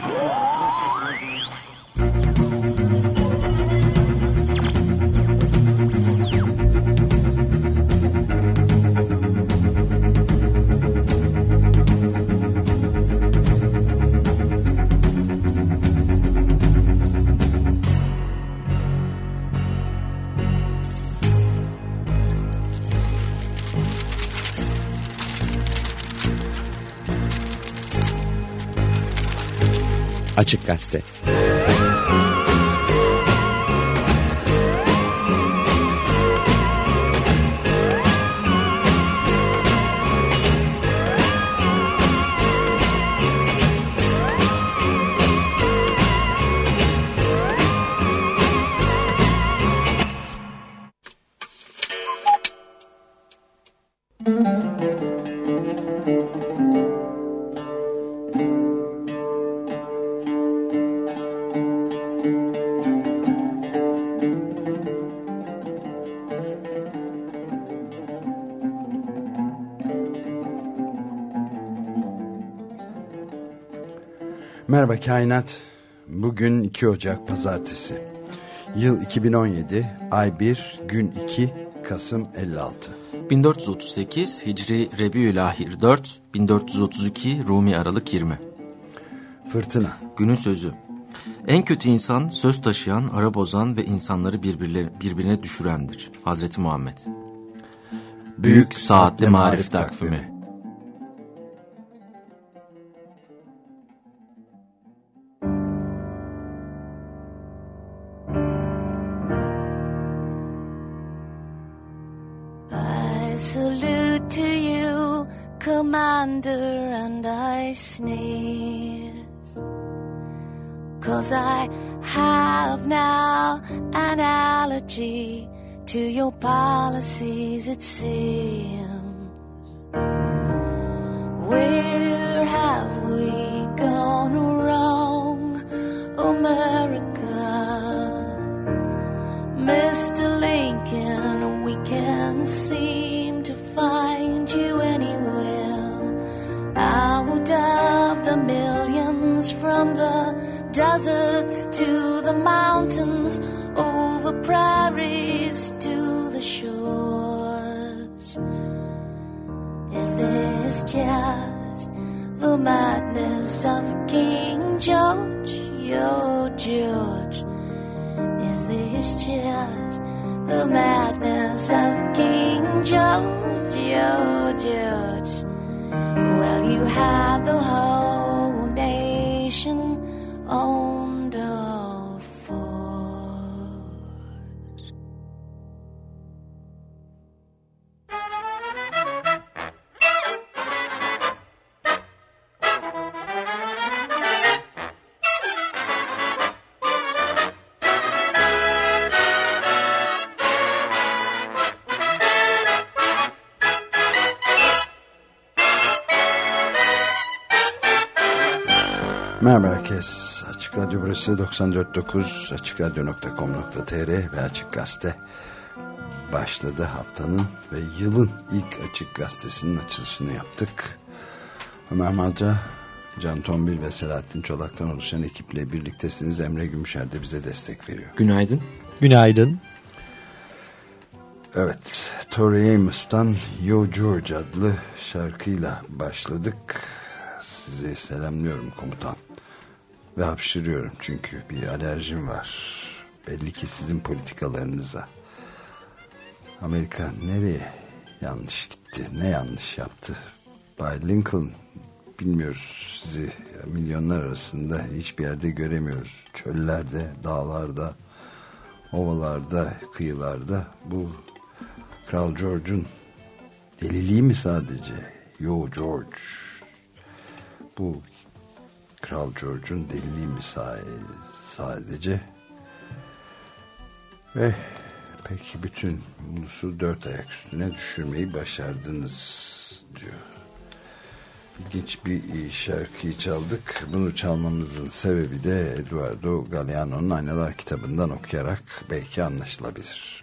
Tchau! Açık Gazete Merhaba Kainat. Bugün 2 Ocak Pazartesi. Yıl 2017, ay 1, gün 2, Kasım 56. 1438 Hicri Rebiülahir 4, 1432 Rumi Aralık 20. Fırtına. Günün sözü. En kötü insan söz taşıyan, ara bozan ve insanları birbirine, birbirine düşürendir. Hazreti Muhammed. Büyük Saatli Marif Takvimi commander and I sneeze. Cause I have now an allergy to your policies, it seems. Where have we gone wrong, America? Mr. Lincoln, we can't seem to find you anywhere. Out of the millions from the deserts to the mountains, over prairies to the shores. Is this just the madness of King George, your George? Is this just the madness of King George, your George? Well, you have the whole nation owned Açık Radyo burası 94.9 AçıkRadyo.com.tr ve Açık Gazete başladı haftanın ve yılın ilk Açık Gazetesi'nin açılışını yaptık. Ömer Madra, Can Tombil ve Selahattin Çolak'tan oluşan ekiple birliktesiniz. Emre Gümüşer de bize destek veriyor. Günaydın. Günaydın. Evet, Tori Amos'tan Yo George adlı şarkıyla başladık. Sizi selamlıyorum komutan. Ve hapşırıyorum çünkü bir alerjim var. Belli ki sizin politikalarınıza. Amerika nereye yanlış gitti? Ne yanlış yaptı? Bay Lincoln bilmiyoruz sizi milyonlar arasında hiçbir yerde göremiyoruz. Çöllerde, dağlarda, ovalarda, kıyılarda bu Kral George'un deliliği mi sadece? Yo George. Bu Kral George'un deliliği mi sadece? Ve peki bütün ulusu dört ayak üstüne düşürmeyi başardınız diyor. İlginç bir şarkıyı çaldık. Bunu çalmamızın sebebi de Eduardo Galeano'nun Aynalar kitabından okuyarak belki anlaşılabilir.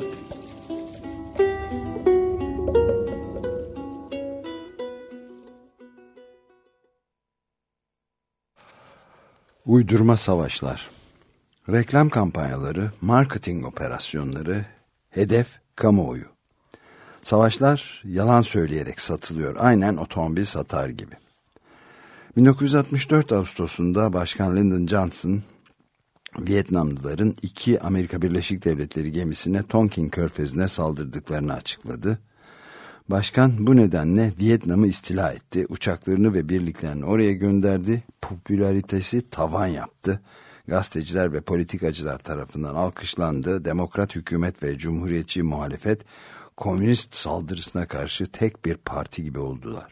Uydurma savaşlar Reklam kampanyaları, marketing operasyonları, hedef kamuoyu. Savaşlar yalan söyleyerek satılıyor. Aynen otomobil satar gibi. 1964 Ağustos'unda Başkan Lyndon Johnson, Vietnamlıların iki Amerika Birleşik Devletleri gemisine Tonkin Körfezi'ne saldırdıklarını açıkladı. Başkan bu nedenle Vietnam'ı istila etti, uçaklarını ve birliklerini oraya gönderdi, popülaritesi tavan yaptı gazeteciler ve politikacılar tarafından alkışlandı. Demokrat hükümet ve cumhuriyetçi muhalefet komünist saldırısına karşı tek bir parti gibi oldular.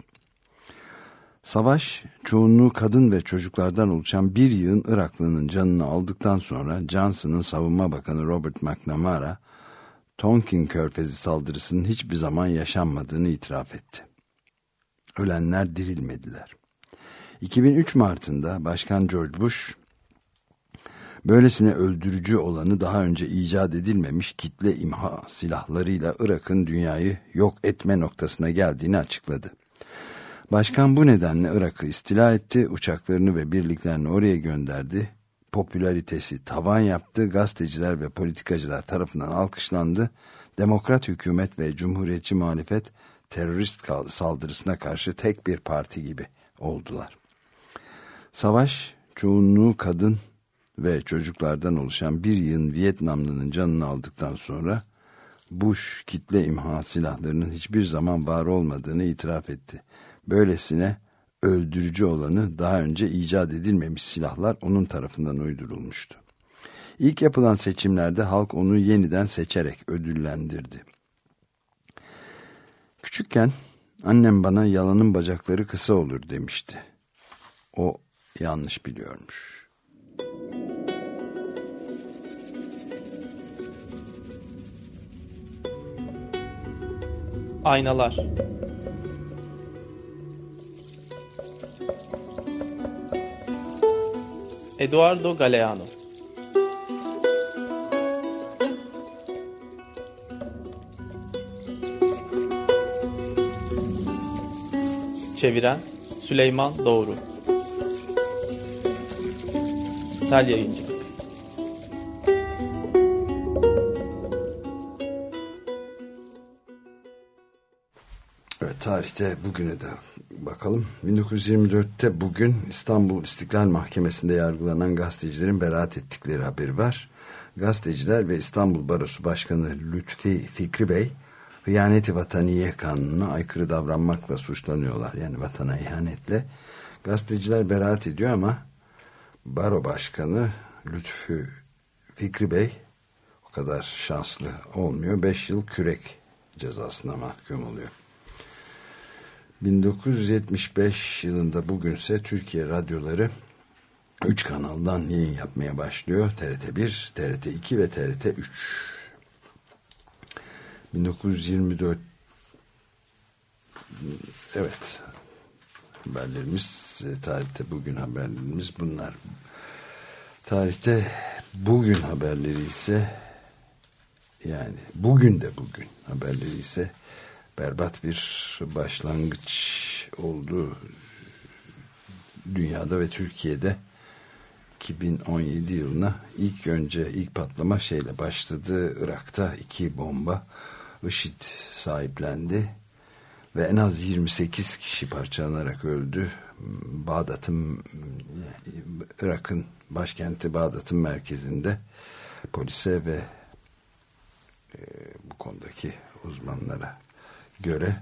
Savaş, çoğunluğu kadın ve çocuklardan oluşan bir yığın Iraklı'nın canını aldıktan sonra Johnson'ın savunma bakanı Robert McNamara, Tonkin körfezi saldırısının hiçbir zaman yaşanmadığını itiraf etti. Ölenler dirilmediler. 2003 Mart'ında Başkan George Bush, Böylesine öldürücü olanı daha önce icat edilmemiş kitle imha silahlarıyla Irak'ın dünyayı yok etme noktasına geldiğini açıkladı. Başkan bu nedenle Irak'ı istila etti, uçaklarını ve birliklerini oraya gönderdi. Popülaritesi tavan yaptı, gazeteciler ve politikacılar tarafından alkışlandı. Demokrat hükümet ve cumhuriyetçi muhalefet terörist saldırısına karşı tek bir parti gibi oldular. Savaş, çoğunluğu kadın ve çocuklardan oluşan bir yığın Vietnamlının canını aldıktan sonra Bush kitle imha silahlarının hiçbir zaman var olmadığını itiraf etti. Böylesine öldürücü olanı daha önce icat edilmemiş silahlar onun tarafından uydurulmuştu. İlk yapılan seçimlerde halk onu yeniden seçerek ödüllendirdi. Küçükken annem bana yalanın bacakları kısa olur demişti. O yanlış biliyormuş. Aynalar Eduardo Galeano. Çeviren Süleyman Doğru. Sel Yayıncı. Tarihte bugüne de bakalım. 1924'te bugün İstanbul İstiklal Mahkemesi'nde yargılanan gazetecilerin beraat ettikleri haberi var. Gazeteciler ve İstanbul Barosu Başkanı Lütfi Fikri Bey hıyaneti vataniye kanununa aykırı davranmakla suçlanıyorlar. Yani vatana ihanetle. Gazeteciler beraat ediyor ama Baro Başkanı Lütfü Fikri Bey o kadar şanslı olmuyor. Beş yıl kürek cezasına mahkum oluyor. 1975 yılında bugünse Türkiye radyoları 3 kanaldan yayın yapmaya başlıyor. TRT 1, TRT 2 ve TRT 3. 1924 Evet haberlerimiz tarihte bugün haberlerimiz bunlar. Tarihte bugün haberleri ise yani bugün de bugün haberleri ise berbat bir başlangıç oldu dünyada ve Türkiye'de. 2017 yılına ilk önce ilk patlama şeyle başladı. Irak'ta iki bomba IŞİD sahiplendi ve en az 28 kişi parçalanarak öldü. Bağdat'ın Irak'ın başkenti Bağdat'ın merkezinde polise ve e, bu konudaki uzmanlara göre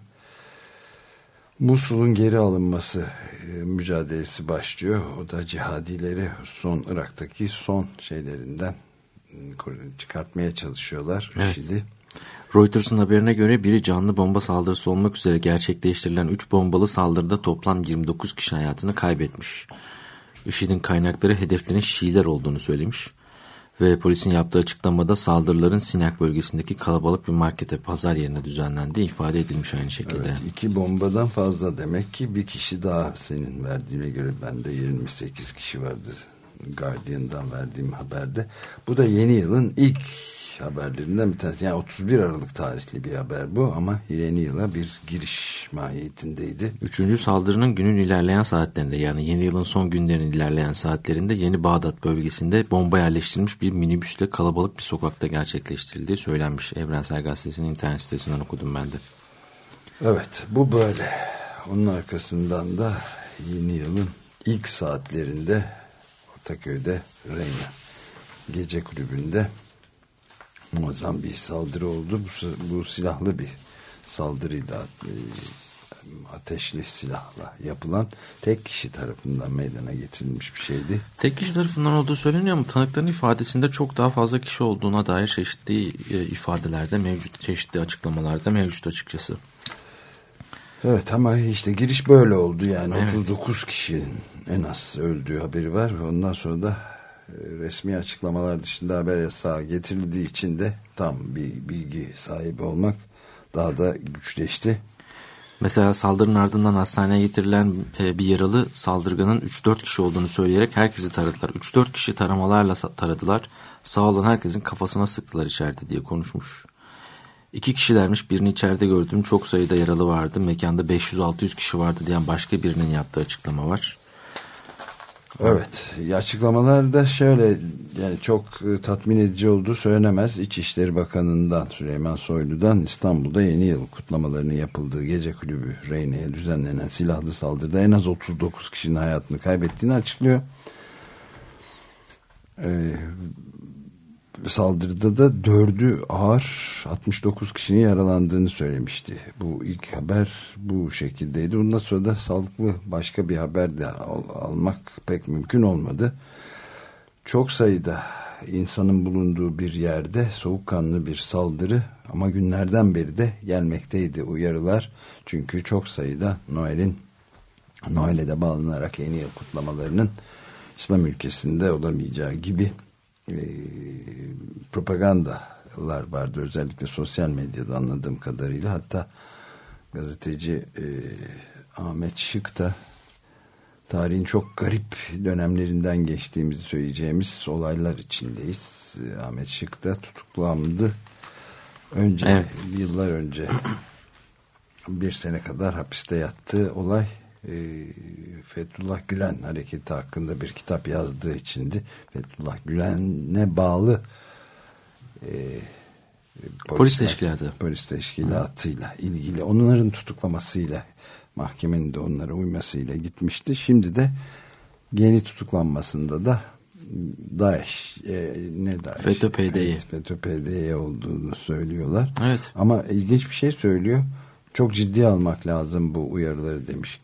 Musul'un geri alınması e, mücadelesi başlıyor. O da cihadileri son Irak'taki son şeylerinden ıı, çıkartmaya çalışıyorlar. Evet. IŞİD'i. Reuters'ın haberine göre biri canlı bomba saldırısı olmak üzere gerçekleştirilen 3 bombalı saldırıda toplam 29 kişi hayatını kaybetmiş. IŞİD'in kaynakları hedeflerin Şiiler olduğunu söylemiş. Ve polisin yaptığı açıklamada saldırıların Sinak bölgesindeki kalabalık bir markete pazar yerine düzenlendiği ifade edilmiş aynı şekilde. Evet, iki bombadan fazla demek ki bir kişi daha senin verdiğine göre bende 28 kişi vardı Guardian'dan verdiğim haberde. Bu da yeni yılın ilk haberlerinden bir tanesi. Yani 31 Aralık tarihli bir haber bu ama yeni yıla bir giriş mahiyetindeydi. Üçüncü saldırının günün ilerleyen saatlerinde yani yeni yılın son günlerinin ilerleyen saatlerinde Yeni Bağdat bölgesinde bomba yerleştirilmiş bir minibüsle kalabalık bir sokakta gerçekleştirildiği söylenmiş. Evrensel Gazetesi'nin internet sitesinden okudum ben de. Evet bu böyle. Onun arkasından da yeni yılın ilk saatlerinde Ortaköy'de Reyna gece kulübünde muazzam bir saldırı oldu. Bu, bu silahlı bir saldırıydı. E, ateşli silahla yapılan tek kişi tarafından meydana getirilmiş bir şeydi. Tek kişi tarafından olduğu söyleniyor ama tanıkların ifadesinde çok daha fazla kişi olduğuna dair çeşitli e, ifadelerde mevcut, çeşitli açıklamalarda mevcut açıkçası. Evet ama işte giriş böyle oldu yani evet. 39 kişinin en az öldüğü haberi var ve ondan sonra da resmi açıklamalar dışında haber yasağı getirildiği için de tam bir bilgi sahibi olmak daha da güçleşti. Mesela saldırının ardından hastaneye getirilen e, bir yaralı saldırganın 3-4 kişi olduğunu söyleyerek herkesi taradılar. 3-4 kişi taramalarla taradılar. Sağ olan herkesin kafasına sıktılar içeride diye konuşmuş. İki kişilermiş birini içeride gördüm çok sayıda yaralı vardı. Mekanda 500-600 kişi vardı diyen başka birinin yaptığı açıklama var. Evet açıklamalar da şöyle yani çok e, tatmin edici olduğu söylenemez. İçişleri Bakanı'ndan Süleyman Soylu'dan İstanbul'da yeni yıl kutlamalarının yapıldığı gece kulübü Reyne'ye düzenlenen silahlı saldırıda en az 39 kişinin hayatını kaybettiğini açıklıyor. Ee, saldırıda da dördü ağır 69 kişinin yaralandığını söylemişti. Bu ilk haber bu şekildeydi. Ondan sonra da sağlıklı başka bir haber de al almak pek mümkün olmadı. Çok sayıda insanın bulunduğu bir yerde soğukkanlı bir saldırı ama günlerden beri de gelmekteydi uyarılar. Çünkü çok sayıda Noel'in Noel'e de bağlanarak yeni yıl kutlamalarının İslam ülkesinde olamayacağı gibi e, propagandalar vardı özellikle sosyal medyada anladığım kadarıyla hatta gazeteci e, Ahmet Şık da tarihin çok garip dönemlerinden geçtiğimizi söyleyeceğimiz olaylar içindeyiz. E, Ahmet Şık da tutuklandı. Önce evet. yıllar önce bir sene kadar hapiste yattığı olay e, Fethullah Gülen hareketi hakkında bir kitap yazdığı içindi. Fethullah Gülen'e bağlı e, polis, polis teşkilatı polis teşkilatıyla Hı. ilgili onların tutuklamasıyla mahkemenin de onlara uymasıyla gitmişti. Şimdi de yeni tutuklanmasında da DAEŞ e, ne DAEŞ? FETÖ PDY. FETÖ PDY olduğunu söylüyorlar. Evet. Ama ilginç bir şey söylüyor çok ciddi almak lazım bu uyarıları demiş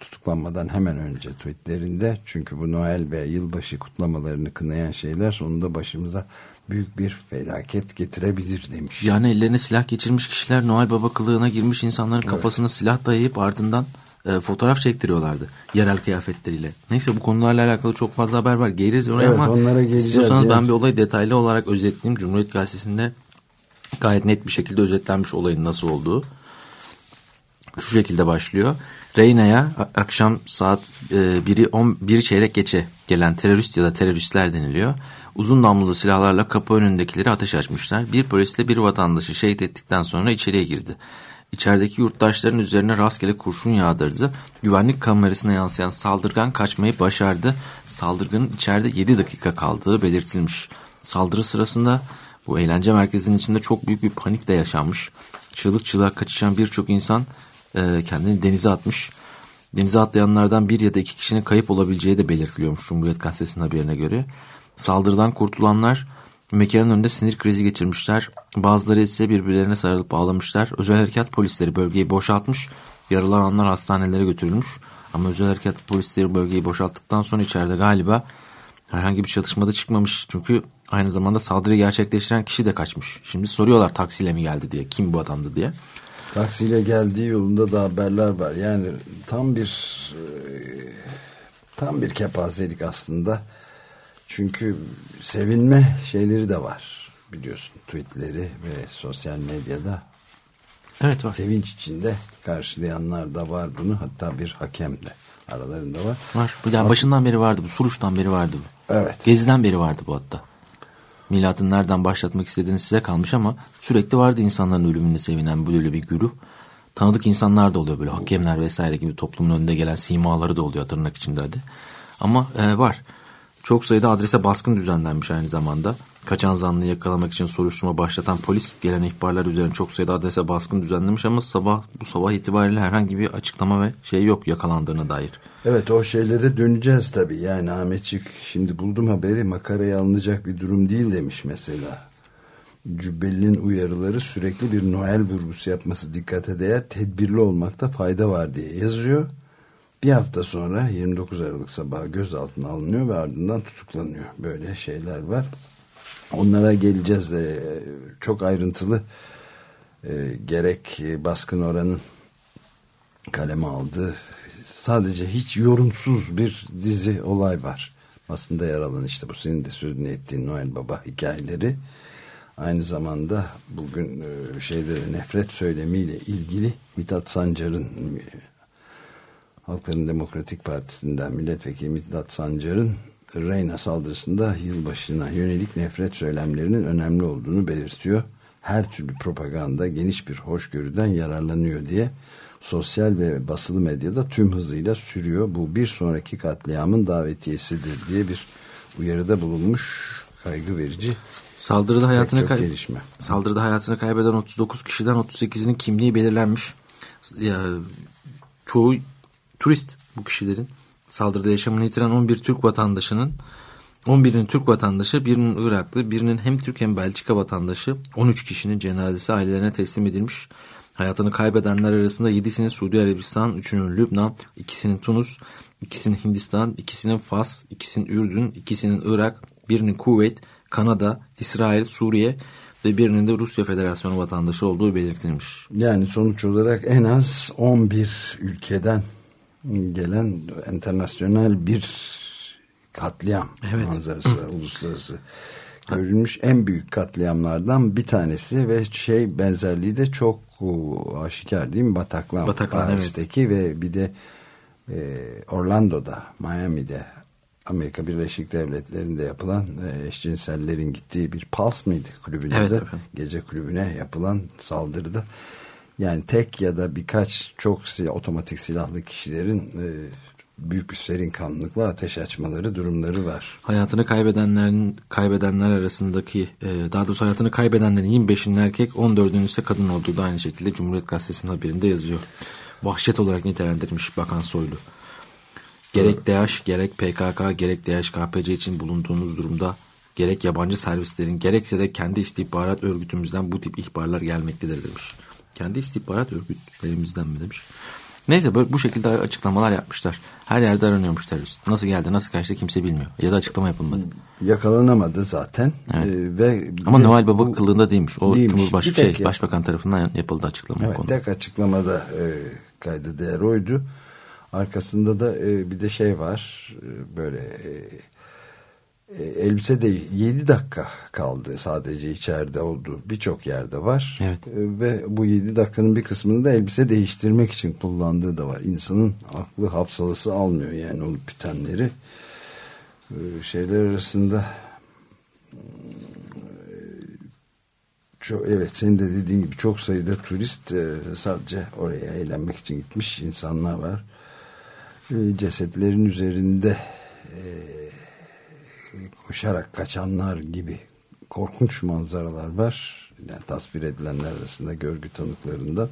tutuklanmadan hemen önce tweetlerinde. Çünkü bu Noel ve yılbaşı kutlamalarını kınayan şeyler sonunda başımıza büyük bir felaket getirebilir demiş. Yani ellerine silah geçirmiş kişiler Noel Baba kılığına girmiş insanların evet. kafasına silah dayayıp ardından e, fotoğraf çektiriyorlardı yerel kıyafetleriyle. Neyse bu konularla alakalı çok fazla haber var. Geliriz oraya evet, ama onlara istiyorsanız ben bir olayı detaylı olarak özetleyeyim. Cumhuriyet Gazetesi'nde gayet net bir şekilde özetlenmiş olayın nasıl olduğu şu şekilde başlıyor. Reyna'ya akşam saat e, 1'i 11 çeyrek geçe gelen terörist ya da teröristler deniliyor. Uzun namlulu silahlarla kapı önündekileri ateş açmışlar. Bir polisle bir vatandaşı şehit ettikten sonra içeriye girdi. İçerideki yurttaşların üzerine rastgele kurşun yağdırdı. Güvenlik kamerasına yansıyan saldırgan kaçmayı başardı. Saldırganın içeride 7 dakika kaldığı belirtilmiş. Saldırı sırasında bu eğlence merkezinin içinde çok büyük bir panik de yaşanmış. Çığlık çığlığa kaçışan birçok insan e, kendini denize atmış. Denize atlayanlardan bir ya da iki kişinin kayıp olabileceği de belirtiliyormuş Cumhuriyet Gazetesi'nin haberine göre. Saldırıdan kurtulanlar mekanın önünde sinir krizi geçirmişler. Bazıları ise birbirlerine sarılıp ağlamışlar. Özel harekat polisleri bölgeyi boşaltmış. Yaralananlar hastanelere götürülmüş. Ama özel harekat polisleri bölgeyi boşalttıktan sonra içeride galiba herhangi bir çatışmada çıkmamış. Çünkü Aynı zamanda saldırıyı gerçekleştiren kişi de kaçmış. Şimdi soruyorlar taksiyle mi geldi diye. Kim bu adamdı diye. Taksiyle geldiği yolunda da haberler var. Yani tam bir e, tam bir kepazelik aslında. Çünkü sevinme şeyleri de var. Biliyorsun tweetleri ve sosyal medyada Evet var. Sevinç içinde karşılayanlar da var bunu. Hatta bir hakem de aralarında var. Var. Yani başından beri vardı bu. Suruç'tan beri vardı bu. Evet. Gezi'den beri vardı bu hatta. Milatın nereden başlatmak istediğiniz size kalmış ama sürekli vardı insanların ölümünde sevinen böyle bir güruh. Tanıdık insanlar da oluyor böyle hakemler vesaire gibi toplumun önünde gelen simaları da oluyor tırnak içinde hadi. Ama e, var. Çok sayıda adrese baskın düzenlenmiş aynı zamanda. Kaçan zanlıyı yakalamak için soruşturma başlatan polis gelen ihbarlar üzerine çok sayıda adrese baskın düzenlemiş ama sabah bu sabah itibariyle herhangi bir açıklama ve şey yok yakalandığına dair. Evet o şeylere döneceğiz tabii. Yani Ahmetçik şimdi buldum haberi makaraya alınacak bir durum değil demiş mesela. Cübbeli'nin uyarıları sürekli bir Noel vurgusu yapması dikkate değer tedbirli olmakta fayda var diye yazıyor. Bir hafta sonra 29 Aralık sabahı gözaltına alınıyor ve ardından tutuklanıyor. Böyle şeyler var. Onlara geleceğiz de çok ayrıntılı e, gerek baskın oranın kaleme aldığı sadece hiç yorumsuz bir dizi olay var. Aslında yer alan işte bu senin de sözünü ettiğin Noel Baba hikayeleri. Aynı zamanda bugün e, şeyleri nefret söylemiyle ilgili Mithat Sancar'ın e, Halkların Demokratik Partisi'nden milletvekili Mithat Sancar'ın Reyna saldırısında yılbaşına yönelik nefret söylemlerinin önemli olduğunu belirtiyor. Her türlü propaganda geniş bir hoşgörüden yararlanıyor diye sosyal ve basılı medyada tüm hızıyla sürüyor. Bu bir sonraki katliamın davetiyesidir diye bir uyarıda bulunmuş kaygı verici. Saldırıda hayatını kay gelişme. Saldırıda hayatını kaybeden 39 kişiden 38'inin kimliği belirlenmiş. Ya, çoğu turist bu kişilerin. Saldırıda yaşamını yitiren 11 Türk vatandaşının 11'inin Türk vatandaşı, birinin Iraklı, birinin hem Türk hem Belçika vatandaşı 13 kişinin cenazesi ailelerine teslim edilmiş. Hayatını kaybedenler arasında 7'sinin Suudi Arabistan, 3'ünün Lübnan, ikisinin Tunus, ikisinin Hindistan, ikisinin Fas, ikisinin Ürdün, ikisinin Irak, birinin Kuveyt, Kanada, İsrail, Suriye ve birinin de Rusya Federasyonu vatandaşı olduğu belirtilmiş. Yani sonuç olarak en az 11 ülkeden gelen internasyonel bir katliam evet. manzarası var uluslararası. Görülmüş en büyük katliamlardan bir tanesi ve şey benzerliği de çok aşikar değil mi? Bataklan, Bataklan Paris'teki evet. ve bir de e, Orlando'da Miami'de Amerika Birleşik Devletleri'nde yapılan e, eşcinsellerin gittiği bir Pulse mıydı kulübünde evet, de, gece kulübüne yapılan saldırıda yani tek ya da birkaç çok silah, otomatik silahlı kişilerin e, büyük bir serin kanlılıkla ateş açmaları durumları var. Hayatını kaybedenlerin kaybedenler arasındaki e, daha doğrusu hayatını kaybedenlerin 25'inin erkek 14'ünün ise kadın olduğu da aynı şekilde Cumhuriyet Gazetesi'nin haberinde yazıyor. Vahşet olarak nitelendirmiş Bakan Soylu. Gerek DH, gerek PKK, gerek DHKPC için bulunduğunuz durumda gerek yabancı servislerin gerekse de kendi istihbarat örgütümüzden bu tip ihbarlar gelmektedir demiş. Kendi istihbarat örgütlerimizden mi demiş. Neyse böyle bu şekilde açıklamalar yapmışlar. Her yerde aranıyormuş terörist. Nasıl geldi nasıl kaçtı kimse bilmiyor. Ya da açıklama yapılmadı. Yakalanamadı zaten. Evet. Ee, ve Ama Noel Baba bu, kılığında değilmiş. O değilmiş. Cumhurbaşkanı şey, ya. Başbakan tarafından yapıldı açıklama. Evet, tek açıklamada e, kayda değer oydu. Arkasında da e, bir de şey var. E, böyle e, elbise de 7 dakika kaldı sadece içeride olduğu birçok yerde var. Evet. E, ve bu 7 dakikanın bir kısmını da elbise değiştirmek için kullandığı da var. İnsanın aklı hafsalası almıyor yani olup bitenleri. E, şeyler arasında çok, evet senin de dediğin gibi çok sayıda turist sadece oraya eğlenmek için gitmiş insanlar var. Cesetlerin üzerinde koşarak kaçanlar gibi korkunç manzaralar var. Yani tasvir edilenler arasında görgü tanıklarından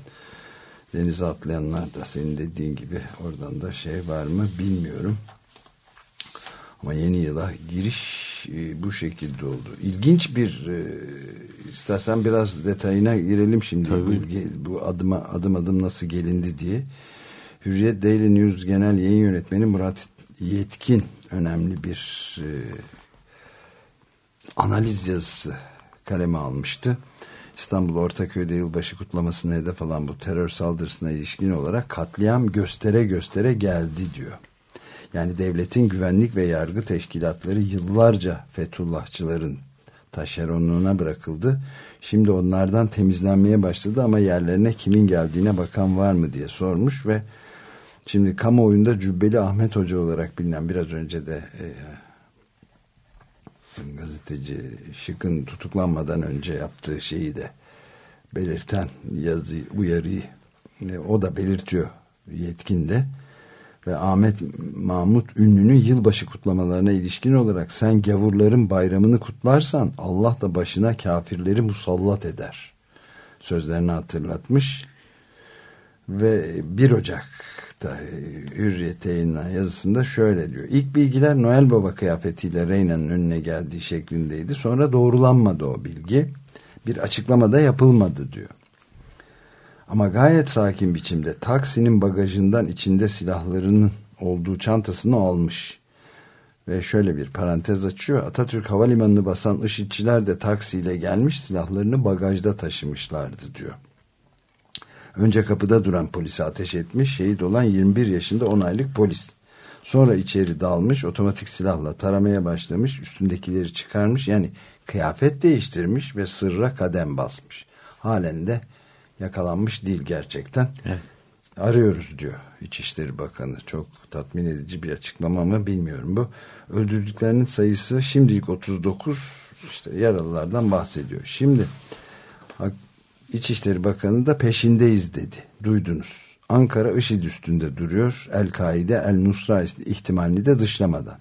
denize atlayanlar da senin dediğin gibi oradan da şey var mı bilmiyorum. Ama yeni yıla giriş e, bu şekilde oldu. İlginç bir e, istersen biraz detayına girelim şimdi. Bu, bu adıma, adım adım nasıl gelindi diye. Hürriyet Daily News Genel Yayın Yönetmeni Murat Yetkin önemli bir e, analiz yazısı kaleme almıştı. İstanbul Ortaköy'de yılbaşı kutlamasına hedef alan bu terör saldırısına ilişkin olarak katliam göstere göstere geldi diyor. Yani devletin güvenlik ve yargı teşkilatları yıllarca Fethullahçıların taşeronluğuna bırakıldı. Şimdi onlardan temizlenmeye başladı ama yerlerine kimin geldiğine bakan var mı diye sormuş ve şimdi kamuoyunda Cübbeli Ahmet Hoca olarak bilinen biraz önce de e, gazeteci Şık'ın tutuklanmadan önce yaptığı şeyi de belirten yazı uyarıyı e, o da belirtiyor yetkinde. Ve Ahmet Mahmut Ünlü'nün yılbaşı kutlamalarına ilişkin olarak sen gavurların bayramını kutlarsan Allah da başına kafirleri musallat eder. sözlerini hatırlatmış. Ve 1 Ocak'ta Hürriyet yayınlanan yazısında şöyle diyor. İlk bilgiler Noel Baba kıyafetiyle Reyna'nın önüne geldiği şeklindeydi. Sonra doğrulanmadı o bilgi. Bir açıklamada yapılmadı diyor. Ama gayet sakin biçimde taksinin bagajından içinde silahlarının olduğu çantasını almış. Ve şöyle bir parantez açıyor. Atatürk Havalimanı'nı basan IŞİD'çiler de taksiyle gelmiş silahlarını bagajda taşımışlardı diyor. Önce kapıda duran polise ateş etmiş. Şehit olan 21 yaşında 10 aylık polis. Sonra içeri dalmış. Otomatik silahla taramaya başlamış. Üstündekileri çıkarmış. Yani kıyafet değiştirmiş ve sırra kadem basmış. Halen de yakalanmış değil gerçekten. Evet. Arıyoruz diyor İçişleri Bakanı. Çok tatmin edici bir açıklama mı bilmiyorum bu. Öldürdüklerinin sayısı şimdilik 39 işte yaralılardan bahsediyor. Şimdi İçişleri Bakanı da peşindeyiz dedi. Duydunuz. Ankara IŞİD üstünde duruyor. El-Kaide, El-Nusra ihtimalini de dışlamadan.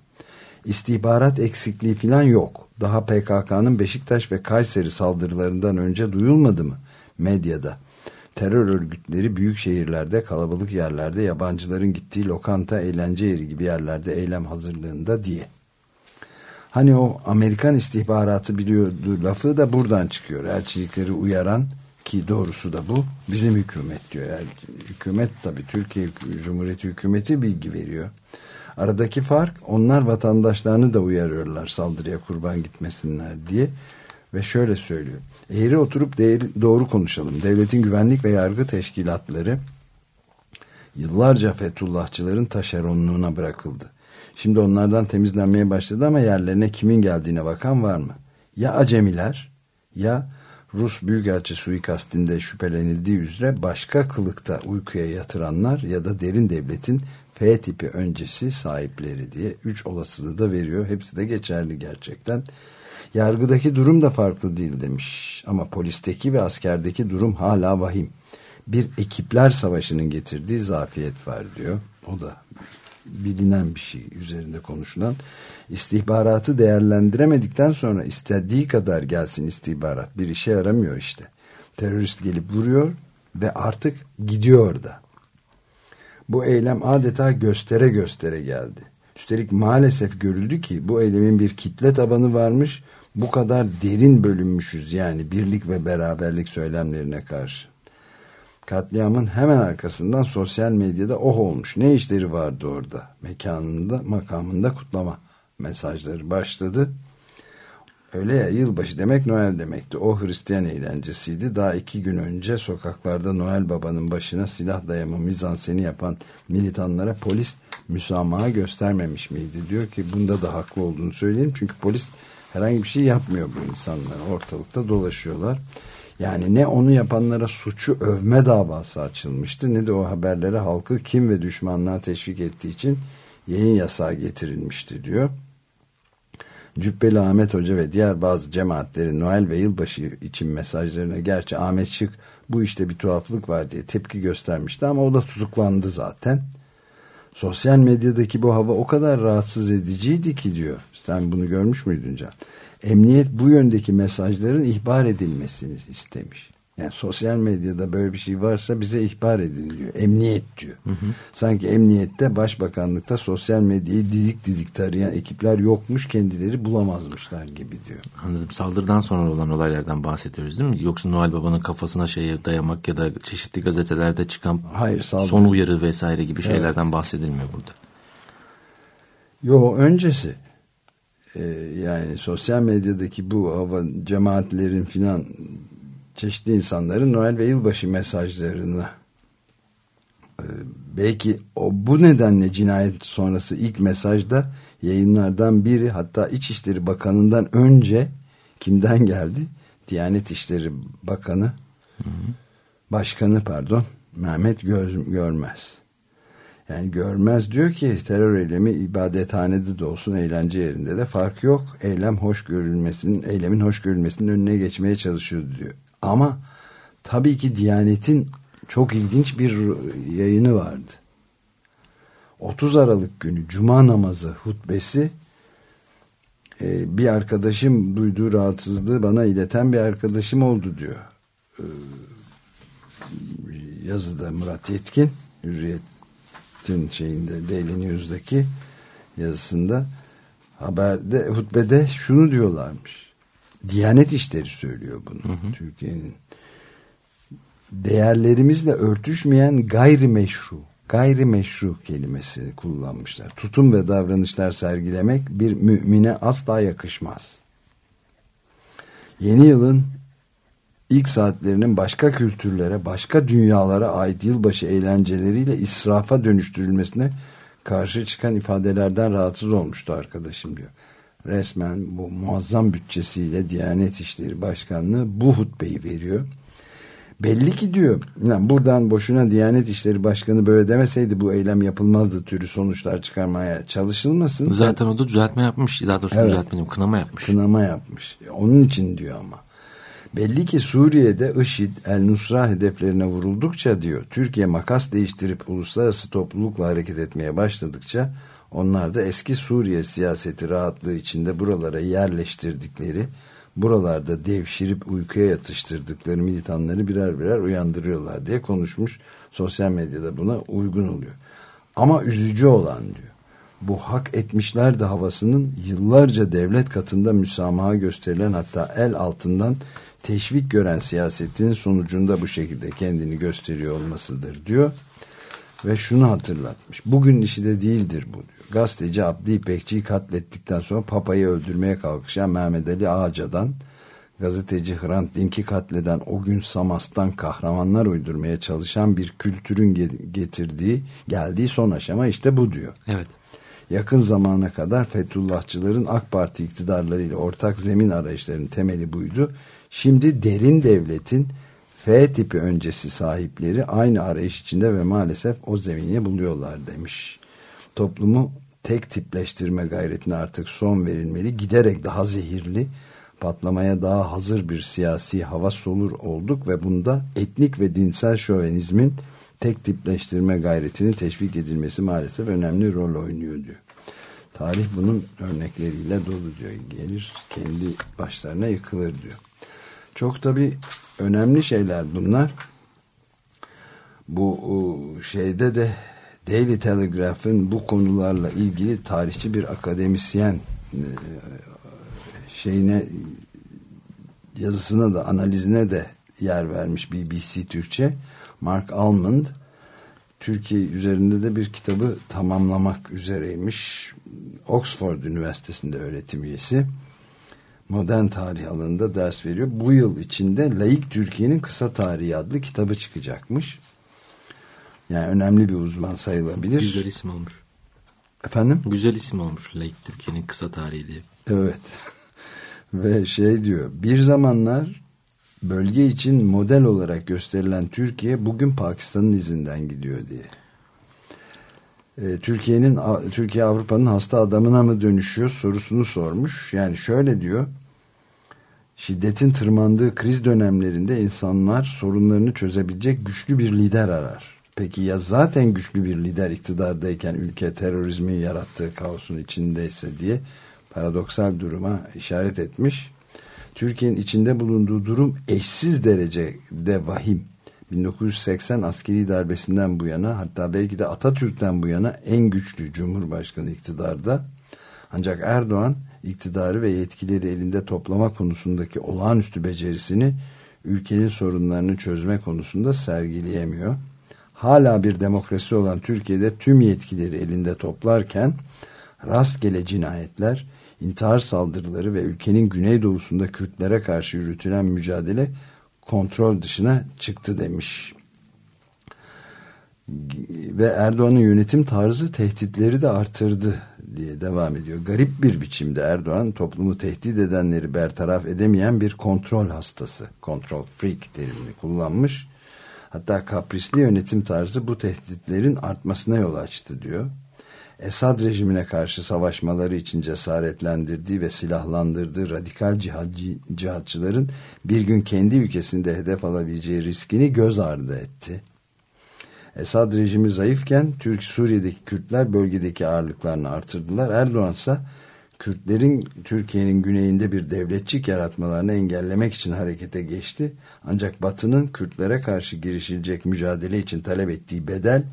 İstihbarat eksikliği falan yok. Daha PKK'nın Beşiktaş ve Kayseri saldırılarından önce duyulmadı mı medyada? Terör örgütleri büyük şehirlerde, kalabalık yerlerde, yabancıların gittiği lokanta, eğlence yeri gibi yerlerde eylem hazırlığında diye. Hani o Amerikan istihbaratı biliyordu lafı da buradan çıkıyor. Elçilikleri uyaran ki doğrusu da bu bizim hükümet diyor. Yani hükümet tabii Türkiye Cumhuriyeti hükümeti bilgi veriyor. Aradaki fark onlar vatandaşlarını da uyarıyorlar saldırıya kurban gitmesinler diye ve şöyle söylüyor. Eğri oturup değeri, doğru konuşalım. Devletin güvenlik ve yargı teşkilatları yıllarca Fethullahçıların taşeronluğuna bırakıldı. Şimdi onlardan temizlenmeye başladı ama yerlerine kimin geldiğine bakan var mı? Ya acemiler ya Rus Büyükelçi suikastinde şüphelenildiği üzere başka kılıkta uykuya yatıranlar ya da derin devletin F tipi öncesi sahipleri diye üç olasılığı da veriyor. Hepsi de geçerli gerçekten. Yargıdaki durum da farklı değil demiş. Ama polisteki ve askerdeki durum hala vahim. Bir ekipler savaşının getirdiği zafiyet var diyor. O da bilinen bir şey üzerinde konuşulan istihbaratı değerlendiremedikten sonra istediği kadar gelsin istihbarat bir işe yaramıyor işte. Terörist gelip vuruyor ve artık gidiyor da. Bu eylem adeta göstere göstere geldi. Üstelik maalesef görüldü ki bu eylemin bir kitle tabanı varmış. Bu kadar derin bölünmüşüz yani birlik ve beraberlik söylemlerine karşı. Katliamın hemen arkasından sosyal medyada oh olmuş. Ne işleri vardı orada? Mekanında, makamında kutlama mesajları başladı. Öyle ya yılbaşı demek Noel demekti. O Hristiyan eğlencesiydi. Daha iki gün önce sokaklarda Noel Baba'nın başına silah dayama mizanseni yapan militanlara polis müsamaha göstermemiş miydi? Diyor ki bunda da haklı olduğunu söyleyeyim. Çünkü polis herhangi bir şey yapmıyor bu insanlar. Ortalıkta dolaşıyorlar. Yani ne onu yapanlara suçu övme davası açılmıştı ne de o haberlere halkı kim ve düşmanlığa teşvik ettiği için yayın yasağı getirilmişti diyor. Cübbeli Ahmet Hoca ve diğer bazı cemaatlerin Noel ve yılbaşı için mesajlarına gerçi Ahmet Şık bu işte bir tuhaflık var diye tepki göstermişti ama o da tutuklandı zaten. Sosyal medyadaki bu hava o kadar rahatsız ediciydi ki diyor. Sen bunu görmüş müydün Can? Emniyet bu yöndeki mesajların ihbar edilmesini istemiş. Yani sosyal medyada böyle bir şey varsa bize ihbar edin diyor. Emniyet diyor. Hı hı. Sanki emniyette başbakanlıkta sosyal medyayı didik didik tarayan ekipler yokmuş kendileri bulamazmışlar gibi diyor. Anladım. Saldırıdan sonra olan olaylardan bahsediyoruz değil mi? Yoksa Noel Baba'nın kafasına şey dayamak ya da çeşitli gazetelerde çıkan Hayır, son uyarı vesaire gibi şeylerden evet. bahsedilmiyor burada. Yo öncesi yani sosyal medyadaki bu hava cemaatlerin filan çeşitli insanların Noel ve yılbaşı mesajlarını e, belki o bu nedenle cinayet sonrası ilk mesajda yayınlardan biri hatta İçişleri Bakanı'ndan önce kimden geldi? Diyanet İşleri Bakanı hı hı. Başkanı pardon Mehmet Göz, Görmez. Yani görmez diyor ki terör eylemi ibadethanede de olsun eğlence yerinde de fark yok. Eylem hoş görülmesinin, eylemin hoş görülmesinin önüne geçmeye çalışıyor diyor. Ama tabii ki Diyanet'in çok ilginç bir yayını vardı. 30 Aralık günü Cuma namazı hutbesi e, bir arkadaşım duyduğu rahatsızlığı bana ileten bir arkadaşım oldu diyor. E, yazıda Murat Yetkin Hürriyet'in şeyinde Daily News'daki yazısında haberde hutbede şunu diyorlarmış. Diyanet işleri söylüyor bunu. Türkiye'nin değerlerimizle örtüşmeyen gayrimeşru gayrimeşru kelimesi kullanmışlar. Tutum ve davranışlar sergilemek bir mümine asla yakışmaz. Yeni yılın ilk saatlerinin başka kültürlere, başka dünyalara ait yılbaşı eğlenceleriyle israfa dönüştürülmesine karşı çıkan ifadelerden rahatsız olmuştu arkadaşım diyor. Resmen bu muazzam bütçesiyle Diyanet İşleri Başkanlığı bu hutbeyi veriyor. Belli ki diyor yani buradan boşuna Diyanet İşleri Başkanı böyle demeseydi bu eylem yapılmazdı türü sonuçlar çıkarmaya çalışılmasın. Zaten o da düzeltme yapmış. Daha doğrusu evet, düzeltme değil, kınama yapmış. Kınama yapmış. Onun için diyor ama. Belli ki Suriye'de IŞİD, El-Nusra hedeflerine vuruldukça diyor, Türkiye makas değiştirip uluslararası toplulukla hareket etmeye başladıkça onlar da eski Suriye siyaseti rahatlığı içinde buralara yerleştirdikleri, buralarda devşirip uykuya yatıştırdıkları militanları birer birer uyandırıyorlar diye konuşmuş. Sosyal medyada buna uygun oluyor. Ama üzücü olan diyor. Bu hak etmişler de havasının yıllarca devlet katında müsamaha gösterilen hatta el altından teşvik gören siyasetin sonucunda bu şekilde kendini gösteriyor olmasıdır diyor. Ve şunu hatırlatmış. Bugün işi de değildir bu diyor. Gazeteci Abdi İpekçi'yi katlettikten sonra Papa'yı öldürmeye kalkışan Mehmet Ali Ağca'dan gazeteci Hrant Dink'i katleden o gün Samas'tan kahramanlar uydurmaya çalışan bir kültürün getirdiği, geldiği son aşama işte bu diyor. Evet. Yakın zamana kadar Fethullahçıların AK Parti iktidarlarıyla ortak zemin arayışlarının temeli buydu. Şimdi derin devletin F tipi öncesi sahipleri aynı arayış içinde ve maalesef o zemini buluyorlar demiş. Toplumu tek tipleştirme gayretine artık son verilmeli. Giderek daha zehirli, patlamaya daha hazır bir siyasi hava solur olduk ve bunda etnik ve dinsel şövenizmin tek tipleştirme gayretinin teşvik edilmesi maalesef önemli rol oynuyor diyor. Tarih bunun örnekleriyle dolu diyor. Gelir kendi başlarına yıkılır diyor. Çok tabi önemli şeyler bunlar. Bu şeyde de Daily Telegraph'ın bu konularla ilgili tarihçi bir akademisyen e, şeyine yazısına da analizine de yer vermiş BBC Türkçe. Mark Almond Türkiye üzerinde de bir kitabı tamamlamak üzereymiş. Oxford Üniversitesi'nde öğretim üyesi modern tarih alanında ders veriyor. Bu yıl içinde Laik Türkiye'nin Kısa Tarihi adlı kitabı çıkacakmış. Yani önemli bir uzman sayılabilir. Güzel isim olmuş. Efendim? Güzel isim olmuş Laik Türkiye'nin Kısa Tarihi diye. Evet. Ve şey diyor bir zamanlar bölge için model olarak gösterilen Türkiye bugün Pakistan'ın izinden gidiyor diye. Ee, Türkiye'nin Türkiye Avrupa'nın hasta adamına mı dönüşüyor sorusunu sormuş. Yani şöyle diyor şiddetin tırmandığı kriz dönemlerinde insanlar sorunlarını çözebilecek güçlü bir lider arar. Peki ya zaten güçlü bir lider iktidardayken ülke terörizmin yarattığı kaosun içindeyse diye paradoksal duruma işaret etmiş. Türkiye'nin içinde bulunduğu durum eşsiz derecede vahim. 1980 askeri darbesinden bu yana hatta belki de Atatürk'ten bu yana en güçlü Cumhurbaşkanı iktidarda. Ancak Erdoğan iktidarı ve yetkileri elinde toplama konusundaki olağanüstü becerisini ülkenin sorunlarını çözme konusunda sergileyemiyor. Hala bir demokrasi olan Türkiye'de tüm yetkileri elinde toplarken rastgele cinayetler, intihar saldırıları ve ülkenin güneydoğusunda Kürtlere karşı yürütülen mücadele kontrol dışına çıktı demiş. Ve Erdoğan'ın yönetim tarzı tehditleri de artırdı diye devam ediyor. Garip bir biçimde Erdoğan toplumu tehdit edenleri bertaraf edemeyen bir kontrol hastası, kontrol freak terimini kullanmış. Hatta kaprisli yönetim tarzı bu tehditlerin artmasına yol açtı diyor. Esad rejimine karşı savaşmaları için cesaretlendirdiği ve silahlandırdığı radikal cihadci, cihatçıların bir gün kendi ülkesinde hedef alabileceği riskini göz ardı etti. Esad rejimi zayıfken Türk Suriye'deki Kürtler bölgedeki ağırlıklarını artırdılar. Erdoğan ise Kürtlerin Türkiye'nin güneyinde bir devletçik yaratmalarını engellemek için harekete geçti. Ancak Batı'nın Kürtlere karşı girişilecek mücadele için talep ettiği bedel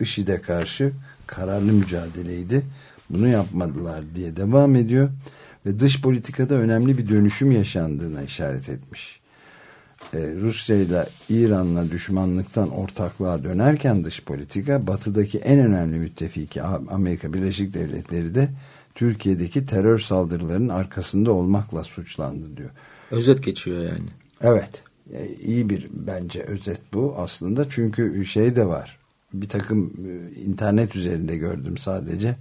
IŞİD'e karşı kararlı mücadeleydi. Bunu yapmadılar diye devam ediyor ve dış politikada önemli bir dönüşüm yaşandığına işaret etmiş. Ee, Rusya ile İran'la düşmanlıktan ortaklığa dönerken dış politika batıdaki en önemli müttefiki Amerika Birleşik Devletleri de Türkiye'deki terör saldırılarının arkasında olmakla suçlandı diyor. Özet geçiyor yani. Evet. E, iyi bir bence özet bu aslında. Çünkü şey de var. Bir takım e, internet üzerinde gördüm sadece.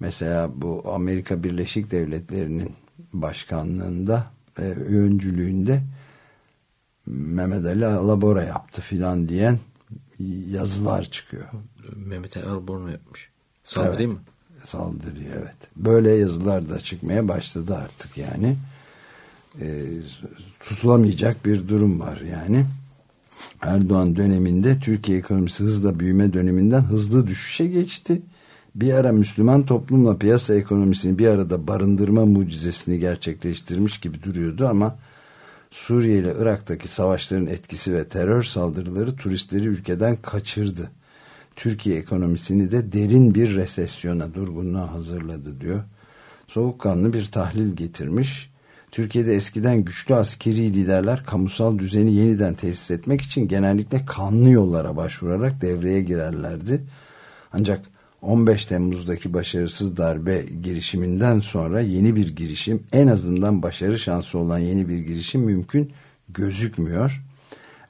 Mesela bu Amerika Birleşik Devletleri'nin başkanlığında e, öncülüğünde Mehmet Ali Alabora yaptı filan diyen yazılar çıkıyor. Mehmet Ali Alabora mı yapmış? Saldırı evet. mı? saldırıyor evet. Böyle yazılar da çıkmaya başladı artık yani. E, tutulamayacak bir durum var yani. Erdoğan döneminde Türkiye ekonomisi hızla büyüme döneminden hızlı düşüşe geçti. Bir ara Müslüman toplumla piyasa ekonomisini bir arada barındırma mucizesini gerçekleştirmiş gibi duruyordu ama Suriye ile Irak'taki savaşların etkisi ve terör saldırıları turistleri ülkeden kaçırdı. Türkiye ekonomisini de derin bir resesyona, durgunluğa hazırladı diyor. Soğukkanlı bir tahlil getirmiş. Türkiye'de eskiden güçlü askeri liderler kamusal düzeni yeniden tesis etmek için genellikle kanlı yollara başvurarak devreye girerlerdi. Ancak 15 Temmuz'daki başarısız darbe girişiminden sonra yeni bir girişim, en azından başarı şansı olan yeni bir girişim mümkün gözükmüyor.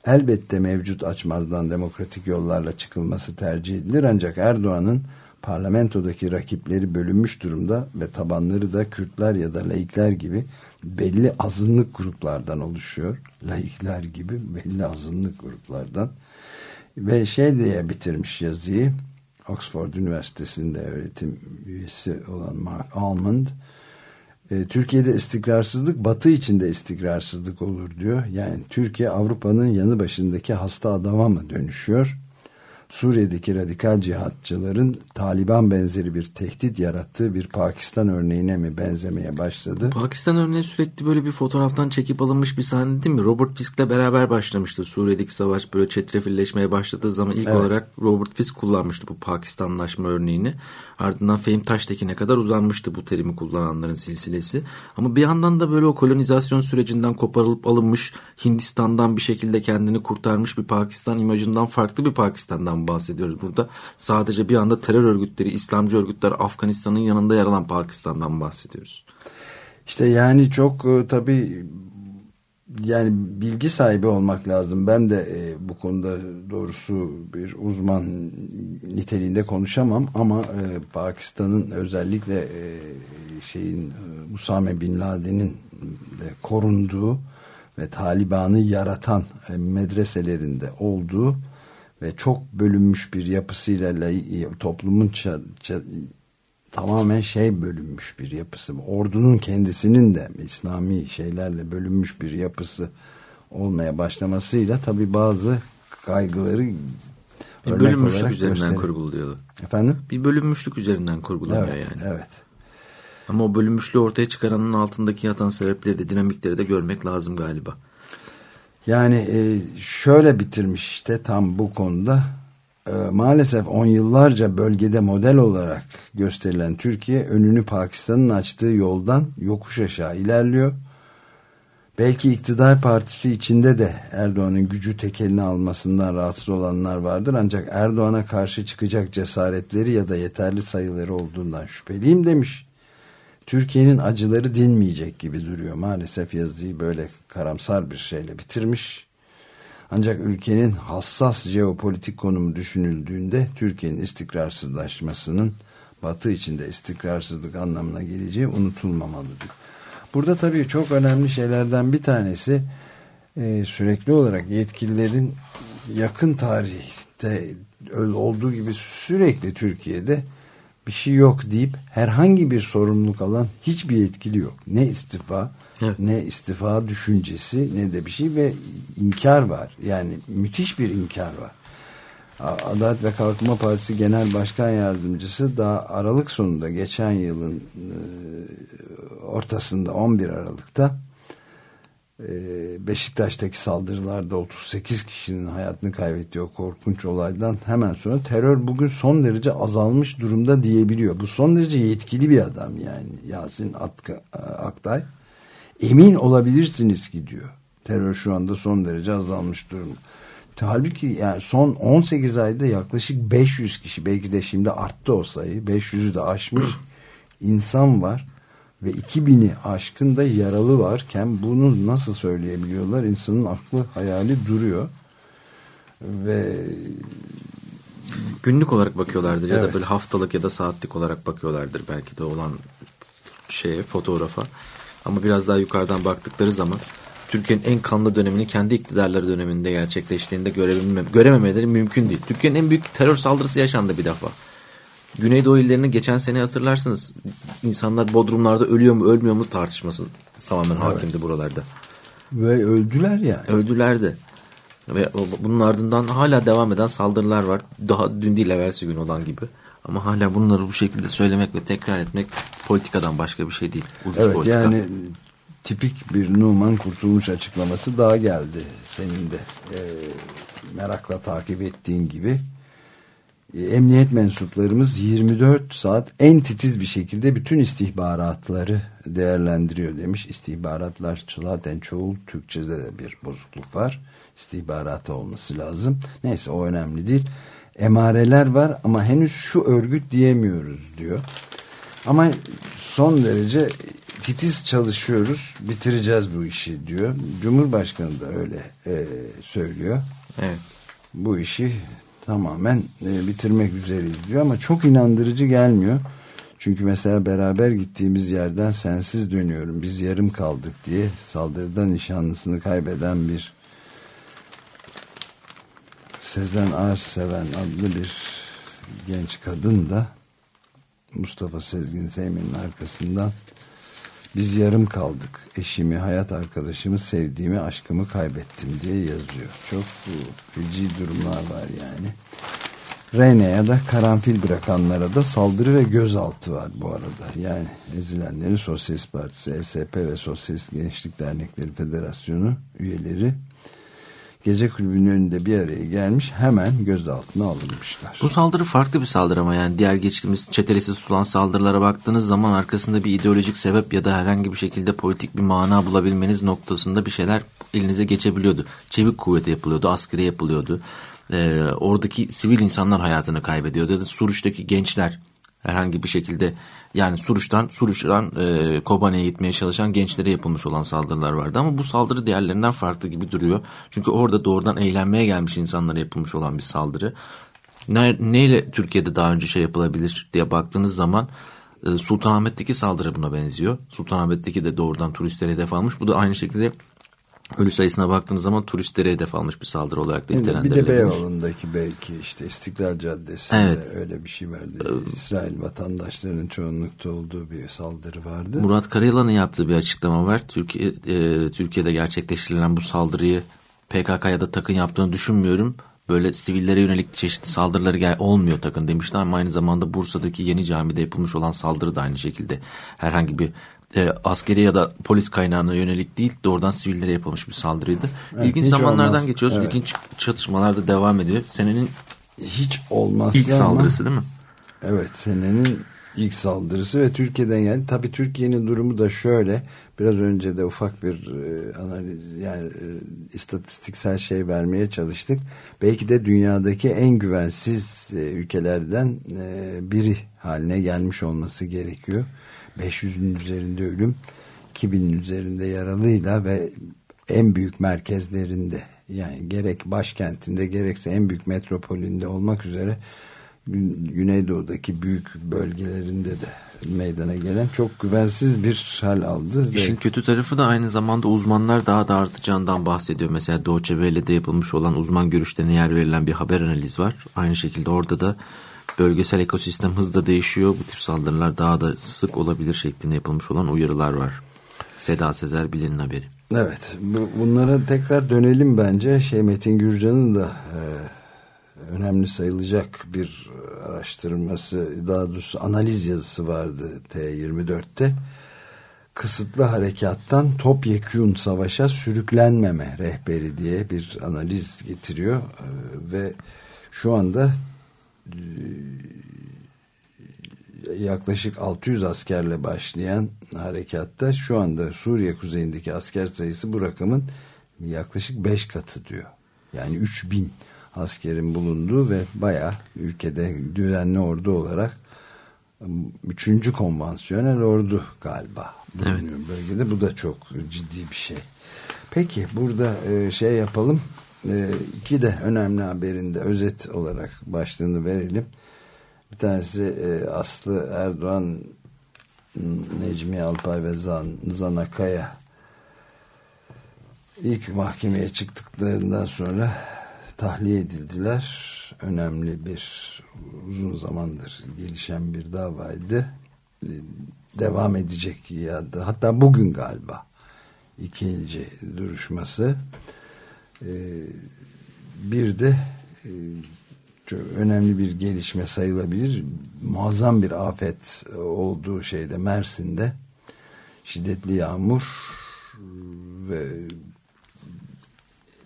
Elbette mevcut açmazdan demokratik yollarla çıkılması tercih edilir. Ancak Erdoğan'ın parlamentodaki rakipleri bölünmüş durumda ve tabanları da Kürtler ya da laikler gibi belli azınlık gruplardan oluşuyor. Laikler gibi belli azınlık gruplardan. Ve şey diye bitirmiş yazıyı Oxford Üniversitesi'nde öğretim üyesi olan Mark Almond e, Türkiye'de istikrarsızlık batı içinde istikrarsızlık olur diyor. Yani Türkiye Avrupa'nın yanı başındaki hasta adama mı dönüşüyor? Suriye'deki radikal cihatçıların Taliban benzeri bir tehdit yarattığı bir Pakistan örneğine mi benzemeye başladı? Pakistan örneği sürekli böyle bir fotoğraftan çekip alınmış bir sahne değil mi? Robert Fisk'le beraber başlamıştı. Suriye'deki savaş böyle çetrefilleşmeye başladığı zaman ilk evet. olarak Robert Fisk kullanmıştı bu Pakistanlaşma örneğini. Ardından Fehim Taştekin'e kadar uzanmıştı bu terimi kullananların silsilesi. Ama bir yandan da böyle o kolonizasyon sürecinden koparılıp alınmış Hindistan'dan bir şekilde kendini kurtarmış bir Pakistan imajından farklı bir Pakistan'dan bahsediyoruz burada. Sadece bir anda terör örgütleri, İslamcı örgütler Afganistan'ın yanında yer alan Pakistan'dan bahsediyoruz. İşte yani çok e, tabii yani bilgi sahibi olmak lazım. Ben de e, bu konuda doğrusu bir uzman niteliğinde konuşamam ama e, Pakistan'ın özellikle e, şeyin e, Usame Bin Laden'in de korunduğu ve Taliban'ı yaratan e, medreselerinde olduğu ve çok bölünmüş bir yapısıyla toplumun tamamen şey bölünmüş bir yapısı. Ordunun kendisinin de İslami şeylerle bölünmüş bir yapısı olmaya başlamasıyla tabi bazı kaygıları bir bölünmüşlük üzerinden kurguluyor. Efendim? Bir bölünmüşlük üzerinden kurgulanıyor evet, yani. Evet. Ama o bölünmüşlüğü ortaya çıkaranın altındaki yatan sebepleri de dinamikleri de görmek lazım galiba. Yani e, şöyle bitirmiş işte tam bu konuda e, maalesef on yıllarca bölgede model olarak gösterilen Türkiye önünü Pakistan'ın açtığı yoldan yokuş aşağı ilerliyor. Belki iktidar partisi içinde de Erdoğan'ın gücü tekelini almasından rahatsız olanlar vardır. Ancak Erdoğan'a karşı çıkacak cesaretleri ya da yeterli sayıları olduğundan şüpheliyim demiş. Türkiye'nin acıları dinmeyecek gibi duruyor. Maalesef yazıyı böyle karamsar bir şeyle bitirmiş. Ancak ülkenin hassas jeopolitik konumu düşünüldüğünde Türkiye'nin istikrarsızlaşmasının Batı içinde istikrarsızlık anlamına geleceği unutulmamalıdır. Burada tabii çok önemli şeylerden bir tanesi e, sürekli olarak yetkililerin yakın tarihte olduğu gibi sürekli Türkiye'de bir şey yok deyip herhangi bir sorumluluk alan hiçbir yetkili yok. Ne istifa evet. ne istifa düşüncesi ne de bir şey ve inkar var. Yani müthiş bir inkar var. Adalet ve Kalkınma Partisi Genel Başkan Yardımcısı daha Aralık sonunda geçen yılın e, ortasında 11 Aralık'ta Beşiktaş'taki saldırılarda 38 kişinin hayatını kaybettiği o korkunç olaydan hemen sonra terör bugün son derece azalmış durumda diyebiliyor. Bu son derece yetkili bir adam yani Yasin Atka, Aktay. Emin olabilirsiniz ki diyor. Terör şu anda son derece azalmış durumda. Halbuki yani son 18 ayda yaklaşık 500 kişi belki de şimdi arttı o sayı 500'ü de aşmış insan var ve 2000'i aşkın da yaralı varken bunu nasıl söyleyebiliyorlar insanın aklı hayali duruyor ve günlük olarak bakıyorlardır evet. ya da böyle haftalık ya da saatlik olarak bakıyorlardır belki de olan şeye fotoğrafa ama biraz daha yukarıdan baktıkları zaman Türkiye'nin en kanlı dönemini kendi iktidarları döneminde gerçekleştiğinde görebilmem, görememeleri mümkün değil. Türkiye'nin en büyük terör saldırısı yaşandı bir defa. Güneydoğu illerini geçen sene hatırlarsınız. İnsanlar bodrumlarda ölüyor mu ölmüyor mu tartışması tamamen evet. hakimdi buralarda. Ve öldüler yani. Öldüler de. Ve bunun ardından hala devam eden saldırılar var. Daha dün değil evvelsi gün olan gibi. Ama hala bunları bu şekilde söylemek ve tekrar etmek politikadan başka bir şey değil. Ucuz evet politika. yani tipik bir Numan Kurtulmuş açıklaması daha geldi. Senin de e, merakla takip ettiğin gibi. E, emniyet mensuplarımız 24 saat en titiz bir şekilde bütün istihbaratları değerlendiriyor demiş. İstihbaratlar zaten çoğul Türkçe'de de bir bozukluk var. İstihbaratı olması lazım. Neyse o önemli değil. Emareler var ama henüz şu örgüt diyemiyoruz diyor. Ama son derece titiz çalışıyoruz bitireceğiz bu işi diyor. Cumhurbaşkanı da öyle e, söylüyor. Evet. Bu işi tamamen e, bitirmek üzereyiz diyor ama çok inandırıcı gelmiyor. Çünkü mesela beraber gittiğimiz yerden sensiz dönüyorum biz yarım kaldık diye saldırıda nişanlısını kaybeden bir Sezen Arseven adlı bir genç kadın da Mustafa Sezgin Seymen'in arkasından biz yarım kaldık. Eşimi, hayat arkadaşımı, sevdiğimi, aşkımı kaybettim diye yazıyor. Çok feci durumlar var yani. Rene'ye da karanfil bırakanlara da saldırı ve gözaltı var bu arada. Yani ezilenlerin Sosyalist Partisi, SP ve Sosyalist Gençlik Dernekleri Federasyonu üyeleri gece kulübünün önünde bir araya gelmiş hemen gözaltına alınmışlar. Bu saldırı farklı bir saldırı ama yani diğer geçtiğimiz çetelesi tutulan saldırılara baktığınız zaman arkasında bir ideolojik sebep ya da herhangi bir şekilde politik bir mana bulabilmeniz noktasında bir şeyler elinize geçebiliyordu. Çevik kuvvete yapılıyordu, askeri yapılıyordu. Ee, oradaki sivil insanlar hayatını kaybediyordu. Suruç'taki gençler herhangi bir şekilde yani Suruç'tan Suruç'tan e, Kobane'ye gitmeye çalışan gençlere yapılmış olan saldırılar vardı ama bu saldırı diğerlerinden farklı gibi duruyor. Çünkü orada doğrudan eğlenmeye gelmiş insanlara yapılmış olan bir saldırı. Ne, neyle Türkiye'de daha önce şey yapılabilir diye baktığınız zaman e, Sultanahmet'teki saldırı buna benziyor. Sultanahmet'teki de doğrudan turistlere hedef almış. Bu da aynı şekilde Ölü sayısına baktığınız zaman turistlere hedef almış bir saldırı olarak da nitelendirilebilir. Bir de Beyoğlu'ndaki belki işte İstiklal Caddesi'nde evet. öyle bir şey vardı. Ee, İsrail vatandaşlarının çoğunlukta olduğu bir saldırı vardı. Murat Karayalan'ın yaptığı bir açıklama var. Türkiye, e, Türkiye'de gerçekleştirilen bu saldırıyı PKK ya da takın yaptığını düşünmüyorum. Böyle sivillere yönelik çeşitli saldırıları gel olmuyor takın demişler ama aynı zamanda Bursa'daki yeni camide yapılmış olan saldırı da aynı şekilde herhangi bir e, askeri ya da polis kaynağına yönelik değil doğrudan sivillere yapılmış bir saldırıydı. Evet, İlginç zamanlardan olmaz. geçiyoruz. Evet. İlginç çatışmalar da devam ediyor. Senenin hiç olmaz ilk saldırısı değil mi? Evet senenin ilk saldırısı ve Türkiye'den yani tabi Türkiye'nin durumu da şöyle biraz önce de ufak bir e, analiz yani e, istatistiksel şey vermeye çalıştık. Belki de dünyadaki en güvensiz e, ülkelerden e, biri haline gelmiş olması gerekiyor 500'ün üzerinde ölüm 2000'in üzerinde yaralıyla ve en büyük merkezlerinde yani gerek başkentinde gerekse en büyük metropolünde olmak üzere Güneydoğu'daki büyük bölgelerinde de meydana gelen çok güvensiz bir hal aldı. İşin kötü tarafı da aynı zamanda uzmanlar daha da artacağından bahsediyor. Mesela Doğu Çevre'yle yapılmış olan uzman görüşlerine yer verilen bir haber analiz var. Aynı şekilde orada da bölgesel ekosistem hızla değişiyor. Bu tip saldırılar daha da sık olabilir şeklinde yapılmış olan uyarılar var. Seda Sezer Bilin'in haberi. Evet bu, bunlara tekrar dönelim bence. Şey Metin Gürcan'ın da e, önemli sayılacak bir araştırması daha doğrusu analiz yazısı vardı T24'te. Kısıtlı harekattan topyekun savaşa sürüklenmeme rehberi diye bir analiz getiriyor e, ve şu anda yaklaşık 600 askerle başlayan harekatta şu anda Suriye kuzeyindeki asker sayısı bu rakamın yaklaşık 5 katı diyor. Yani 3000 askerin bulunduğu ve baya ülkede düzenli ordu olarak üçüncü konvansiyonel ordu galiba evet. bölgede. Bu da çok ciddi bir şey. Peki burada e, şey yapalım. E, iki de önemli haberinde özet olarak başlığını verelim. Bir tanesi e, Aslı Erdoğan, Necmi Alpay ve Zan, Zanakaya ilk mahkemeye çıktıklarından sonra tahliye edildiler. Önemli bir uzun zamandır gelişen bir davaydı. Devam edecek ya da hatta bugün galiba ikinci duruşması. Ee, bir de e, çok önemli bir gelişme sayılabilir. Muazzam bir afet olduğu şeyde Mersin'de şiddetli yağmur ve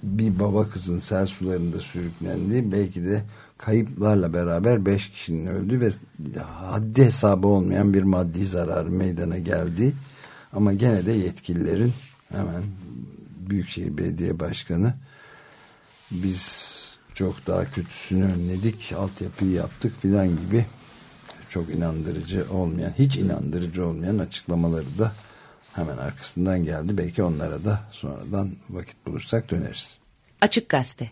bir baba kızın sel sularında sürüklendi. Belki de kayıplarla beraber beş kişinin öldü ve haddi hesabı olmayan bir maddi zarar meydana geldi. Ama gene de yetkililerin hemen Büyükşehir Belediye Başkanı biz çok daha kötüsünü önledik, altyapıyı yaptık filan gibi çok inandırıcı olmayan, hiç inandırıcı olmayan açıklamaları da hemen arkasından geldi. Belki onlara da sonradan vakit bulursak döneriz. Açık Gazete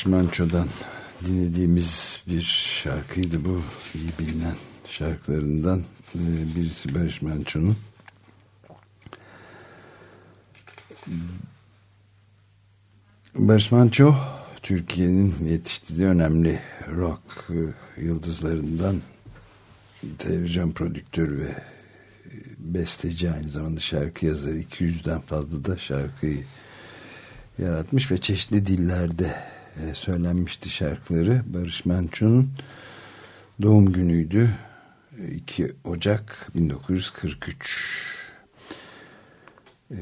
Barış Manço'dan dinlediğimiz bir şarkıydı bu. iyi bilinen şarkılarından e, birisi Barış Manço'nun. Barış Manço Türkiye'nin yetiştirdiği önemli rock e, yıldızlarından televizyon prodüktörü ve e, besteci aynı zamanda şarkı yazarı 200'den fazla da şarkıyı yaratmış ve çeşitli dillerde söylenmişti şarkıları. Barış Manço'nun doğum günüydü. 2 Ocak 1943. E,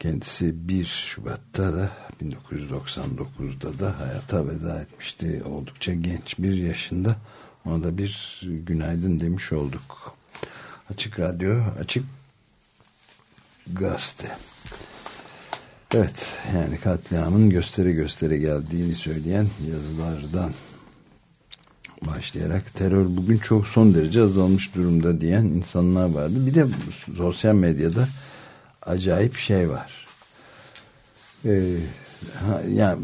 kendisi 1 Şubat'ta da 1999'da da hayata veda etmişti. Oldukça genç bir yaşında. Ona da bir günaydın demiş olduk. Açık Radyo, Açık Gazete. Evet yani katliamın göstere göstere geldiğini söyleyen yazılardan başlayarak terör bugün çok son derece azalmış durumda diyen insanlar vardı. Bir de sosyal medyada acayip şey var. Ee, yani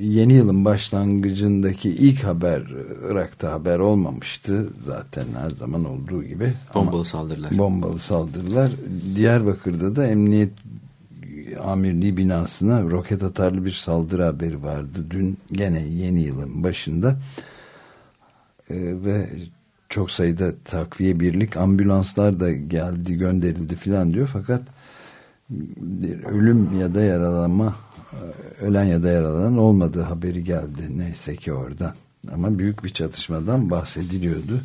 yeni yılın başlangıcındaki ilk haber Irak'ta haber olmamıştı zaten her zaman olduğu gibi. Bombalı Ama saldırılar. Bombalı saldırılar. Diyarbakır'da da emniyet amirliği binasına roket atarlı bir saldırı haberi vardı. Dün gene yeni yılın başında ee, ve çok sayıda takviye birlik ambulanslar da geldi gönderildi filan diyor fakat ölüm ya da yaralanma ölen ya da yaralanan olmadığı haberi geldi neyse ki oradan ama büyük bir çatışmadan bahsediliyordu.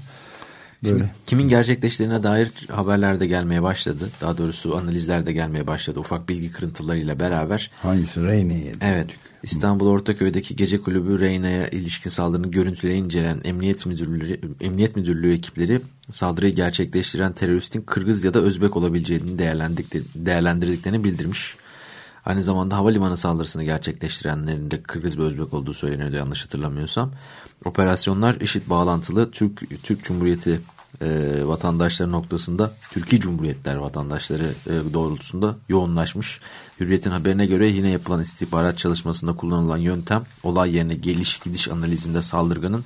Böyle. Şimdi, kimin gerçekleştiğine dair haberler de gelmeye başladı. Daha doğrusu analizler de gelmeye başladı. Ufak bilgi kırıntılarıyla beraber. Hangisi? Reyne'ye. Evet. İstanbul Ortaköy'deki gece kulübü Reyne'ye ilişkin saldırının görüntüleri incelen Emniyet Müdürlüğü, Emniyet Müdürlüğü ekipleri saldırıyı gerçekleştiren teröristin Kırgız ya da Özbek olabileceğini değerlendirdiklerini bildirmiş. Aynı zamanda havalimanı saldırısını gerçekleştirenlerin de Kırgız ve Özbek olduğu söyleniyordu yanlış hatırlamıyorsam. Operasyonlar eşit bağlantılı Türk Türk Cumhuriyeti e, vatandaşları noktasında Türkiye Cumhuriyetler vatandaşları e, doğrultusunda yoğunlaşmış. Hürriyet'in haberine göre yine yapılan istihbarat çalışmasında kullanılan yöntem olay yerine geliş gidiş analizinde saldırganın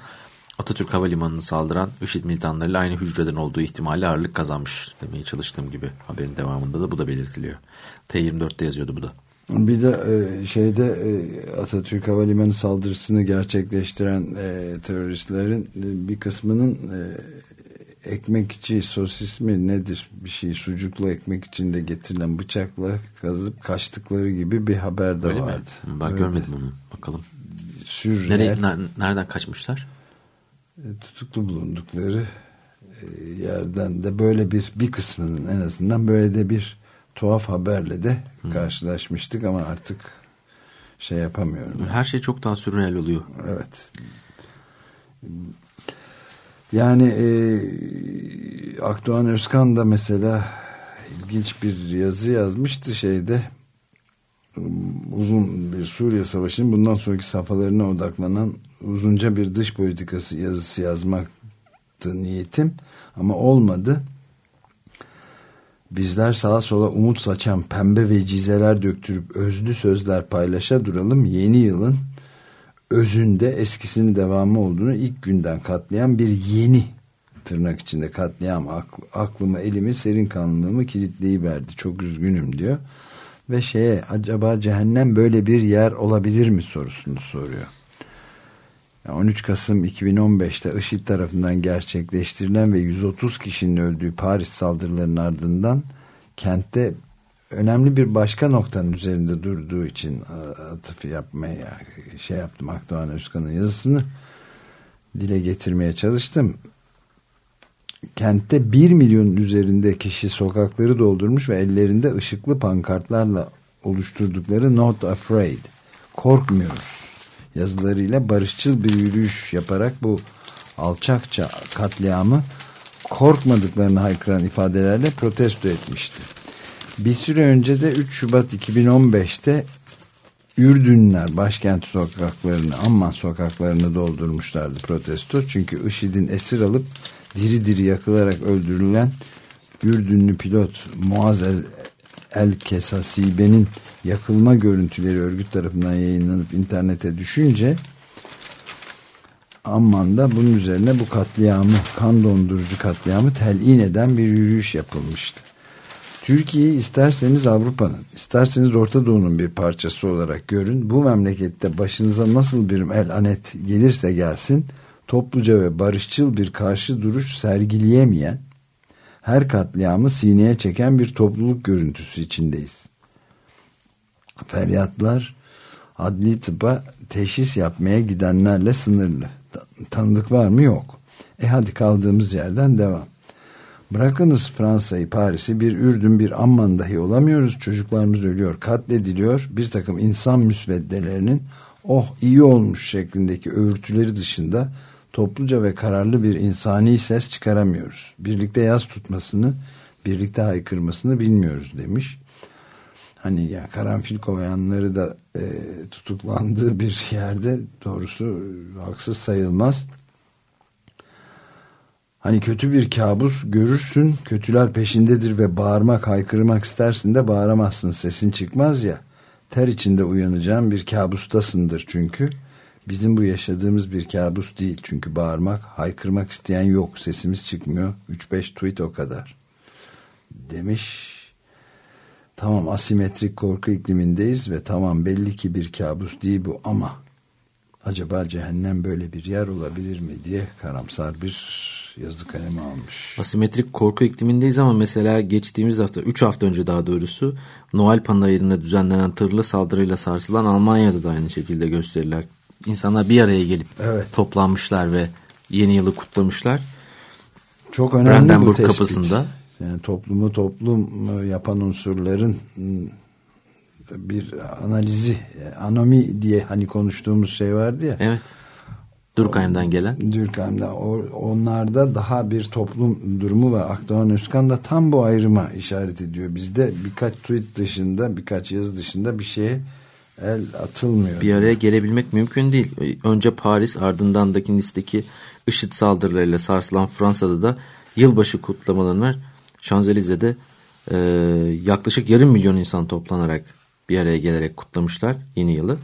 Atatürk Havalimanı'nı saldıran IŞİD militanlarıyla aynı hücreden olduğu ihtimali ağırlık kazanmış demeye çalıştığım gibi haberin devamında da bu da belirtiliyor. T24'te yazıyordu bu da. Bir de e, şeyde e, Atatürk Havalimanı saldırısını gerçekleştiren e, teröristlerin bir kısmının ekmekçi sosis mi nedir bir şey sucuklu ekmek içinde getirilen bıçakla kazıp kaçtıkları gibi bir haber de Öyle vardı. Mi? Ben Öyle. görmedim onu. Bakalım. Sürreal. Nereye, nereden kaçmışlar? Tutuklu bulundukları yerden de böyle bir bir kısmının en azından böyle de bir tuhaf haberle de karşılaşmıştık ama artık şey yapamıyorum. Her şey çok daha sürreal oluyor. Evet. Yani e, Akdoğan Özkan da mesela ilginç bir yazı yazmıştı şeyde uzun bir Suriye Savaşı'nın bundan sonraki safhalarına odaklanan uzunca bir dış politikası yazısı yazmaktı niyetim ama olmadı. Bizler sağa sola umut saçan pembe vecizeler döktürüp özlü sözler paylaşa duralım. Yeni yılın özünde eskisinin devamı olduğunu ilk günden katlayan bir yeni tırnak içinde katliam akl, aklımı elimi serin kanlılığımı kilitleyiverdi. Çok üzgünüm diyor. Ve şeye acaba cehennem böyle bir yer olabilir mi sorusunu soruyor. 13 Kasım 2015'te IŞİD tarafından gerçekleştirilen ve 130 kişinin öldüğü Paris saldırılarının ardından kentte önemli bir başka noktanın üzerinde durduğu için atıf yapmaya şey yaptım Akdoğan Özkan'ın yazısını dile getirmeye çalıştım. Kentte 1 milyon üzerinde kişi sokakları doldurmuş ve ellerinde ışıklı pankartlarla oluşturdukları Not Afraid korkmuyoruz yazılarıyla barışçıl bir yürüyüş yaparak bu alçakça katliamı korkmadıklarını haykıran ifadelerle protesto etmişti. Bir süre önce de 3 Şubat 2015'te Ürdünler başkent sokaklarını, Amman sokaklarını doldurmuşlardı protesto. Çünkü IŞİD'in esir alıp diri diri yakılarak öldürülen Ürdünlü pilot Muaz El Kesasibe'nin yakılma görüntüleri örgüt tarafından yayınlanıp internete düşünce Amman'da bunun üzerine bu katliamı, kan dondurucu katliamı telin eden bir yürüyüş yapılmıştı. Türkiye'yi isterseniz Avrupa'nın, isterseniz Orta Doğu'nun bir parçası olarak görün. Bu memlekette başınıza nasıl bir el anet gelirse gelsin, topluca ve barışçıl bir karşı duruş sergileyemeyen, her katliamı sineye çeken bir topluluk görüntüsü içindeyiz. Feryatlar adli tıba teşhis yapmaya gidenlerle sınırlı. Tanıdık var mı? Yok. E hadi kaldığımız yerden devam. Bırakınız Fransa'yı, Paris'i, bir Ürdün, bir Amman dahi olamıyoruz. Çocuklarımız ölüyor, katlediliyor. Bir takım insan müsveddelerinin oh iyi olmuş şeklindeki övürtüleri dışında topluca ve kararlı bir insani ses çıkaramıyoruz. Birlikte yaz tutmasını, birlikte haykırmasını bilmiyoruz demiş. Hani ya karanfil koyanları da e, tutuklandığı bir yerde doğrusu haksız sayılmaz. Hani kötü bir kabus görürsün, kötüler peşindedir ve bağırmak, haykırmak istersin de bağıramazsın, sesin çıkmaz ya. Ter içinde uyanacağın bir kabustasındır çünkü. Bizim bu yaşadığımız bir kabus değil. Çünkü bağırmak, haykırmak isteyen yok. Sesimiz çıkmıyor. 3-5 tweet o kadar. Demiş. Tamam asimetrik korku iklimindeyiz ve tamam belli ki bir kabus değil bu ama acaba cehennem böyle bir yer olabilir mi diye karamsar bir yazı kalemi almış. Asimetrik korku iklimindeyiz ama mesela geçtiğimiz hafta 3 hafta önce daha doğrusu Noel panayırına düzenlenen tırlı saldırıyla sarsılan Almanya'da da aynı şekilde gösteriler. İnsanlar bir araya gelip evet. toplanmışlar ve yeni yılı kutlamışlar. Çok önemli Brandenburg bu tespit. kapısında. Yani toplumu toplum yapan unsurların bir analizi, anomi diye hani konuştuğumuz şey vardı ya. Evet. Durkheim'den gelen. Durkheim'den. Onlarda daha bir toplum durumu var. Akdoğan Özkan da tam bu ayrıma işaret ediyor. Bizde birkaç tweet dışında, birkaç yazı dışında bir şeye el atılmıyor. Bir araya gelebilmek mümkün değil. Önce Paris ardından da listeki IŞİD saldırılarıyla sarsılan Fransa'da da yılbaşı kutlamalarını Şanzelize'de e, yaklaşık yarım milyon insan toplanarak bir araya gelerek kutlamışlar yeni yılı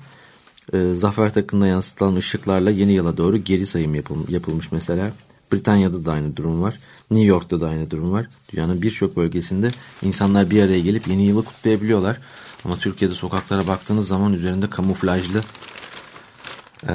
e, zafer takımına yansıtılan ışıklarla yeni yıla doğru geri sayım yapıl, yapılmış mesela. Britanya'da da aynı durum var. New York'ta da aynı durum var. Dünyanın birçok bölgesinde insanlar bir araya gelip yeni yılı kutlayabiliyorlar. Ama Türkiye'de sokaklara baktığınız zaman üzerinde kamuflajlı e,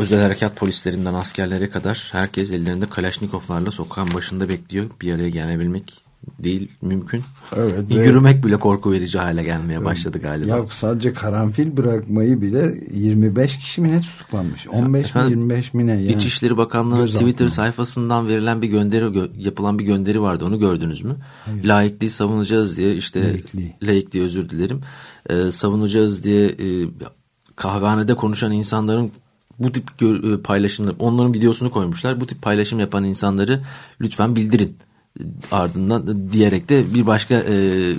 özel harekat polislerinden askerlere kadar herkes ellerinde kalaşnikovlarla sokağın başında bekliyor. Bir araya gelebilmek değil mümkün. Evet. Yürümek bile korku verici hale gelmeye başladı galiba. Yok sadece karanfil bırakmayı bile 25 kişi mi ne tutuklanmış? 15 Efendim, mi 25 mi ne? Yani İçişleri Bakanlığı Twitter sayfasından verilen bir gönderi gö yapılan bir gönderi vardı. Onu gördünüz mü? Hayır. Laikliği savunacağız diye işte laikliği, laikliği özür dilerim. Ee, savunacağız diye e, kahvehanede konuşan insanların bu tip e, paylaşımlar onların videosunu koymuşlar. Bu tip paylaşım yapan insanları lütfen bildirin ardından diyerek de bir başka e,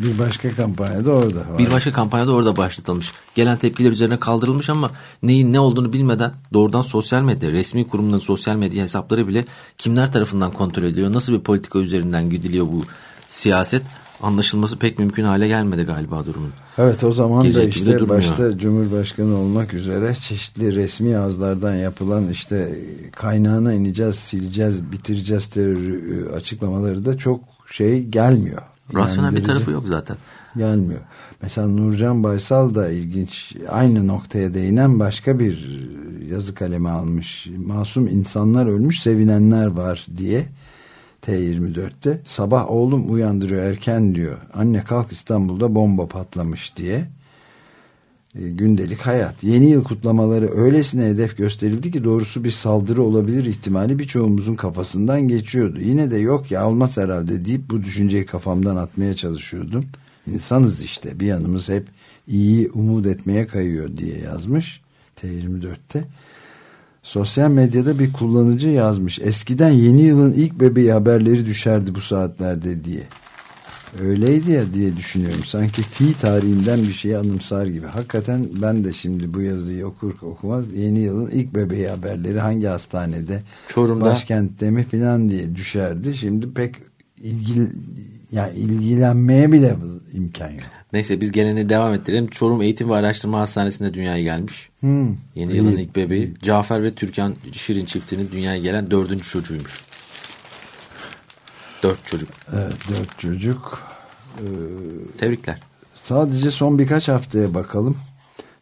bir başka kampanyada orada var. Bir başka kampanyada orada başlatılmış. Gelen tepkiler üzerine kaldırılmış ama neyin ne olduğunu bilmeden doğrudan sosyal medya, resmi kurumların sosyal medya hesapları bile kimler tarafından kontrol ediliyor? Nasıl bir politika üzerinden gidiliyor bu siyaset? Anlaşılması pek mümkün hale gelmedi galiba durumun. Evet o zaman Gece da işte başta Cumhurbaşkanı olmak üzere çeşitli resmi ağızlardan yapılan işte kaynağına ineceğiz, sileceğiz, bitireceğiz terörü e, açıklamaları da çok şey gelmiyor. Rasyonel bir tarafı yok zaten. Gelmiyor. Mesela Nurcan Baysal da ilginç aynı noktaya değinen başka bir yazı kalemi almış. Masum insanlar ölmüş sevinenler var diye T24'te sabah oğlum uyandırıyor erken diyor. Anne kalk İstanbul'da bomba patlamış diye. E, gündelik hayat. Yeni yıl kutlamaları öylesine hedef gösterildi ki doğrusu bir saldırı olabilir ihtimali birçoğumuzun kafasından geçiyordu. Yine de yok ya olmaz herhalde deyip bu düşünceyi kafamdan atmaya çalışıyordum. İnsanız işte bir yanımız hep iyi umut etmeye kayıyor diye yazmış T24'te. Sosyal medyada bir kullanıcı yazmış. Eskiden yeni yılın ilk bebeği haberleri düşerdi bu saatlerde diye. Öyleydi ya diye düşünüyorum. Sanki fi tarihinden bir şeyi anımsar gibi. Hakikaten ben de şimdi bu yazıyı okur okumaz yeni yılın ilk bebeği haberleri hangi hastanede Çorum'da başkentte mi filan diye düşerdi. Şimdi pek ilgil yani ilgilenmeye bile imkan yok. Neyse biz geleni devam ettirelim. Çorum Eğitim ve Araştırma Hastanesi'nde dünyaya gelmiş. Hmm. Yeni yılın ilk bebeği. Cafer ve Türkan Şirin çiftinin dünyaya gelen dördüncü çocuğuymuş. Dört çocuk. Evet dört çocuk. Tebrikler. Sadece son birkaç haftaya bakalım.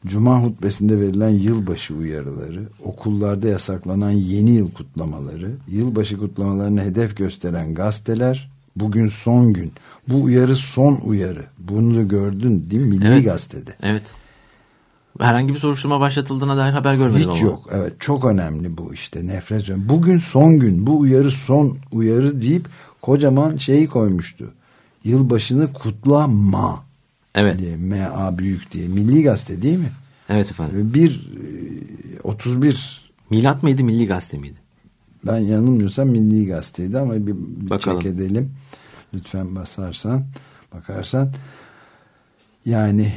Cuma hutbesinde verilen yılbaşı uyarıları, okullarda yasaklanan yeni yıl kutlamaları, yılbaşı kutlamalarına hedef gösteren gazeteler, bugün son gün. Bu uyarı son uyarı. Bunu da gördün değil mi? Milli Evet. Gazete'de. Evet. Herhangi bir soruşturma başlatıldığına dair haber görmedim Hiç ama. yok. Evet çok önemli bu işte nefret. Bugün son gün. Bu uyarı son uyarı deyip kocaman şeyi koymuştu. Yılbaşını kutlama Evet. diye. MA büyük diye. Milli Gazete değil mi? Evet efendim. Bir e, 31 Milat mıydı Milli Gazete miydi? Ben yanılmıyorsam Milli Gazete'ydi ama bir, bir Bakalım. çek edelim. Lütfen basarsan bakarsan yani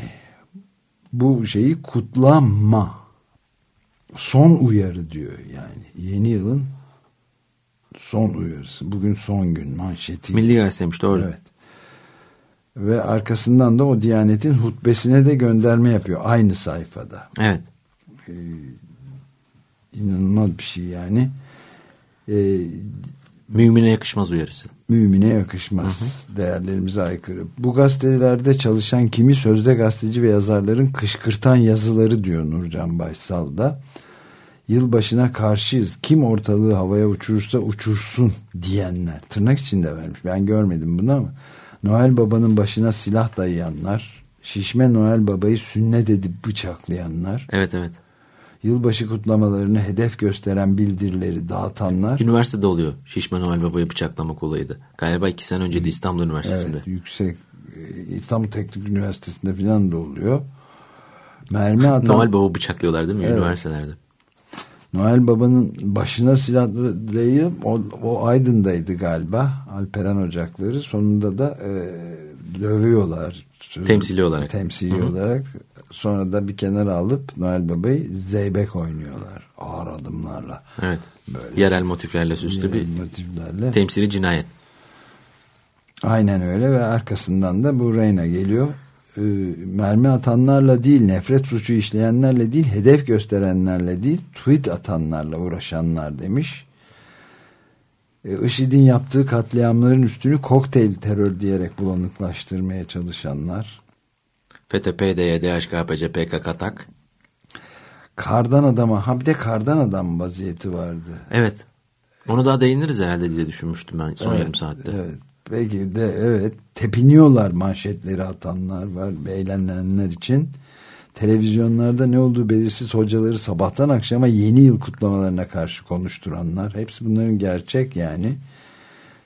bu şeyi kutlama son uyarı diyor yani yeni yılın son uyarısı. Bugün son gün manşeti. Milli Gazete'ymiş doğru. Evet. Ve arkasından da o Diyanet'in hutbesine de gönderme yapıyor aynı sayfada. Evet. İnanılmaz bir şey yani. Ee, Mümine yakışmaz uyarısı. mümine yakışmaz. Değerlerimize aykırı. Bu gazetelerde çalışan kimi sözde gazeteci ve yazarların kışkırtan yazıları diyor Nurcan Baysal da. Yılbaşına karşıyız. Kim ortalığı havaya uçurursa uçursun diyenler. Tırnak içinde vermiş. Ben görmedim bunu ama. Noel Baba'nın başına silah dayayanlar. Şişme Noel Baba'yı sünnet edip bıçaklayanlar. Evet evet. Yılbaşı kutlamalarını hedef gösteren bildirileri dağıtanlar. Üniversitede oluyor. Şişman Noel Baba'yı bıçaklamak olayıydı. Galiba iki sene önce de İstanbul Üniversitesi'nde. Evet, yüksek e, İstanbul Teknik Üniversitesi'nde falan da oluyor. Mermi atan Noel Baba bıçaklıyorlar değil mi Evet. üniversitelerde? Noel Baba'nın başına silah dayayıp o, o Aydın'daydı galiba Alperen Ocakları sonunda da e, dövüyorlar. Temsili olarak. Temsili Hı hı. olarak sonra da bir kenara alıp Noel Baba'yı zeybek oynuyorlar ağır adımlarla. Evet. Böyle. Yerel motiflerle süslü bir motiflerle. temsili cinayet. Aynen öyle ve arkasından da bu Reyna geliyor. Ee, mermi atanlarla değil, nefret suçu işleyenlerle değil, hedef gösterenlerle değil, tweet atanlarla uğraşanlar demiş. Ee, IŞİD'in yaptığı katliamların üstünü kokteyl terör diyerek bulanıklaştırmaya çalışanlar. FETÖ, PDY, DHKPC, PKK, TAK. Kardan adama, ha bir de kardan adam vaziyeti vardı. Evet. Onu daha değiniriz herhalde diye düşünmüştüm ben son Evet, yarım saatte. Evet. Belki de evet tepiniyorlar manşetleri atanlar var eğlenenler için. Televizyonlarda ne olduğu belirsiz hocaları sabahtan akşama yeni yıl kutlamalarına karşı konuşturanlar. Hepsi bunların gerçek yani.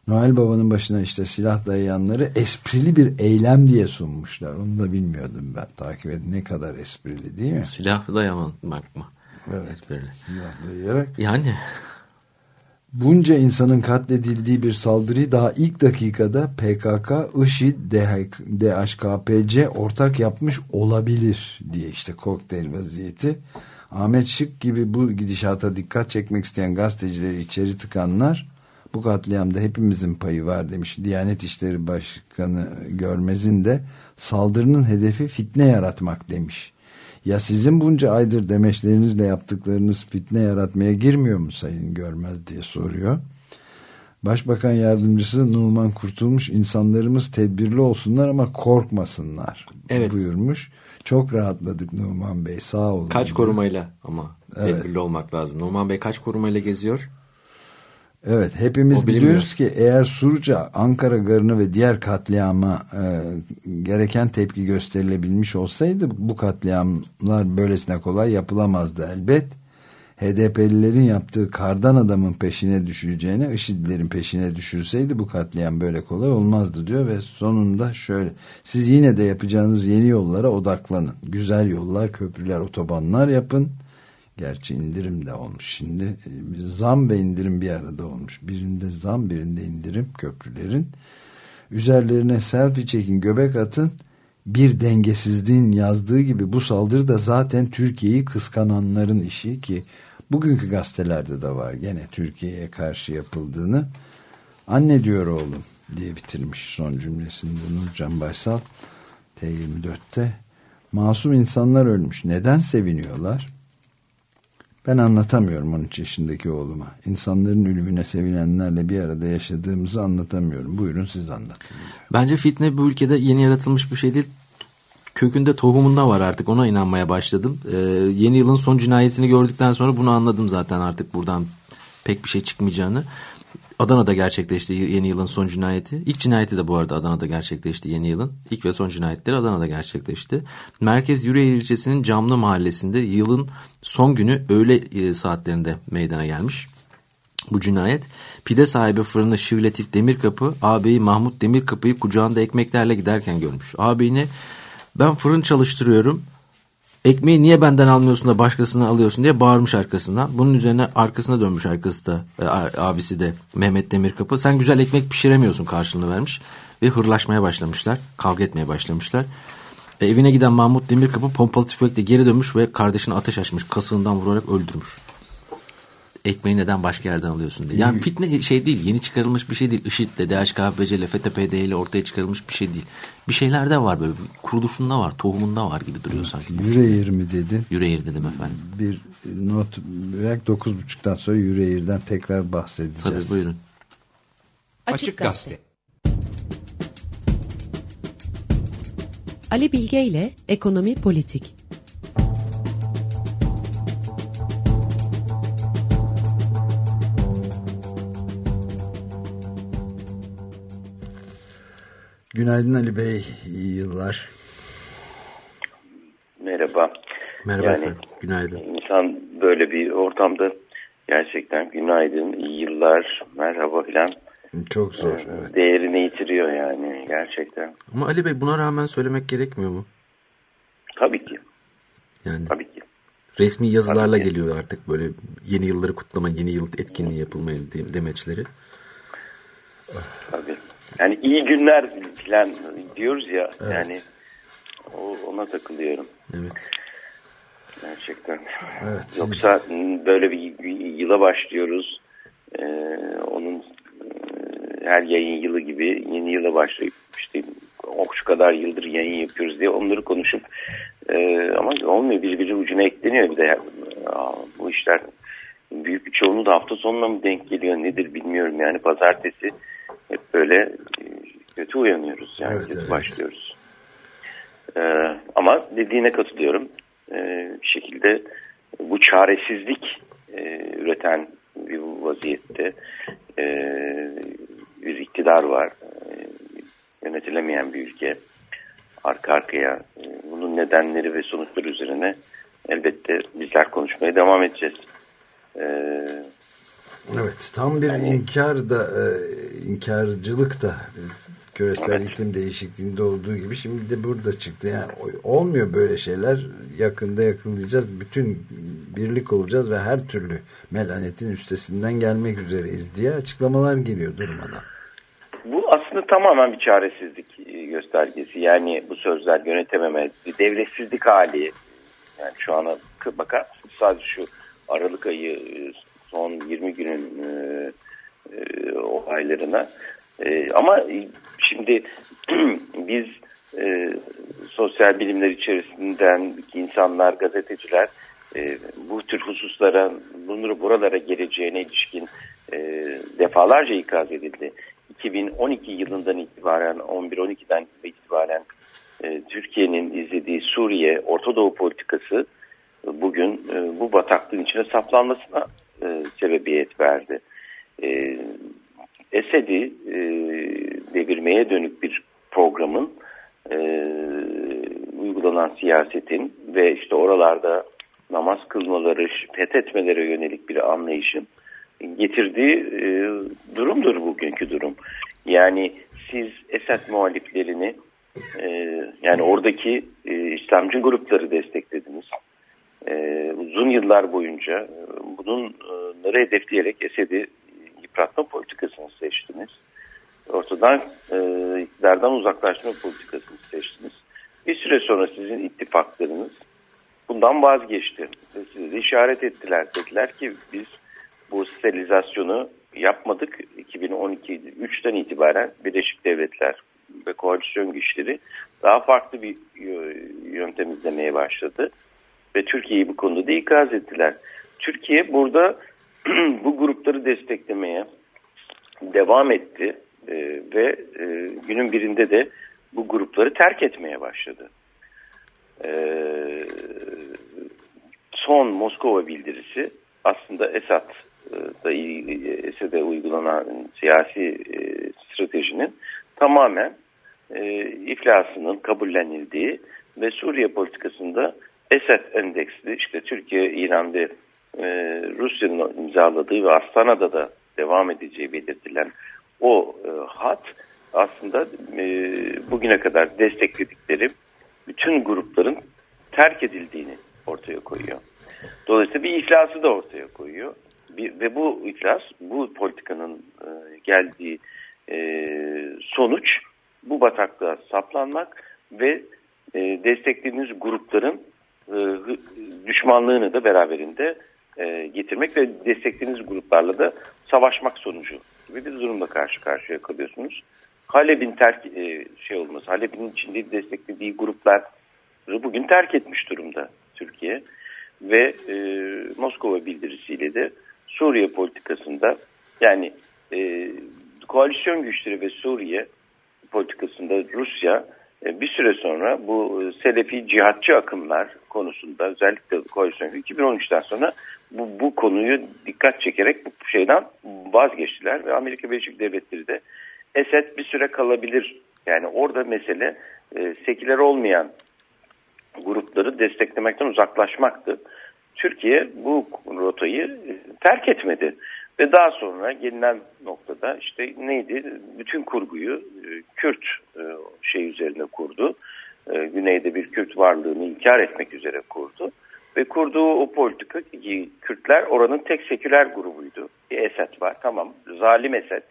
Noel Baba'nın başına işte silah dayayanları esprili bir eylem diye sunmuşlar. Onu da bilmiyordum ben. Takip edin ne kadar esprili değil mi? Silah dayama bakma. Evet. Böyle. Silah dayayarak. Yani Bunca insanın katledildiği bir saldırıyı daha ilk dakikada PKK, IŞİD, DHKPC ortak yapmış olabilir diye işte kokteyl vaziyeti. Ahmet Şık gibi bu gidişata dikkat çekmek isteyen gazetecileri içeri tıkanlar bu katliamda hepimizin payı var demiş. Diyanet İşleri Başkanı Görmez'in de saldırının hedefi fitne yaratmak demiş. Ya sizin bunca aydır demeçlerinizle yaptıklarınız fitne yaratmaya girmiyor mu Sayın Görmez diye soruyor. Başbakan yardımcısı Numan Kurtulmuş insanlarımız tedbirli olsunlar ama korkmasınlar evet. buyurmuş. Çok rahatladık Numan Bey sağ olun. Kaç korumayla ama evet. tedbirli olmak lazım. Numan Bey kaç korumayla geziyor? Evet hepimiz biliyoruz ki eğer Suruca, Ankara Garı'nı ve diğer katliama e, gereken tepki gösterilebilmiş olsaydı bu katliamlar böylesine kolay yapılamazdı elbet. HDP'lilerin yaptığı kardan adamın peşine düşüreceğine IŞİD'lerin peşine düşürseydi bu katliam böyle kolay olmazdı diyor ve sonunda şöyle siz yine de yapacağınız yeni yollara odaklanın. Güzel yollar, köprüler, otobanlar yapın Gerçi indirim de olmuş şimdi. E, zam ve indirim bir arada olmuş. Birinde zam birinde indirim köprülerin. Üzerlerine selfie çekin göbek atın. Bir dengesizliğin yazdığı gibi bu saldırı da zaten Türkiye'yi kıskananların işi ki bugünkü gazetelerde de var gene Türkiye'ye karşı yapıldığını. Anne diyor oğlum diye bitirmiş son cümlesinde Nurcan Baysal T24'te. Masum insanlar ölmüş. Neden seviniyorlar? Ben anlatamıyorum 13 yaşındaki oğluma. İnsanların ölümüne sevinenlerle bir arada yaşadığımızı anlatamıyorum. Buyurun siz anlatın. Bence fitne bu ülkede yeni yaratılmış bir şey değil. Kökünde tohumunda var artık ona inanmaya başladım. Ee, yeni yılın son cinayetini gördükten sonra bunu anladım zaten artık buradan pek bir şey çıkmayacağını. Adana'da gerçekleşti yeni yılın son cinayeti. İlk cinayeti de bu arada Adana'da gerçekleşti yeni yılın. İlk ve son cinayetleri Adana'da gerçekleşti. Merkez Yüreğir ilçesinin Camlı mahallesinde yılın son günü öğle e, saatlerinde meydana gelmiş. Bu cinayet pide sahibi fırını Şivletif Demirkapı ağabeyi Mahmut Demirkapı'yı kucağında ekmeklerle giderken görmüş. Ağabeyine ben fırın çalıştırıyorum ekmeği niye benden almıyorsun da başkasına alıyorsun diye bağırmış arkasından. Bunun üzerine arkasına dönmüş arkası da e, abisi de Mehmet Demirkapı. Sen güzel ekmek pişiremiyorsun karşılığını vermiş ve hırlaşmaya başlamışlar. Kavga etmeye başlamışlar. E, evine giden Mahmut Demirkapı pompalı tüfekle geri dönmüş ve kardeşine ateş açmış. Kasığından vurarak öldürmüş ekmeği neden başka yerden alıyorsun diye. Yani fitne şey değil, yeni çıkarılmış bir şey değil. IŞİD'le, DHKPC'yle, FETÖ-PD ile ortaya çıkarılmış bir şey değil. Bir şeyler de var böyle, kuruluşunda var, tohumunda var gibi duruyor sanki. Yüreğir mi dedin? Yüreğir dedim efendim. Bir not, dokuz buçuktan sonra Yüreğir'den tekrar bahsedeceğiz. Tabii buyurun. Açık Gazete. Ali Bilge ile Ekonomi Politik. Günaydın Ali Bey, iyi yıllar. Merhaba. Merhaba yani, efendim, günaydın. İnsan böyle bir ortamda gerçekten günaydın, iyi yıllar, merhaba filan. Çok zor, ee, evet. Değerini yitiriyor yani gerçekten. Ama Ali Bey buna rağmen söylemek gerekmiyor mu? Tabii ki. Yani. Tabii ki. Resmi yazılarla geliyor artık böyle yeni yılları kutlama, yeni yıl etkinliği yapılmaya demeçleri. Tabii. Yani iyi günler falan diyoruz ya. Evet. Yani o, ona takılıyorum. Evet. Gerçekten. Evet. Yoksa böyle bir yıla başlıyoruz. Ee, onun e, her yayın yılı gibi yeni yıla başlayıp işte o şu kadar yıldır yayın yapıyoruz diye onları konuşup e, ama olmuyor birbiri ucuna ekleniyor bir de ya, bu işler büyük bir çoğunluğu da hafta sonuna mı denk geliyor nedir bilmiyorum yani pazartesi hep böyle e, kötü uyanıyoruz yani evet, kötü evet. başlıyoruz. Ee, ama dediğine katılıyorum. Ee, bir şekilde bu çaresizlik e, üreten bir vaziyette e, bir iktidar var. E, yönetilemeyen bir ülke. Arka arkaya e, bunun nedenleri ve sonuçları üzerine elbette bizler konuşmaya devam edeceğiz. Evet. Evet tam bir yani, inkar da e, inkarcılık da e, küresel evet. iklim değişikliğinde olduğu gibi şimdi de burada çıktı. Yani olmuyor böyle şeyler. Yakında yakınlayacağız. Bütün birlik olacağız ve her türlü melanetin üstesinden gelmek üzereyiz diye açıklamalar geliyor durmadan. Bu aslında tamamen bir çaresizlik e, göstergesi. Yani bu sözler yönetememe, bir devletsizlik hali. Yani şu ana bakar sadece şu Aralık ayı e, son 20 günün e, e, olaylarına. E, ama şimdi biz e, sosyal bilimler içerisinden insanlar, gazeteciler e, bu tür hususlara, bunları buralara geleceğine ilişkin e, defalarca ikaz edildi. 2012 yılından itibaren 11-12'den itibaren e, Türkiye'nin izlediği Suriye Orta Doğu politikası e, bugün e, bu bataklığın içine saplanmasına sebebiyet verdi. E, Esed'i e, devirmeye dönük bir programın e, uygulanan siyasetin ve işte oralarda namaz kılmaları, fethetmelere yönelik bir anlayışın getirdiği e, durumdur bugünkü durum. Yani siz Esed muhaliflerini e, yani oradaki e, İslamcı grupları desteklediniz. E, uzun yıllar boyunca e, bunları hedefleyerek Esed'i yıpratma politikasını seçtiniz. Ortadan e, iktidardan uzaklaşma politikasını seçtiniz. Bir süre sonra sizin ittifaklarınız bundan vazgeçti. Ve size de işaret ettiler. Dediler ki biz bu sterilizasyonu yapmadık. 2012 3'ten itibaren Birleşik Devletler ve koalisyon güçleri daha farklı bir yöntem izlemeye başladı. Ve Türkiye'yi bu konuda da ikaz ettiler. Türkiye burada bu grupları desteklemeye devam etti e, ve e, günün birinde de bu grupları terk etmeye başladı. E, son Moskova bildirisi aslında Esad da Esed'e uygulanan siyasi e, stratejinin tamamen e, iflasının kabullenildiği ve Suriye politikasında Esed endeksli işte Türkiye, İran ve e, Rusya'nın imzaladığı ve Astana'da da devam edeceği belirtilen o e, hat aslında e, bugüne kadar destekledikleri bütün grupların terk edildiğini ortaya koyuyor. Dolayısıyla bir iflası da ortaya koyuyor. Bir, ve bu iflas, bu politikanın e, geldiği e, sonuç bu bataklığa saplanmak ve e, desteklediğiniz grupların e, düşmanlığını da beraberinde e, getirmek ve desteklediğiniz gruplarla da savaşmak sonucu gibi bir durumla karşı karşıya kalıyorsunuz. Halep'in terk e, şey olması, Halep'in içinde desteklediği gruplar bugün terk etmiş durumda Türkiye ve e, Moskova bildirisiyle de Suriye politikasında yani e, koalisyon güçleri ve Suriye politikasında Rusya bir süre sonra bu Selefi cihatçı akımlar konusunda özellikle koalisyon 2013'ten sonra bu, bu konuyu dikkat çekerek bu şeyden vazgeçtiler ve Amerika Birleşik Devletleri de Esed bir süre kalabilir. Yani orada mesele e, seküler olmayan grupları desteklemekten uzaklaşmaktı. Türkiye bu rotayı e, terk etmedi. Ve daha sonra gelinen noktada işte neydi? Bütün kurguyu e, Kürt e, şey üzerine kurdu. Güneyde bir Kürt varlığını inkar etmek üzere kurdu. Ve kurduğu o politika ki Kürtler oranın tek seküler grubuydu. Bir Esed var tamam zalim Esed.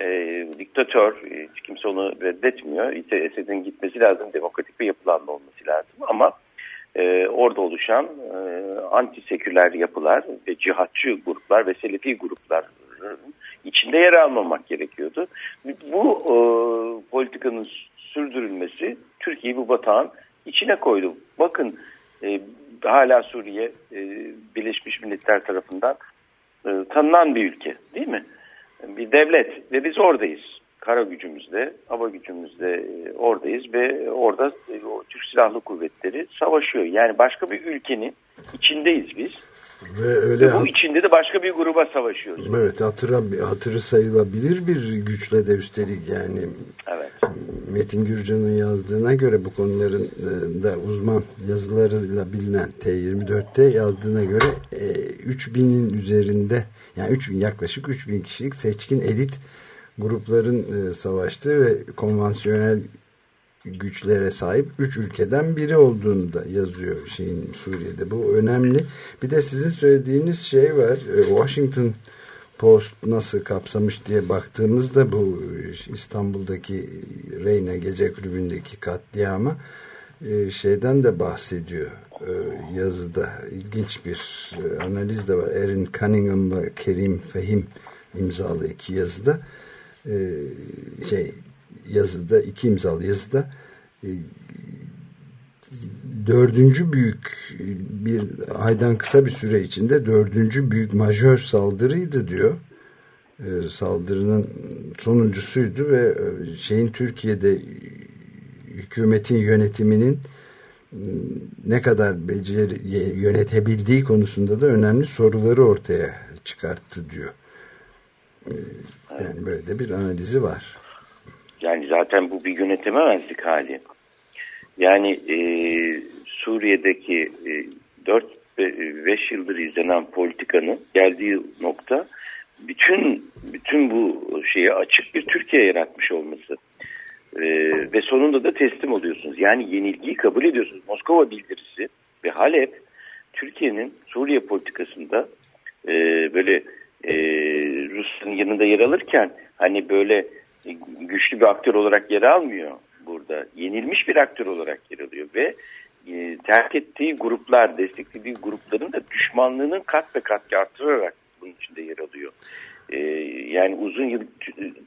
E, diktatör hiç kimse onu reddetmiyor. Esed'in gitmesi lazım demokratik bir yapılanma olması lazım ama e, orada oluşan e, anti-seküler yapılar ve cihatçı gruplar ve selefi gruplar içinde yer almamak gerekiyordu. Bu e, politikanın sürdürülmesi Türkiye'yi bu batağın içine koydu. Bakın e, hala Suriye e, Birleşmiş Milletler tarafından e, tanınan bir ülke değil mi? Bir devlet ve biz oradayız kara gücümüzde, hava gücümüzde e, oradayız ve orada e, Türk Silahlı Kuvvetleri savaşıyor. Yani başka bir ülkenin içindeyiz biz. Ve öyle ve bu içinde de başka bir gruba savaşıyoruz. Evet hatıra, hatırı sayılabilir bir güçle de üstelik yani. Evet. Metin Gürcan'ın yazdığına göre bu konuların e, da uzman yazılarıyla bilinen T24'te yazdığına göre 3000'in üzerinde yani 3000 yaklaşık 3000 kişilik seçkin elit grupların e, savaştığı ve konvansiyonel güçlere sahip üç ülkeden biri olduğunu da yazıyor şeyin Suriye'de. Bu önemli. Bir de sizin söylediğiniz şey var. E, Washington Post nasıl kapsamış diye baktığımızda bu İstanbul'daki Reyna Gece Kulübü'ndeki katliamı e, şeyden de bahsediyor e, yazıda. ilginç bir analiz de var. Erin Cunningham'la Kerim Fehim imzalı iki yazıda e, şey yazıda iki imzalı yazıda e, dördüncü büyük bir aydan kısa bir süre içinde dördüncü büyük majör saldırıydı diyor. e, saldırının sonuncusuydu ve e, şeyin Türkiye'de hükümetin yönetiminin ne kadar beceri yönetebildiği konusunda da önemli soruları ortaya çıkarttı diyor. Yani böyle de bir analizi var. Yani zaten bu bir yönetememezlik hali. Yani e, Suriye'deki e, 4-5 yıldır izlenen politikanın geldiği nokta bütün bütün bu şeyi açık bir Türkiye yaratmış olması. Ee, ve sonunda da teslim oluyorsunuz. Yani yenilgiyi kabul ediyorsunuz. Moskova bildirisi ve Halep Türkiye'nin Suriye politikasında e, böyle e, Rusya'nın yanında yer alırken hani böyle güçlü bir aktör olarak yer almıyor burada. Yenilmiş bir aktör olarak yer alıyor ve e, terk ettiği gruplar, desteklediği grupların da düşmanlığının kat ve kat artırarak bunun içinde yer alıyor. E, yani uzun yıl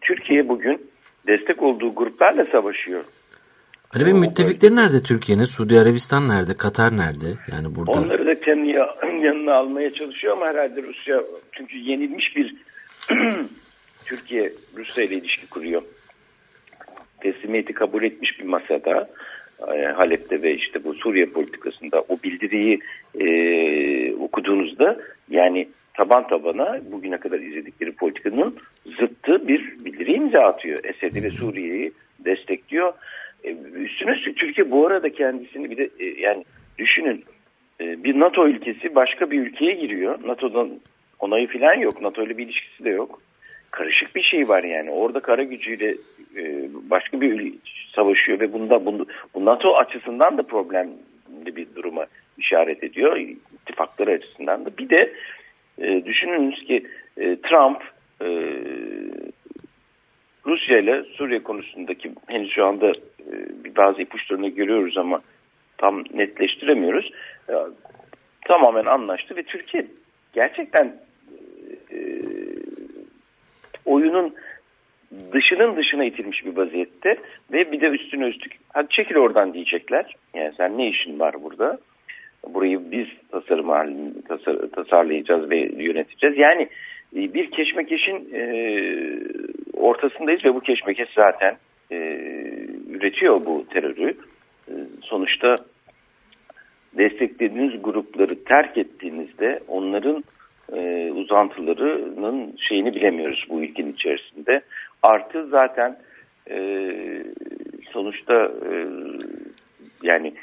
Türkiye bugün destek olduğu gruplarla savaşıyor. Ali Bey müttefikleri nerede Türkiye'nin? Suudi Arabistan nerede? Katar nerede? Yani burada. Onları da kendi yanına almaya çalışıyor ama herhalde Rusya çünkü yenilmiş bir Türkiye Rusya ile ilişki kuruyor. Teslimiyeti kabul etmiş bir masada e, Halep'te ve işte bu Suriye politikasında o bildiriyi e, okuduğunuzda yani taban tabana bugüne kadar izledikleri politikanın zıttı bir bildiri imza atıyor. Esed'i ve Suriye'yi destekliyor. E, üstüne üstlük Türkiye bu arada kendisini bir de e, yani düşünün e, bir NATO ülkesi başka bir ülkeye giriyor. NATO'dan onayı falan yok. NATO ile bir ilişkisi de yok. Karışık bir şey var yani. Orada kara gücüyle başka bir ülke savaşıyor ve bunda, bunda bu NATO açısından da problemli bir duruma işaret ediyor. İttifakları açısından da. Bir de düşününüz ki Trump Rusya ile Suriye konusundaki henüz şu anda bazı ipuçlarını görüyoruz ama tam netleştiremiyoruz. E, tamamen anlaştı ve Türkiye gerçekten e, oyunun dışının dışına itilmiş bir vaziyette ve bir de üstüne üstlük hadi çekil oradan diyecekler. Yani sen ne işin var burada? Burayı biz tasarım halini tasar, tasarlayacağız ve yöneteceğiz. Yani e, bir keşmekeşin e, ortasındayız ve bu keşmekeş zaten e, üretiyor bu terörü. E, sonuçta desteklediğiniz grupları terk ettiğinizde onların e, uzantılarının şeyini bilemiyoruz bu ülkenin içerisinde. Artı zaten e, sonuçta e, yani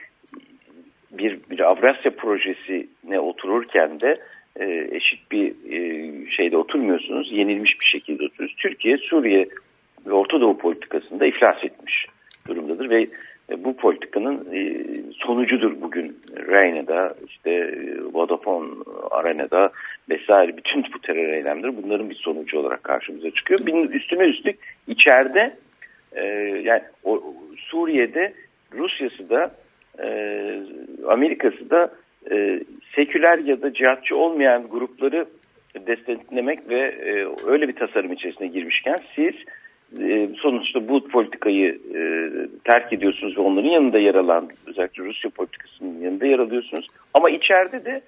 bir, bir Avrasya projesine otururken de e, eşit bir e, şeyde oturmuyorsunuz. Yenilmiş bir şekilde oturuyorsunuz. Türkiye, Suriye ve Orta Doğu politikasında iflas etmiş durumdadır ve e, bu politikanın e, sonucudur bugün Reyna'da, işte e, Vodafone Arena'da vesaire bütün bu terör eylemleri bunların bir sonucu olarak karşımıza çıkıyor. Üstüne üstlük içeride yani o, Suriye'de Rusya'sı da Amerika'sı da seküler ya da cihatçı olmayan grupları desteklemek ve öyle bir tasarım içerisine girmişken siz e, sonuçta bu politikayı e, terk ediyorsunuz ve onların yanında yer alan özellikle Rusya politikasının yanında yer alıyorsunuz. Ama içeride de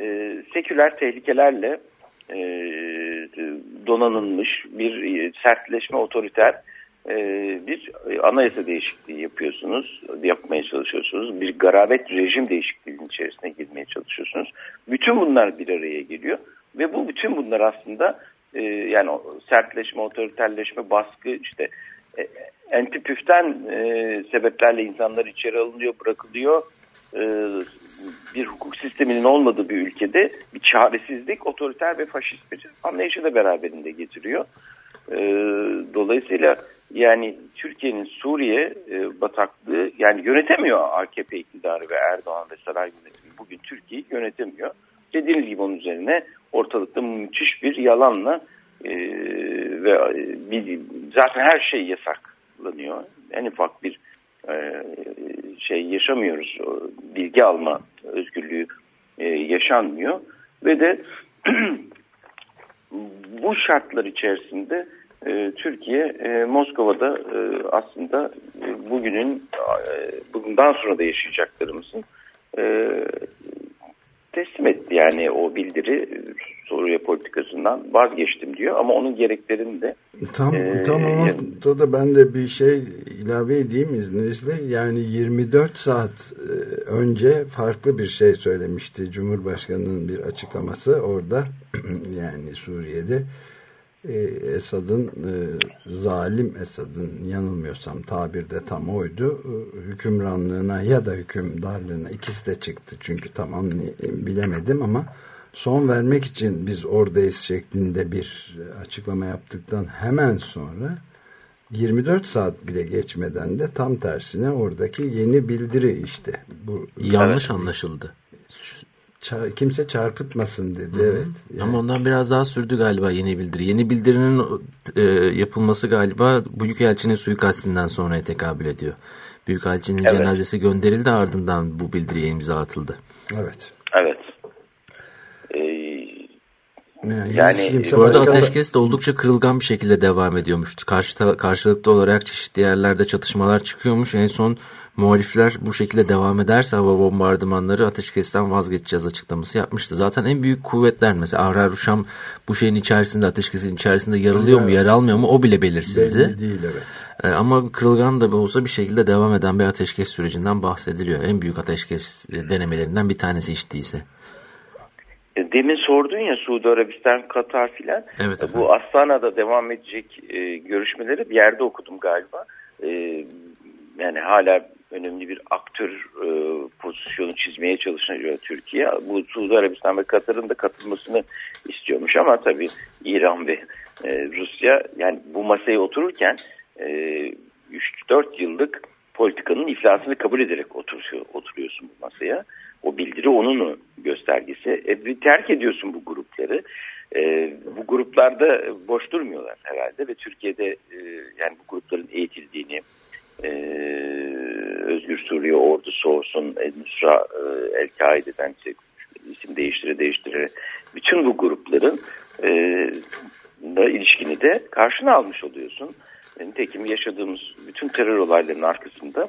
e, seküler tehlikelerle donanılmış bir sertleşme otoriter bir anayasa değişikliği yapıyorsunuz, yapmaya çalışıyorsunuz. Bir garabet rejim değişikliğinin içerisine girmeye çalışıyorsunuz. Bütün bunlar bir araya geliyor ve bu bütün bunlar aslında e, yani sertleşme, otoriterleşme, baskı işte e, entipüften e, sebeplerle insanlar içeri alınıyor, bırakılıyor. E, bir hukuk sisteminin olmadığı bir ülkede bir çaresizlik, otoriter ve faşist bir anlayışı da beraberinde getiriyor. Dolayısıyla yani Türkiye'nin Suriye bataklığı yani yönetemiyor AKP iktidarı ve Erdoğan ve saray yönetimi. Bugün Türkiye'yi yönetemiyor. Dediğiniz gibi onun üzerine ortalıkta müthiş bir yalanla e, ve e, bir, zaten her şey yasaklanıyor. En ufak bir e, şey yaşamıyoruz. Bilgi alma özgürlüğü e, yaşanmıyor ve de bu şartlar içerisinde e, Türkiye e, Moskova'da e, aslında e, bugünün e, bundan sonra da yaşayacaklarımızın e, teslim etti. Yani o bildiri Suriye politikasından vazgeçtim olabiliyor ama onun gereklerini de Tam, Ee, tam o yani- noktada ben de bir şey ilave edeyim izninizle. Yani 24 saat e, önce farklı bir şey söylemişti Cumhurbaşkanı'nın bir açıklaması orada. Yani Suriye'de. e, Esad'ın e, zalim Esad'ın yanılmıyorsam tabirde tam oydu. E, hükümranlığına ya da hükümdarlığına ikisi de çıktı. Çünkü tam bilemedim ama son vermek için biz oradayız şeklinde bir açıklama yaptıktan hemen sonra 24 saat bile geçmeden de tam tersine oradaki yeni bildiri işte. Bu Yanlış anlaşıldı. Kimse çarpıtmasın dedi evet. Yani- Ama ondan biraz daha sürdü galiba yeni bildiri. Yeni bildirinin e, yapılması galiba Büyükelçinin suikastinden sonraya tekabül ediyor. Büyükelçinin Evet. cenazesi gönderildi ardından bu bildiriye imza atıldı. evet. evet. Ee, Yani, Yani, kimse Bu arada ateşkes de oldukça kırılgan bir şekilde devam ediyormuş. Karşı karşılıklı olarak çeşitli yerlerde çatışmalar çıkıyormuş. En son muhalifler bu şekilde devam ederse hava bombardımanları ateşkesten vazgeçeceğiz açıklaması yapmıştı. Zaten en büyük kuvvetler mesela Ahrar Uşam bu şeyin içerisinde ateşkesin içerisinde yer alıyor mu yer almıyor mu o bile belirsizdi. belli değil evet. Ee, Ama kırılgan da olsa bir şekilde devam eden bir ateşkes sürecinden bahsediliyor. En büyük ateşkes denemelerinden bir tanesi hiç değilse. Demin sordun ya Suudi Arabistan, Katar filan. Evet efendim. Bu Astana'da devam edecek e, görüşmeleri bir yerde okudum galiba. E, yani hala önemli bir aktör e, pozisyonu çizmeye çalışıyor Türkiye. Bu Suudi Arabistan ve Katar'ın da katılmasını istiyormuş ama tabii İran ve e, Rusya yani bu masaya otururken e, 3-4 yıllık politikanın iflasını kabul ederek oturuyor, oturuyorsun bu masaya. O bildiri onun göstergesi. E, bir terk ediyorsun bu grupları. E, bu gruplarda boş durmuyorlar herhalde ve Türkiye'de e, yani bu grupların eğitildiğini e, Özgür Suriye ordusu olsun, El-Nusra, e, El-Kaide'den isim değiştire değiştire bütün bu grupların e, da ilişkini de karşına almış oluyorsun. Nitekim yaşadığımız bütün terör olaylarının arkasında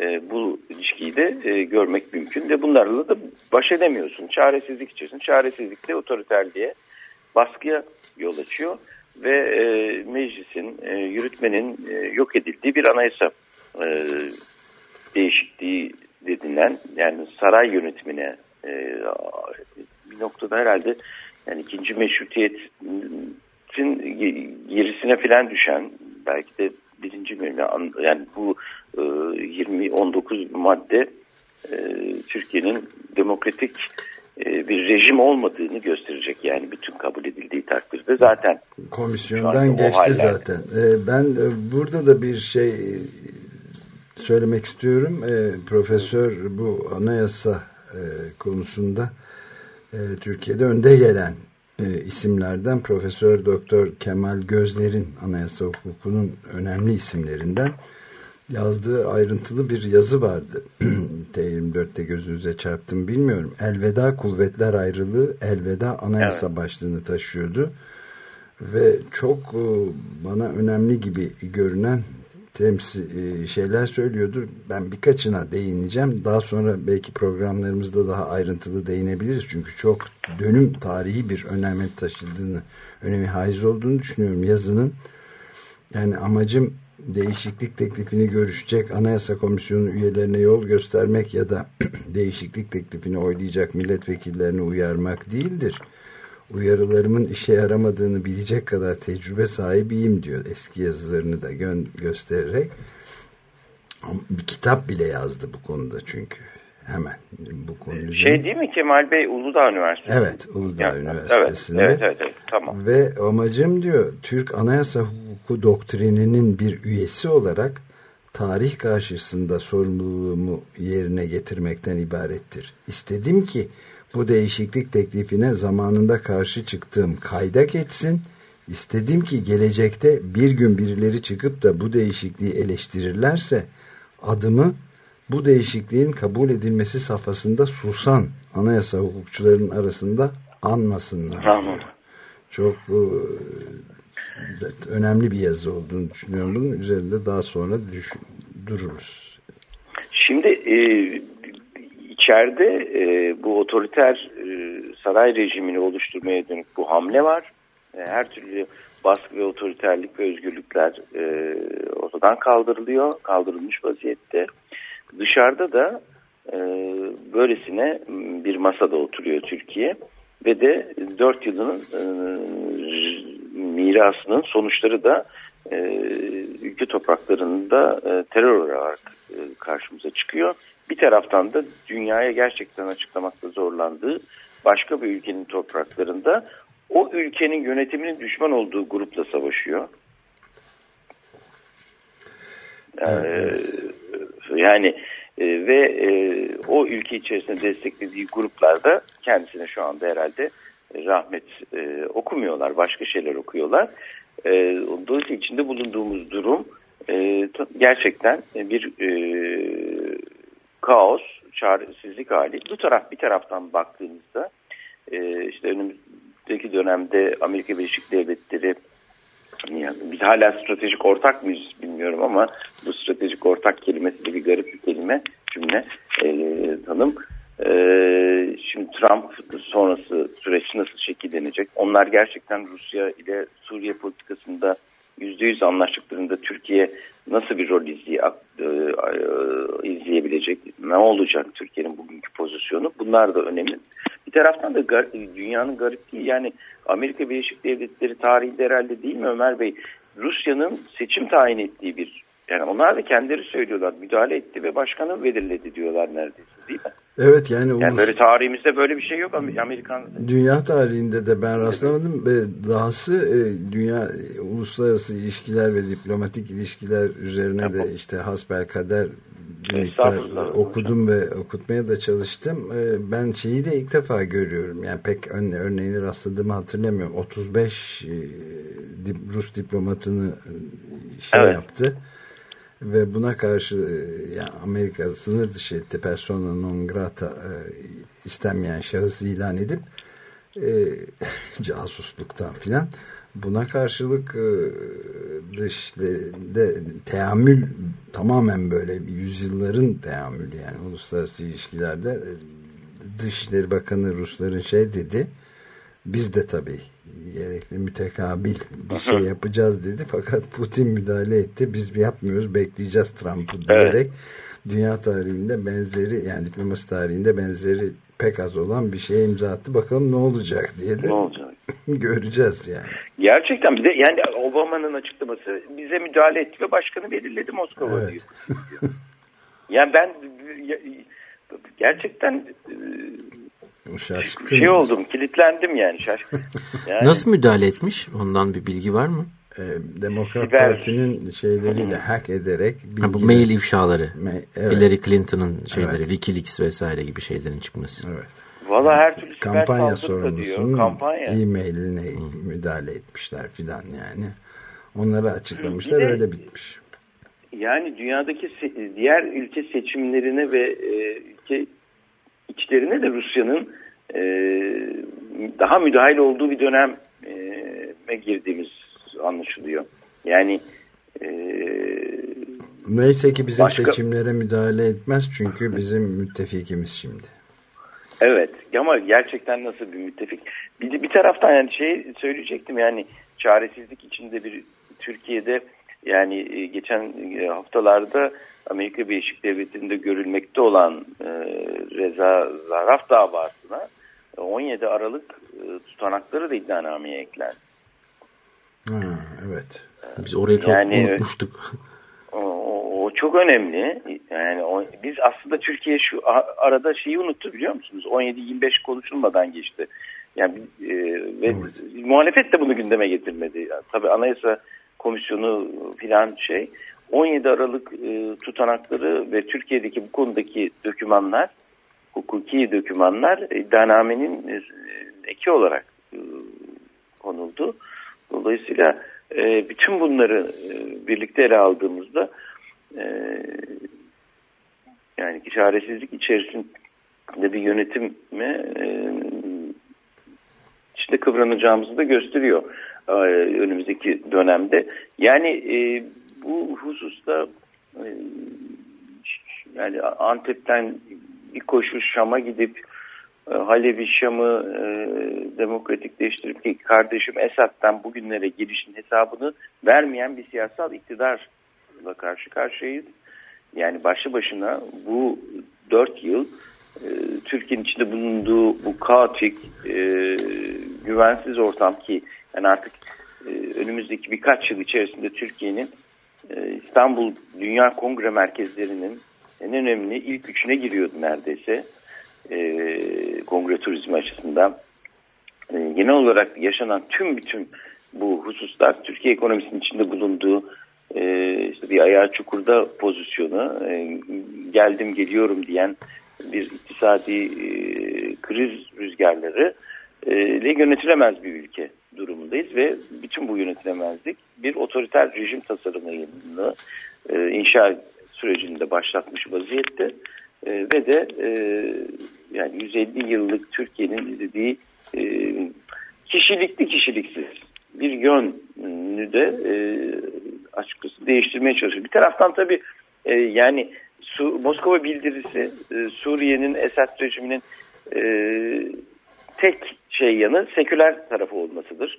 e, bu ilişkiyi de e, görmek mümkün ve bunlarla da baş edemiyorsun. Çaresizlik içerisinde. Çaresizlik de otoriterliğe, baskıya yol açıyor ve e, meclisin, e, yürütmenin e, yok edildiği bir anayasa e, değişikliği dedilen yani saray yönetimine e, bir noktada herhalde yani ikinci meşrutiyetin gerisine filan düşen belki de birinci mi yani bu e, 20-19 madde e, Türkiye'nin demokratik e, bir rejim olmadığını gösterecek yani bütün kabul edildiği takdirde zaten Komisyondan geçti hallerde. zaten. Ee, ben e, burada da bir şey e, söylemek istiyorum. Ee, profesör bu anayasa e, konusunda e, Türkiye'de önde gelen e, isimlerden Profesör Doktor Kemal Gözler'in anayasa hukukunun önemli isimlerinden yazdığı ayrıntılı bir yazı vardı. T24'te gözünüze çarptım bilmiyorum. Elveda kuvvetler ayrılığı, elveda anayasa başlığını taşıyordu. Ve çok e, bana önemli gibi görünen temsil, e, şeyler söylüyordu. Ben birkaçına değineceğim. Daha sonra belki programlarımızda daha ayrıntılı değinebiliriz. Çünkü çok dönüm tarihi bir öneme taşıdığını, önemi haiz olduğunu düşünüyorum yazının. Yani amacım değişiklik teklifini görüşecek Anayasa Komisyonu üyelerine yol göstermek ya da değişiklik teklifini oylayacak milletvekillerini uyarmak değildir. Uyarılarımın işe yaramadığını bilecek kadar tecrübe sahibiyim diyor eski yazılarını da gö göstererek. Bir kitap bile yazdı bu konuda çünkü hemen bu konuyu. Şey değil mi Kemal Bey Uludağ Üniversitesi? Evet Uludağ Yani, Üniversitesi'nde. Evet, evet, evet, tamam. Ve amacım diyor Türk Anayasa Hukuku doktrininin bir üyesi olarak tarih karşısında sorumluluğumu yerine getirmekten ibarettir. İstedim ki bu değişiklik teklifine zamanında karşı çıktığım kayda geçsin. İstedim ki gelecekte bir gün birileri çıkıp da bu değişikliği eleştirirlerse adımı bu değişikliğin kabul edilmesi safhasında susan anayasa hukukçuların arasında anmasınlar. Tamam. Çok e, önemli bir yazı olduğunu düşünüyorum. Bunun üzerinde daha sonra düş, dururuz. Şimdi e, içeride e, bu otoriter e, saray rejimini oluşturmaya dönük bu hamle var. E, her türlü baskı ve otoriterlik ve özgürlükler e, ortadan kaldırılıyor, kaldırılmış vaziyette. Dışarıda da e, böylesine bir masada oturuyor Türkiye ve de dört yılının e, mirasının sonuçları da e, ülke topraklarında e, terör olarak e, karşımıza çıkıyor. Bir taraftan da dünyaya gerçekten açıklamakta zorlandığı başka bir ülkenin topraklarında o ülkenin yönetiminin düşman olduğu grupla savaşıyor. Ee, yani e, ve e, o ülke içerisinde desteklediği gruplarda kendisine şu anda herhalde rahmet e, okumuyorlar, başka şeyler okuyorlar. E, dolayısıyla içinde bulunduğumuz durum e, gerçekten bir e, kaos, çaresizlik hali. Bu taraf bir taraftan baktığımızda e, işte önümüzdeki dönemde Amerika Birleşik Devletleri yani biz hala stratejik ortak mıyız bilmiyorum ama bu stratejik ortak kelimesi de bir garip bir kelime cümle e, tanım. E, şimdi Trump sonrası süreç nasıl şekillenecek? Onlar gerçekten Rusya ile Suriye politikasında %100 anlaştıklarında Türkiye nasıl bir rol izleye, e, e, izleyebilecek? Ne olacak Türkiye'nin bugünkü pozisyonu? Bunlar da önemli. Bir taraftan da gar, dünyanın garipliği yani Amerika Birleşik Devletleri tarihinde herhalde değil mi Ömer Bey? Rusya'nın seçim tayin ettiği bir yani onlar da kendileri söylüyorlar müdahale etti ve başkanı belirledi diyorlar neredeyse değil mi? Evet yani, yani böyle tarihimizde böyle bir şey yok Amerikan. Dünya tarihinde de ben rastlamadım ve dahası e, dünya uluslararası ilişkiler ve diplomatik ilişkiler üzerine de işte hasbel kader bir miktar okudum ve okutmaya da çalıştım. E, ben şeyi de ilk defa görüyorum. Yani pek örneğini rastladığımı hatırlamıyorum. 35 e, Rus diplomatını şey evet. yaptı ve buna karşı yani Amerika sınır dışı etti persona non grata e, istenmeyen şahıs ilan edip e, casusluktan filan buna karşılık e, dışlarında teamül tamamen böyle yüzyılların teamülü yani uluslararası ilişkilerde e, Dışişleri Bakanı Rusların şey dedi biz de tabii gerekli mütekabil bir şey yapacağız dedi. Fakat Putin müdahale etti. Biz yapmıyoruz bekleyeceğiz Trump'ı diyerek evet. dünya tarihinde benzeri yani diplomasi tarihinde benzeri pek az olan bir şeye imza attı. Bakalım ne olacak diye de ne olacak? göreceğiz yani. Gerçekten bir de yani Obama'nın açıklaması bize müdahale etti ve başkanı belirledi Moskova evet. diyor. yani ben gerçekten Şaşkın. Şey oldum, kilitlendim yani şaşkın. Yani... Nasıl müdahale etmiş? Ondan bir bilgi var mı? Ee, Demokrat Siber. Parti'nin şeyleriyle hack ederek bilgiler... ha, bu mail ifşaları. Ma evet. Hillary Clinton'ın şeyleri, evet. Wikileaks vesaire gibi şeylerin çıkması. Evet. Valla her türlü kampanya sorumlusunun kampanya. e-mailine hmm. müdahale etmişler filan yani. Onları açıklamışlar de, öyle bitmiş. Yani dünyadaki diğer ülke seçimlerine ve e, ülke içlerine de Rusya'nın e, daha müdahil olduğu bir döneme girdiğimiz anlaşılıyor. Yani e, neyse ki bizim başka... seçimlere müdahale etmez çünkü bizim müttefikimiz şimdi. Evet ama gerçekten nasıl bir müttefik? Bir, bir taraftan yani şey söyleyecektim yani çaresizlik içinde bir Türkiye'de yani e, geçen e, haftalarda Amerika Birleşik Devletleri'nde görülmekte olan e, Reza Zarraf davasına 17 Aralık tutanakları da iddianameye eklendi. Ha, evet. Biz orayı çok yani, unutmuştuk. O, o çok önemli. Yani o, biz aslında Türkiye şu arada şeyi unuttu biliyor musunuz? 17-25 konuşulmadan geçti. Yani e, ve evet. muhalefet de bunu gündeme getirmedi. Tabii Anayasa Komisyonu filan şey 17 Aralık e, tutanakları ve Türkiye'deki bu konudaki dokümanlar, hukuki dokümanlar iddianamenin e, eki olarak e, konuldu. Dolayısıyla e, bütün bunları e, birlikte ele aldığımızda e, yani çaresizlik içerisinde bir yönetime e, işte kıvranacağımızı da gösteriyor e, önümüzdeki dönemde. Yani e, bu hususta e, yani Antep'ten bir koşu Şam'a gidip e, Halep'i Şam'ı e, demokratikleştirip ki kardeşim Esad'dan bugünlere gelişin hesabını vermeyen bir siyasal iktidarla karşı karşıyayız. Yani başlı başına bu dört yıl e, Türkiye'nin içinde bulunduğu bu kaotik, e, güvensiz ortam ki yani artık e, önümüzdeki birkaç yıl içerisinde Türkiye'nin e, İstanbul Dünya Kongre Merkezlerinin en önemli ilk üçüne giriyordu neredeyse e, kongre turizmi açısından. E, genel olarak yaşanan tüm bütün bu hususlar Türkiye ekonomisinin içinde bulunduğu e, işte bir ayağı çukurda pozisyonu e, geldim geliyorum diyen bir iktisadi e, kriz rüzgarları ile yönetilemez bir ülke durumundayız ve bütün bu yönetilemezlik bir otoriter rejim tasarımını e, inşa sürecinde başlatmış vaziyette e, ve de e, yani 150 yıllık Türkiye'nin izlediği e, kişilikli kişiliksiz bir yönünü de e, açıkçası değiştirmeye çalışıyor. Bir taraftan tabii e, yani Su, Moskova bildirisi e, Suriye'nin Esad rejiminin e, tek şey yanı seküler tarafı olmasıdır.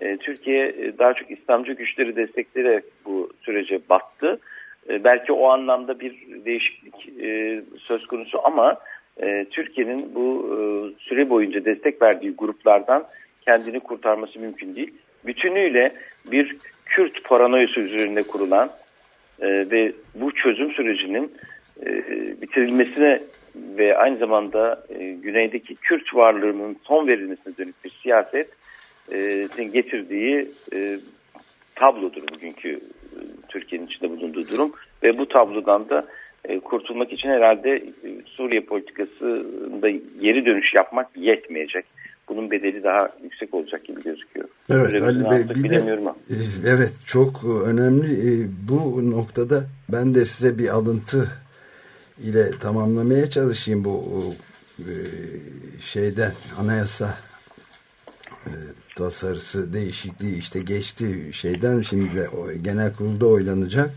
E, Türkiye e, daha çok İslamcı güçleri destekleyerek bu sürece battı. E, belki o anlamda bir değişiklik e, söz konusu ama e, Türkiye'nin bu e, süre boyunca destek verdiği gruplardan kendini kurtarması mümkün değil. Bütünüyle bir Kürt paranoyası üzerinde kurulan e, ve bu çözüm sürecinin e, bitirilmesine ve aynı zamanda e, güneydeki Kürt varlığının son verilmesine dönük bir siyaset e, getirdiği e, tablodur bugünkü e, Türkiye'nin içinde bulunduğu durum ve bu tablodan da e, kurtulmak için herhalde e, Suriye politikasında geri dönüş yapmak yetmeyecek. Bunun bedeli daha yüksek olacak gibi gözüküyor. Evet Ali Bey bir de ama. E, evet çok önemli bu noktada ben de size bir alıntı ile tamamlamaya çalışayım bu şeyden anayasa tasarısı değişikliği işte geçti şeyden şimdi de genel kurulda oylanacak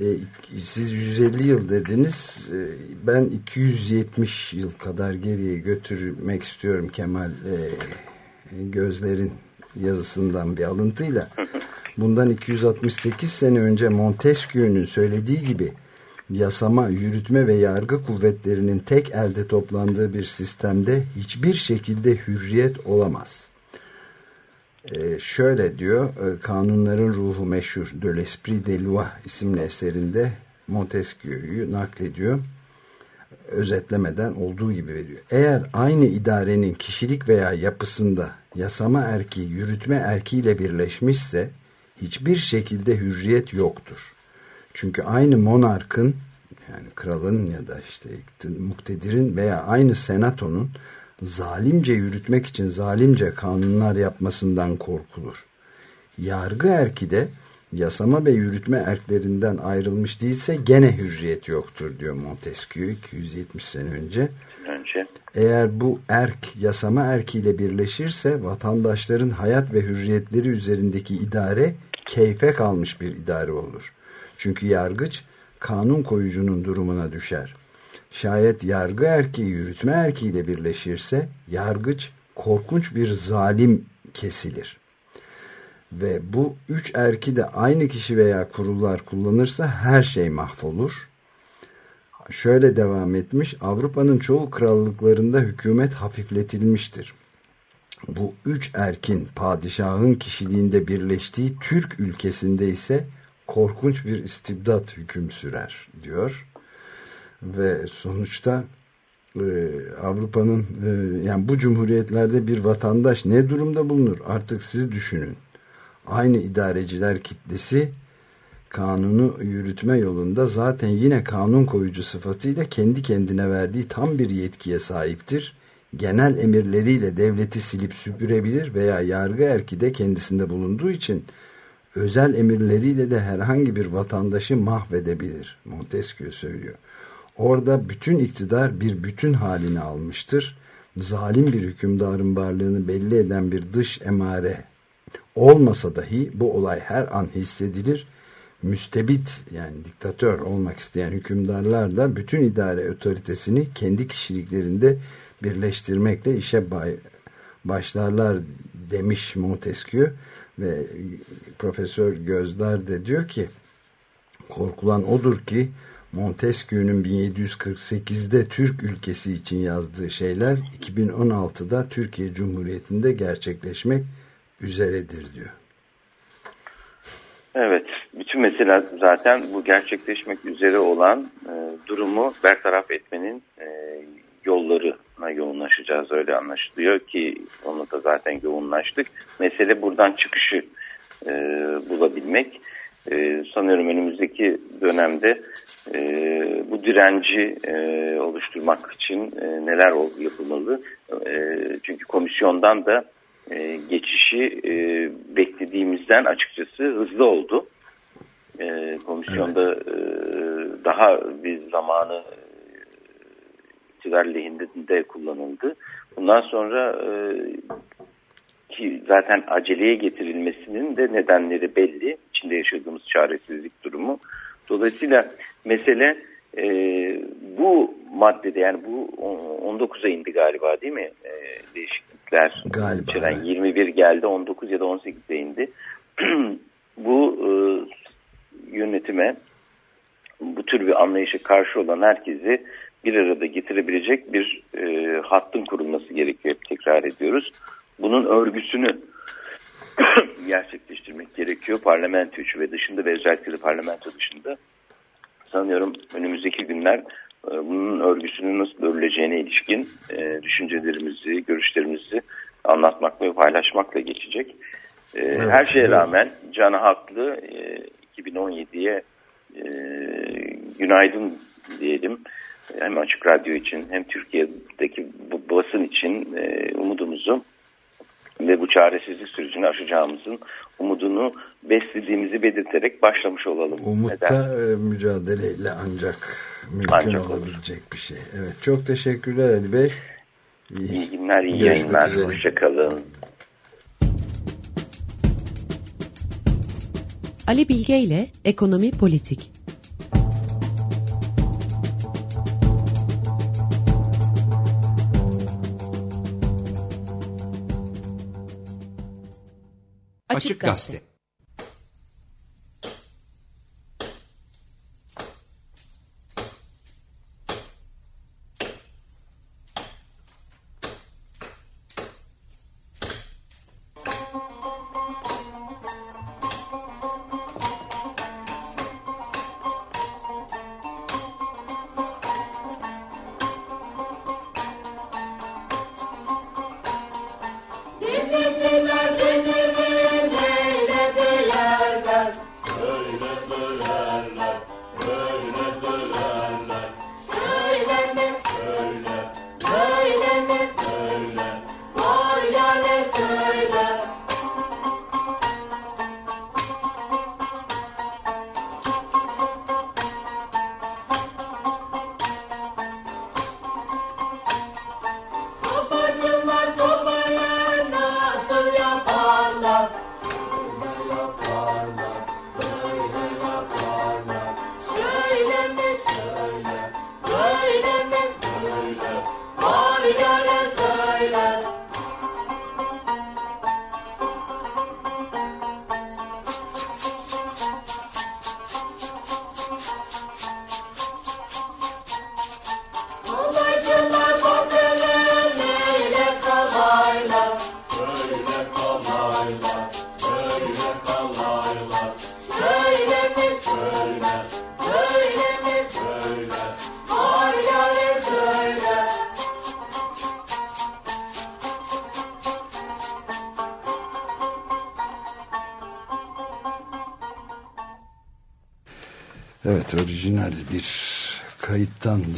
e, siz 150 yıl dediniz. E, ben 270 yıl kadar geriye götürmek istiyorum Kemal e, Gözler'in yazısından bir alıntıyla. Bundan 268 sene önce Montesquieu'nun söylediği gibi yasama, yürütme ve yargı kuvvetlerinin tek elde toplandığı bir sistemde hiçbir şekilde hürriyet olamaz. Ee, şöyle diyor, e, Kanunların Ruhu meşhur De l'Esprit des Lois isimli eserinde Montesquieu'yu naklediyor. Özetlemeden olduğu gibi veriyor. Eğer aynı idarenin kişilik veya yapısında yasama erki, yürütme erkiyle birleşmişse hiçbir şekilde hürriyet yoktur. Çünkü aynı monarkın yani kralın ya da işte muktedirin veya aynı senatonun zalimce yürütmek için zalimce kanunlar yapmasından korkulur. Yargı erki de yasama ve yürütme erklerinden ayrılmış değilse gene hürriyet yoktur diyor Montesquieu 270 sene önce. Önce. Eğer bu erk yasama erkiyle birleşirse vatandaşların hayat ve hürriyetleri üzerindeki idare keyfe kalmış bir idare olur. Çünkü yargıç kanun koyucunun durumuna düşer. Şayet yargı erkeği yürütme erkeğiyle birleşirse yargıç korkunç bir zalim kesilir. Ve bu üç erki de aynı kişi veya kurullar kullanırsa her şey mahvolur. Şöyle devam etmiş, Avrupa'nın çoğu krallıklarında hükümet hafifletilmiştir. Bu üç erkin padişahın kişiliğinde birleştiği Türk ülkesinde ise korkunç bir istibdat hüküm sürer diyor. Ve sonuçta e, Avrupa'nın e, yani bu cumhuriyetlerde bir vatandaş ne durumda bulunur? Artık siz düşünün. Aynı idareciler kitlesi kanunu yürütme yolunda zaten yine kanun koyucu sıfatıyla kendi kendine verdiği tam bir yetkiye sahiptir. Genel emirleriyle devleti silip süpürebilir veya yargı erki de kendisinde bulunduğu için özel emirleriyle de herhangi bir vatandaşı mahvedebilir. Montesquieu söylüyor. Orada bütün iktidar bir bütün halini almıştır. Zalim bir hükümdarın varlığını belli eden bir dış emare olmasa dahi bu olay her an hissedilir. Müstebit yani diktatör olmak isteyen hükümdarlar da bütün idare otoritesini kendi kişiliklerinde birleştirmekle işe başlarlar demiş Montesquieu ve Profesör Gözler de diyor ki korkulan odur ki Montesquieu'nun 1748'de Türk ülkesi için yazdığı şeyler 2016'da Türkiye Cumhuriyeti'nde gerçekleşmek üzeredir diyor. Evet, bütün mesele zaten bu gerçekleşmek üzere olan e, durumu bertaraf etmenin e, yollarına yoğunlaşacağız öyle anlaşılıyor ki onu da zaten yoğunlaştık. Mesele buradan çıkışı e, bulabilmek. E, sanıyorum önümüzdeki dönemde e, bu direnci e, oluşturmak için e, neler yapılmalı? E, çünkü komisyondan da e, geçişi e, beklediğimizden açıkçası hızlı oldu. E, komisyonda evet. e, daha bir zamanı iktidar lehinde de kullanıldı. Bundan sonra e, ki zaten aceleye getirilmesinin de nedenleri belli. İçinde yaşadığımız çaresizlik durumu. Dolayısıyla mesele e, bu maddede yani bu 19'a indi galiba değil mi? E, değişiklikler. Galiba. İçeren 21 geldi 19 ya da 18'e indi. bu e, yönetime bu tür bir anlayışa karşı olan herkesi bir arada getirebilecek bir e, hattın kurulması gerekiyor. Hep tekrar ediyoruz. Bunun örgüsünü gerçekleştirmek gerekiyor. Parlamento içi ve dışında ve özellikle de parlamento dışında. Sanıyorum önümüzdeki günler e, bunun örgüsünün nasıl örüleceğine ilişkin e, düşüncelerimizi, görüşlerimizi anlatmak ve paylaşmakla geçecek. E, evet, her şeye evet. rağmen Canı haklı e, 2017'ye e, günaydın diyelim. Hem Açık Radyo için hem Türkiye'deki bu basın için e, umudumuzu ve bu çaresizlik sürecini aşacağımızın umudunu beslediğimizi belirterek başlamış olalım. Umutta Neden? mücadeleyle ancak mümkün ancak olabilecek olur. bir şey. Evet çok teşekkürler Ali Bey. İyi, iyi günler, iyi yayınlar. Hoşçakalın. Ali Bilge ile Ekonomi Politik Açık Gazete.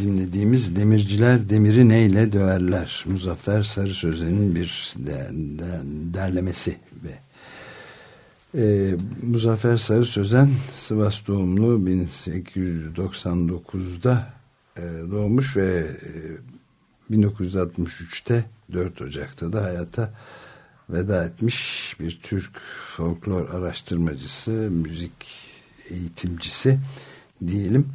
Dinlediğimiz Demirciler Demiri Neyle Döverler Muzaffer Sarı Sözen'in bir de, de, derlemesi ve e, Muzaffer Sarı Sözen Sivas doğumlu 1899'da e, doğmuş ve e, 1963'te 4 Ocak'ta da hayata veda etmiş bir Türk folklor araştırmacısı, müzik eğitimcisi diyelim.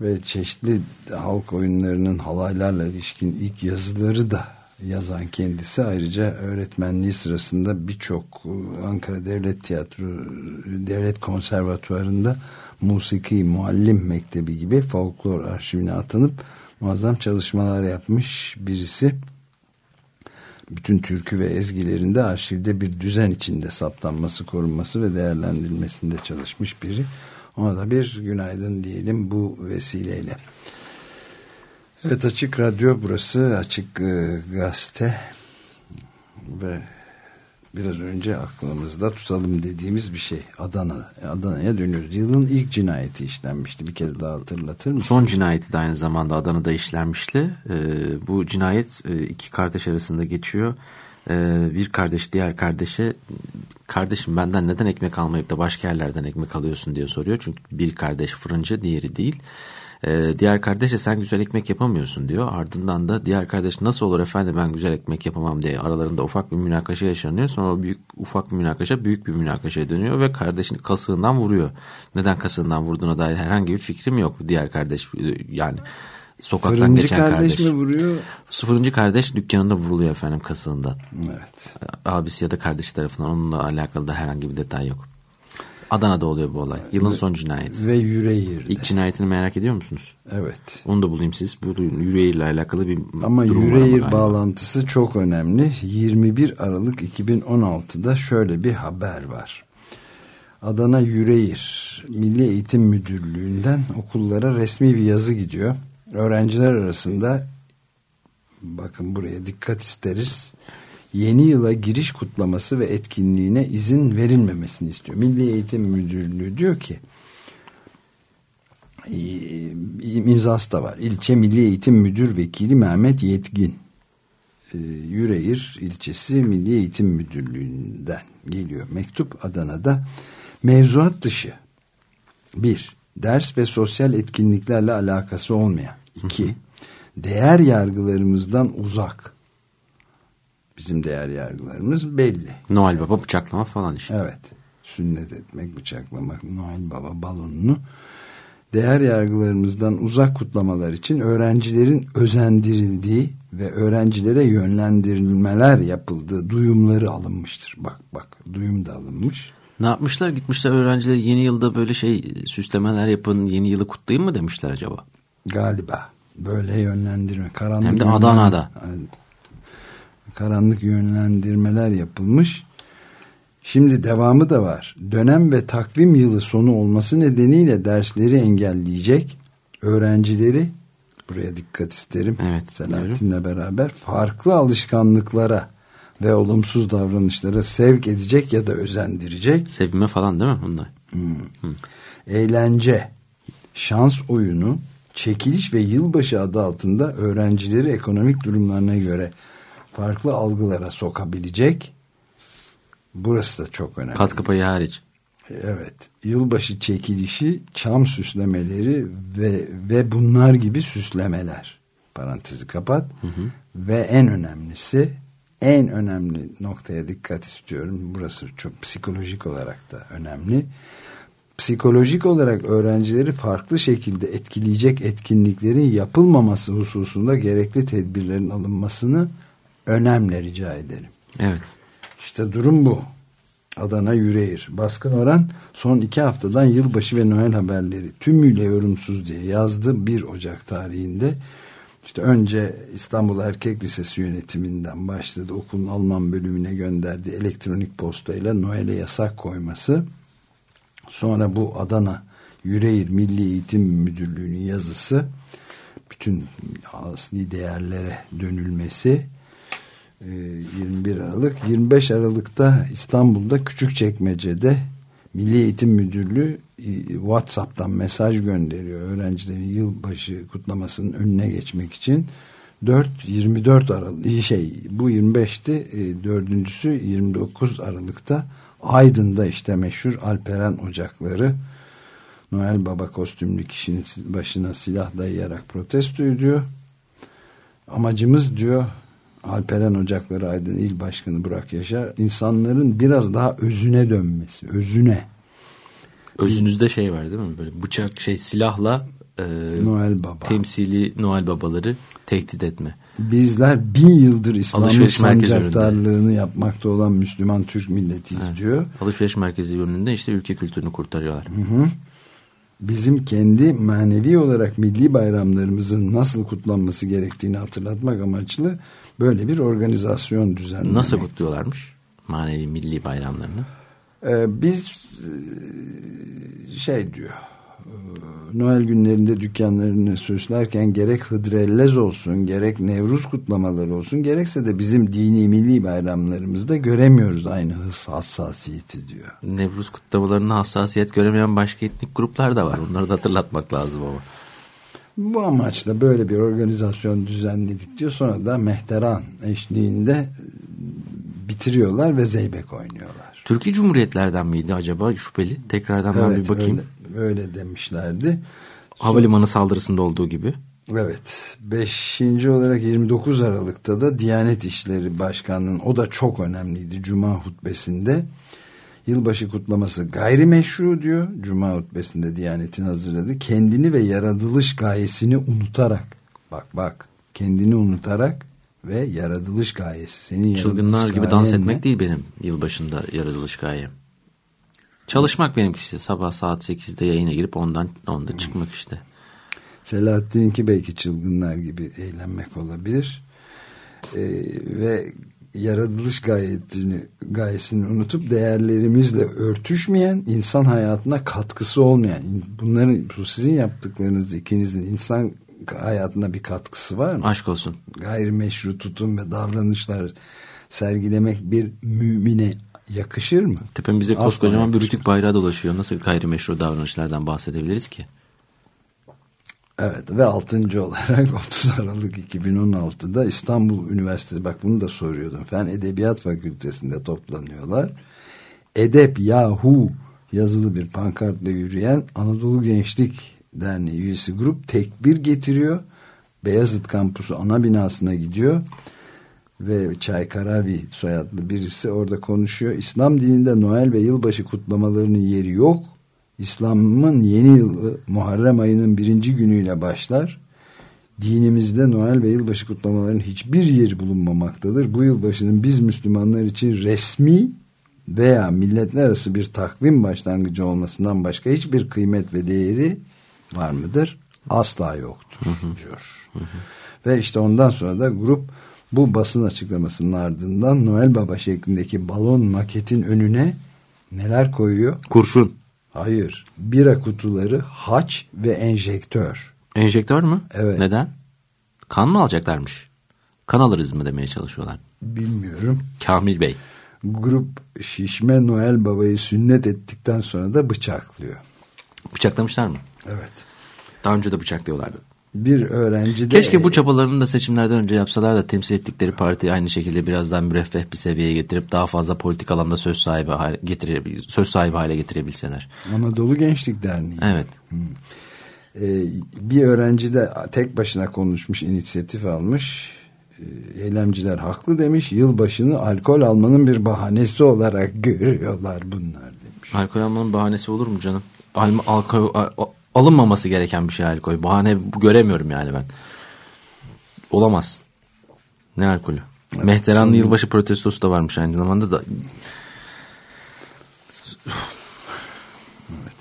Ve çeşitli halk oyunlarının halaylarla ilişkin ilk yazıları da yazan kendisi ayrıca öğretmenliği sırasında birçok e, Ankara Devlet Tiyatro Devlet Konservatuvarı'nda musiki muallim mektebi gibi folklor arşivine atanıp muazzam çalışmalar yapmış birisi bütün türkü ve ezgilerinde arşivde bir düzen içinde saptanması, korunması ve değerlendirilmesinde çalışmış biri. Ona da bir günaydın diyelim bu vesileyle. Evet Açık Radyo burası Açık e, Gazete ve biraz önce aklımızda tutalım dediğimiz bir şey. Adana, Adana'ya dönüyoruz. Yılın ilk cinayeti işlenmişti. Bir kez daha hatırlatır mısın? Son cinayeti de aynı zamanda Adana'da işlenmişti. Ee, bu cinayet e, iki kardeş arasında geçiyor. Ee, bir kardeş diğer kardeşe kardeşim benden neden ekmek almayıp da başka yerlerden ekmek alıyorsun diye soruyor. Çünkü bir kardeş fırıncı diğeri değil. Ee, diğer kardeş de sen güzel ekmek yapamıyorsun diyor. Ardından da diğer kardeş nasıl olur efendim ben güzel ekmek yapamam diye aralarında ufak bir münakaşa yaşanıyor. Sonra büyük ufak bir münakaşa büyük bir münakaşaya dönüyor ve kardeşini kasığından vuruyor. Neden kasığından vurduğuna dair herhangi bir fikrim yok. Diğer kardeş yani sokaktan Fırıncı geçen kardeş, kardeş. mi vuruyor? Sıfırıncı kardeş dükkanında vuruluyor efendim kasığından. Evet. Abisi ya da kardeşi tarafından onunla alakalı da herhangi bir detay yok. Adana'da oluyor bu olay. Yılın son cinayeti. Ve yüreğirde. İlk cinayetini merak ediyor musunuz? Evet. Onu da bulayım siz. Bu yüreğiyle alakalı bir Ama durum var yüreğir galiba. bağlantısı çok önemli. 21 Aralık 2016'da şöyle bir haber var. Adana Yüreğir Milli Eğitim Müdürlüğü'nden okullara resmi bir yazı gidiyor. Öğrenciler arasında bakın buraya dikkat isteriz. Yeni yıla giriş kutlaması ve etkinliğine izin verilmemesini istiyor. Milli Eğitim Müdürlüğü diyor ki e, imzası da var. İlçe Milli Eğitim Müdür Vekili Mehmet Yetkin e, Yüreğir ilçesi Milli Eğitim Müdürlüğü'nden geliyor. Mektup Adana'da mevzuat dışı bir ders ve sosyal etkinliklerle alakası olmayan iki değer yargılarımızdan uzak bizim değer yargılarımız belli. Noel Baba bıçaklama falan işte. Evet. Sünnet etmek, bıçaklamak, Noel Baba balonunu değer yargılarımızdan uzak kutlamalar için öğrencilerin özendirildiği ve öğrencilere yönlendirilmeler yapıldığı duyumları alınmıştır. Bak bak duyum da alınmış. Ne yapmışlar? Gitmişler öğrenciler yeni yılda böyle şey süslemeler yapın yeni yılı kutlayın mı demişler acaba? Galiba böyle yönlendirme. Karanlık Hem de Adana'da. Karanlık yönlendirmeler yapılmış. Şimdi devamı da var. Dönem ve takvim yılı sonu olması nedeniyle dersleri engelleyecek öğrencileri buraya dikkat isterim. Evet, Selahattin'le beraber farklı alışkanlıklara ve olumsuz davranışlara sevk edecek ya da özendirecek Sevme falan değil mi bunlar? eğlence, şans oyunu, çekiliş ve yılbaşı adı altında öğrencileri ekonomik durumlarına göre farklı algılara sokabilecek. Burası da çok önemli. Katkı payı hariç. Evet. Yılbaşı çekilişi, çam süslemeleri ve ve bunlar gibi süslemeler. Parantezi kapat. Ve en önemlisi en önemli noktaya dikkat istiyorum. Burası çok psikolojik olarak da önemli. Psikolojik olarak öğrencileri farklı şekilde etkileyecek etkinliklerin yapılmaması hususunda gerekli tedbirlerin alınmasını önemli rica ederim. Evet. İşte durum bu. Adana Yüreğir. Baskın oran son iki haftadan yılbaşı ve Noel haberleri tümüyle yorumsuz diye yazdı 1 Ocak tarihinde. İşte önce İstanbul Erkek Lisesi yönetiminden başladı. Okulun Alman bölümüne gönderdiği elektronik postayla Noel'e yasak koyması. Sonra bu Adana Yüreğir Milli Eğitim Müdürlüğü'nün yazısı bütün asli değerlere dönülmesi 21 Aralık 25 Aralık'ta İstanbul'da Küçükçekmece'de Milli Eğitim Müdürlüğü e, Whatsapp'tan mesaj gönderiyor öğrencilerin yılbaşı kutlamasının önüne geçmek için. 4 24 Aralık şey bu 25'ti e, dördüncüsü 29 Aralık'ta Aydın'da işte meşhur Alperen Ocakları Noel Baba kostümlü kişinin başına silah dayayarak protesto ediyor. Amacımız diyor Alperen Ocakları Aydın İl Başkanı Burak Yaşar insanların biraz daha özüne dönmesi. Özüne. Özünüzde şey var değil mi? Böyle bıçak şey silahla e, Noel Baba. temsili Noel Babaları tehdit etme. Bizler bin yıldır İslam'ın sancaktarlığını yapmakta olan Müslüman Türk milletiyiz diyor. Alışveriş merkezi yönünde işte ülke kültürünü kurtarıyorlar. Bizim kendi manevi olarak milli bayramlarımızın nasıl kutlanması gerektiğini hatırlatmak amaçlı böyle bir organizasyon düzenlemek. Nasıl kutluyorlarmış manevi milli bayramlarını? Ee, biz e, şey diyor Noel günlerinde dükkanlarını süslerken gerek Hıdrellez olsun gerek Nevruz kutlamaları olsun gerekse de bizim dini milli bayramlarımızda göremiyoruz aynı hassasiyeti diyor. Nevruz kutlamalarına hassasiyet göremeyen başka etnik gruplar da var. Bunları da hatırlatmak lazım ama. Bu amaçla böyle bir organizasyon düzenledik diyor. Sonra da Mehteran eşliğinde bitiriyorlar ve zeybek oynuyorlar. Türkiye Cumhuriyetlerden miydi acaba şüpheli? Tekrardan ben bir bakayım. Öyle, öyle demişlerdi. Havalimanı saldırısında olduğu gibi. Evet. Beşinci olarak 29 Aralık'ta da Diyanet İşleri Başkanı'nın o da çok önemliydi Cuma hutbesinde. Yılbaşı kutlaması gayrimeşru diyor. Cuma hutbesinde Diyanet'in hazırladı. Kendini ve yaratılış gayesini unutarak bak bak kendini unutarak ve yaratılış gayesi. Senin Çılgınlar gibi dans etmek ne? değil benim yılbaşında yaratılış gayem. Çalışmak benimkisi. Sabah saat 8'de yayına girip ondan onda çıkmak işte. Selahattin'inki belki çılgınlar gibi eğlenmek olabilir. Ee, ve yaratılış gayetini, gayesini unutup değerlerimizle örtüşmeyen, insan hayatına katkısı olmayan, bunların bu sizin yaptıklarınız ikinizin insan hayatına bir katkısı var mı? Aşk olsun. Gayrimeşru tutum ve davranışlar sergilemek bir mümine yakışır mı? Tepemizde Asla koskocaman bir yakışır. rütük bayrağı dolaşıyor. Nasıl gayrimeşru davranışlardan bahsedebiliriz ki? Evet ve altıncı olarak 30 Aralık 2016'da İstanbul Üniversitesi bak bunu da soruyordum. Fen Edebiyat Fakültesi'nde toplanıyorlar. Edep Yahu yazılı bir pankartla yürüyen Anadolu Gençlik Derneği üyesi grup tekbir getiriyor. Beyazıt kampüsü ana binasına gidiyor ve Çaykaravi soyadlı birisi orada konuşuyor. İslam dininde Noel ve yılbaşı kutlamalarının yeri yok. İslam'ın yeni yılı Muharrem ayının birinci günüyle başlar. Dinimizde Noel ve yılbaşı kutlamalarının hiçbir yeri bulunmamaktadır. Bu yılbaşının biz Müslümanlar için resmi veya milletler arası bir takvim başlangıcı olmasından başka hiçbir kıymet ve değeri var mıdır? Asla yoktur diyor. Ve işte ondan sonra da grup bu basın açıklamasının ardından Noel Baba şeklindeki balon maketin önüne neler koyuyor? Kurşun. Hayır. Bira kutuları, haç ve enjektör. Enjektör mü? Evet. Neden? Kan mı alacaklarmış? Kan alırız mı demeye çalışıyorlar. Bilmiyorum. Kamil Bey. Grup şişme Noel Baba'yı sünnet ettikten sonra da bıçaklıyor. Bıçaklamışlar mı? Evet. Daha önce de bıçaklıyorlardı. Bir öğrenci de... Keşke bu çabalarını da seçimlerden önce yapsalar da temsil ettikleri partiyi aynı şekilde biraz daha müreffeh bir seviyeye getirip daha fazla politik alanda söz sahibi hale getirebil söz sahibi hale getirebilseler. Anadolu Gençlik Derneği. Evet. Ee, bir öğrenci de tek başına konuşmuş, inisiyatif almış. Ee, eylemciler haklı demiş. Yılbaşını alkol almanın bir bahanesi olarak görüyorlar bunlar demiş. Alkol almanın bahanesi olur mu canım? Al, alkol, al- alınmaması gereken bir şey alkol. Bahane göremiyorum yani ben. Olamaz. Ne alkolü? Mehteranlı yılbaşı protestosu da varmış aynı zamanda da.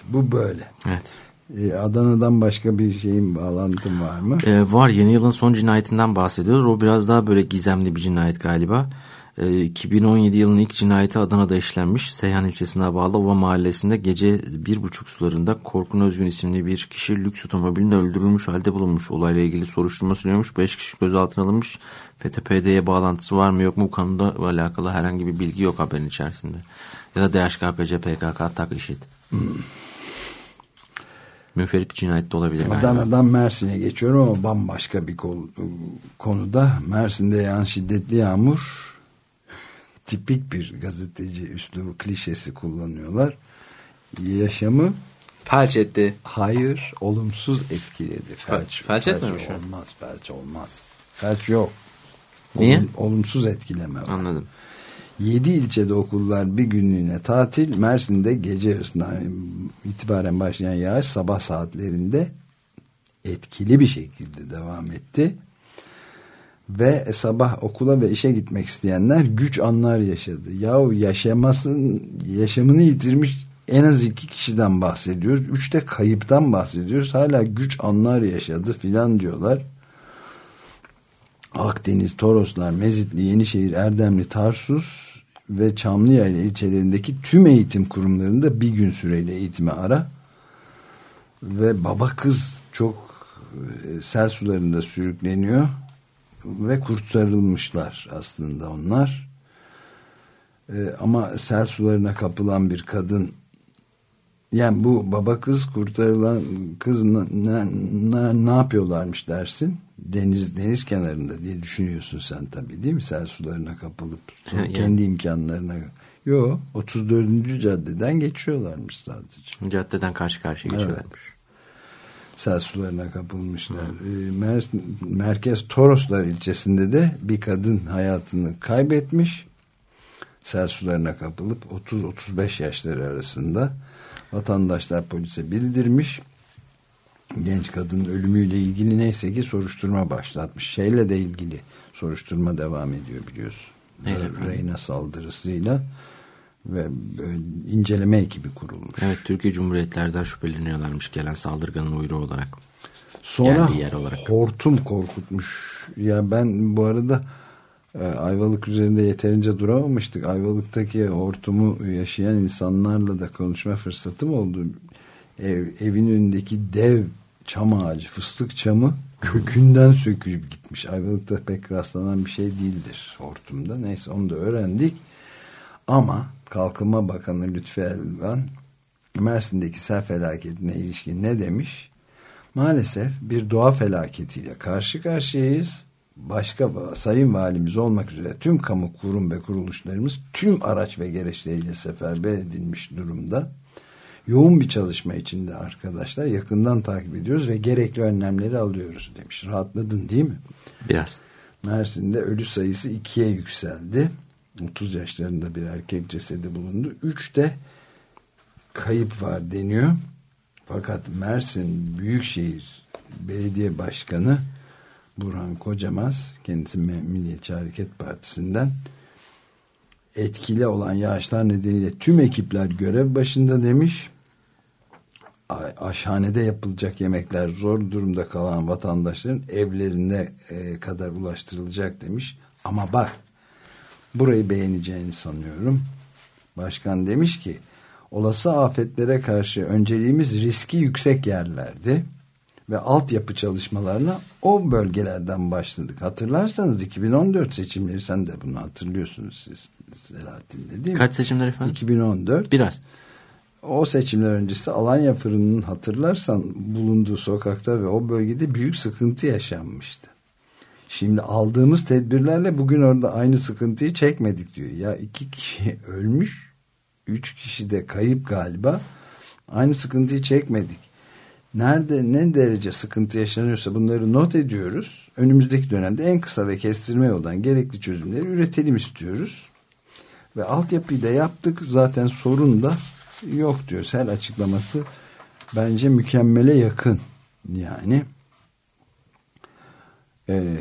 Bu böyle. Evet. Ee, Adana'dan başka bir şeyin bağlantım var mı? Ee, var yeni yılın son cinayetinden bahsediyoruz. O biraz daha böyle gizemli bir cinayet galiba. Ee, 2017 yılının ilk cinayeti Adana'da işlenmiş. Seyhan ilçesine bağlı Ova mahallesinde gece bir buçuk sularında Korkun Özgün isimli bir kişi lüks otomobilinde öldürülmüş halde bulunmuş. Olayla ilgili soruşturma sürüyormuş. Beş kişi gözaltına alınmış. FETÖ-PD'ye bağlantısı var mı yok mu bu konuda alakalı herhangi bir bilgi yok haberin içerisinde. Ya da DHKPC, PKK, TAK, IŞİD. Müferit bir cinayet de olabilir galiba. Adana'dan Mersin'e geçiyorum ama bambaşka bir konuda. Mersin'de yağan şiddetli yağmur tipik bir gazeteci üslubu klişesi kullanıyorlar. Yaşamı Felç etti. hayır olumsuz etkiledi. Felç, felç etmemiş mi? Olmaz felç olmaz. Felç yok. Niye? Olum- olumsuz etkileme var. Anladım. 7 ilçede okullar bir günlüğüne tatil. Mersin'de gece yarısından itibaren başlayan yağış sabah saatlerinde etkili bir şekilde devam etti. Ve sabah okula ve işe gitmek isteyenler güç anlar yaşadı. Yahu yaşamasın, yaşamını yitirmiş en az iki kişiden bahsediyoruz. Üç de kayıptan bahsediyoruz. Hala güç anlar yaşadı filan diyorlar. Akdeniz, Toroslar, Mezitli, Yenişehir, Erdemli, Tarsus ve Çamlıyayla ilçelerindeki tüm eğitim kurumlarında bir gün süreyle eğitime ara. Ve baba kız çok e, sel sularında sürükleniyor ve kurtarılmışlar aslında onlar. Ee, ama sel sularına kapılan bir kadın yani bu baba kız kurtarılan kız ne, ne, ne yapıyorlarmış dersin deniz deniz kenarında diye düşünüyorsun sen tabii değil mi sel sularına kapılıp yani. kendi imkanlarına yo 34. caddeden geçiyorlarmış sadece caddeden karşı karşıya geçiyorlarmış evet. Sel sularına kapılmışlar ee, Mer merkez Toroslar ilçesinde de bir kadın hayatını kaybetmiş sel sularına kapılıp 30-35 yaşları arasında vatandaşlar polise bildirmiş. Genç kadının ölümüyle ilgili neyse ki soruşturma başlatmış. Şeyle de ilgili soruşturma devam ediyor biliyorsun. Neyle Reyna saldırısıyla ve inceleme ekibi kurulmuş. Evet Türkiye Cumhuriyetlerden şüpheleniyorlarmış gelen saldırganın uyruğu olarak. Sonra yer olarak. hortum korkutmuş. Ya ben bu arada e, Ayvalık üzerinde yeterince duramamıştık. Ayvalık'taki hortumu yaşayan insanlarla da konuşma fırsatım oldu. Ev, evin önündeki dev çam ağacı, fıstık çamı kökünden sökülüp gitmiş. Ayvalık'ta pek rastlanan bir şey değildir hortumda. Neyse onu da öğrendik. Ama Kalkınma Bakanı Lütfi Elvan Mersin'deki sel felaketine ilişkin ne demiş? Maalesef bir doğa felaketiyle karşı karşıyayız başka sayın valimiz olmak üzere tüm kamu kurum ve kuruluşlarımız tüm araç ve gereçleriyle seferber edilmiş durumda. Yoğun bir çalışma içinde arkadaşlar yakından takip ediyoruz ve gerekli önlemleri alıyoruz demiş. Rahatladın değil mi? Biraz. Mersin'de ölü sayısı ikiye yükseldi. 30 yaşlarında bir erkek cesedi bulundu. Üç de kayıp var deniyor. Fakat Mersin Büyükşehir Belediye Başkanı Burhan Kocamaz kendisi Milliyetçi Hareket Partisi'nden etkili olan yağışlar nedeniyle tüm ekipler görev başında demiş aşhanede yapılacak yemekler zor durumda kalan vatandaşların evlerine e, kadar ulaştırılacak demiş ama bak burayı beğeneceğini sanıyorum başkan demiş ki olası afetlere karşı önceliğimiz riski yüksek yerlerdi ve altyapı çalışmalarına o bölgelerden başladık. Hatırlarsanız 2014 seçimleri sen de bunu hatırlıyorsunuz siz Selahattin değil mi? Kaç seçimler efendim? 2014. Biraz. O seçimler öncesi Alanya fırının hatırlarsan bulunduğu sokakta ve o bölgede büyük sıkıntı yaşanmıştı. Şimdi aldığımız tedbirlerle bugün orada aynı sıkıntıyı çekmedik diyor. Ya iki kişi ölmüş, üç kişi de kayıp galiba. Aynı sıkıntıyı çekmedik nerede ne derece sıkıntı yaşanıyorsa bunları not ediyoruz. Önümüzdeki dönemde en kısa ve kestirme yoldan gerekli çözümleri üretelim istiyoruz. Ve altyapıyı da yaptık. Zaten sorun da yok diyor. Sel açıklaması bence mükemmele yakın. Yani e,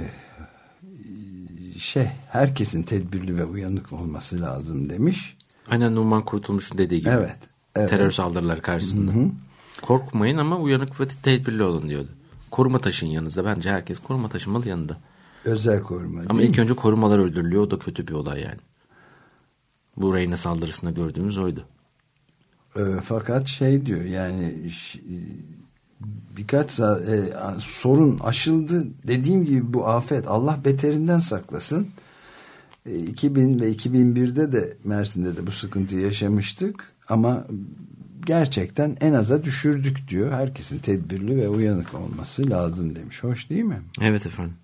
şey herkesin tedbirli ve uyanık olması lazım demiş. Aynen Numan Kurtulmuş'un dediği gibi. Evet. evet. Terör saldırıları karşısında. Hı hı. Korkmayın ama uyanık ve tedbirli olun diyordu. Koruma taşın yanınızda. Bence herkes koruma taşımalı yanında. Özel koruma Ama ilk mi? önce korumalar öldürülüyor. O da kötü bir olay yani. Bu Reyna saldırısında gördüğümüz oydu. E, fakat şey diyor yani birkaç e, sorun aşıldı. Dediğim gibi bu afet Allah beterinden saklasın. E, 2000 ve 2001'de de Mersin'de de bu sıkıntıyı yaşamıştık. Ama gerçekten en aza düşürdük diyor. Herkesin tedbirli ve uyanık olması lazım demiş. Hoş değil mi? Evet efendim.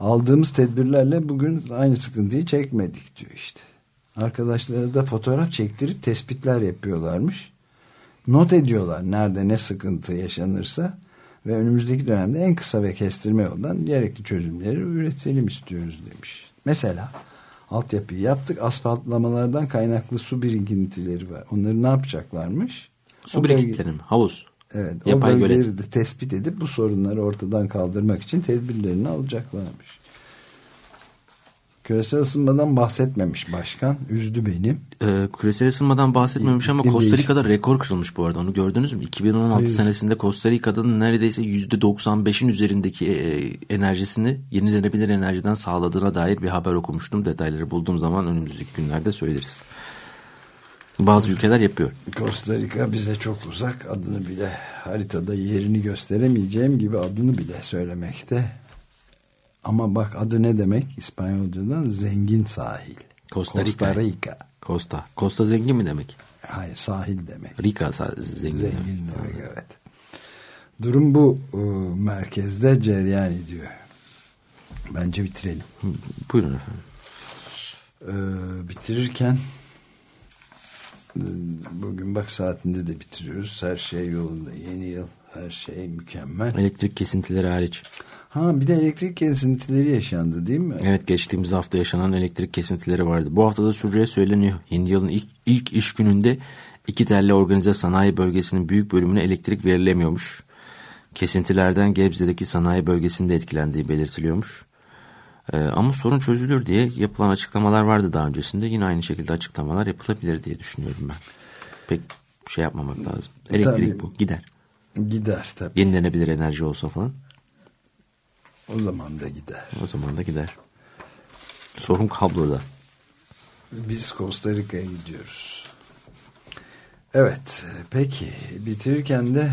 Aldığımız tedbirlerle bugün aynı sıkıntıyı çekmedik diyor işte. Arkadaşlara da fotoğraf çektirip tespitler yapıyorlarmış. Not ediyorlar nerede ne sıkıntı yaşanırsa ve önümüzdeki dönemde en kısa ve kestirme yoldan gerekli çözümleri üretelim istiyoruz demiş. Mesela altyapıyı yaptık. Asfaltlamalardan kaynaklı su birikintileri var. Onları ne yapacaklarmış? Su birikintileri mi? Havuz. Evet, Yapay o bölgeleri gölet. de tespit edip bu sorunları ortadan kaldırmak için tedbirlerini alacaklarmış. Küresel ısınmadan bahsetmemiş başkan. Üzdü beni. Ee, küresel ısınmadan bahsetmemiş ama Costa Rica'da rekor kırılmış bu arada. Onu gördünüz mü? 2016 Hayır. senesinde Costa Rica'nın neredeyse %95'in üzerindeki e, enerjisini yenilenebilir enerjiden sağladığına dair bir haber okumuştum. Detayları bulduğum zaman önümüzdeki günlerde söyleriz. Bazı ülkeler yapıyor. Costa Rica bize çok uzak. Adını bile haritada yerini gösteremeyeceğim gibi adını bile söylemekte. Ama bak adı ne demek İspanyolcadan? Zengin sahil. Costa Rica. Costa Rica. Costa. Costa zengin mi demek? Hayır sahil demek. Rica sa- zengin, demek. Zengin demek evet. Durum bu e, merkezde cereyan ediyor. Bence bitirelim. Buyurun efendim. Ee, bitirirken bugün bak saatinde de bitiriyoruz. Her şey yolunda. Yeni yıl her şey mükemmel. Elektrik kesintileri hariç. Ha bir de elektrik kesintileri yaşandı değil mi? Evet geçtiğimiz hafta yaşanan elektrik kesintileri vardı. Bu hafta da süreceği söyleniyor. Yeni yılın ilk, ilk iş gününde iki telli organize sanayi bölgesinin büyük bölümüne elektrik verilemiyormuş. Kesintilerden Gebze'deki sanayi bölgesinde etkilendiği belirtiliyormuş. Ee, ama sorun çözülür diye yapılan açıklamalar vardı daha öncesinde. Yine aynı şekilde açıklamalar yapılabilir diye düşünüyorum ben. Pek şey yapmamak lazım. Elektrik Tabii. bu gider. Gider tabii. Yenilenebilir enerji olsa falan O zaman da gider. o zaman da gider. Sorun kabloda. Biz Costa Rica'ya gidiyoruz. Evet. Peki. Bitirirken de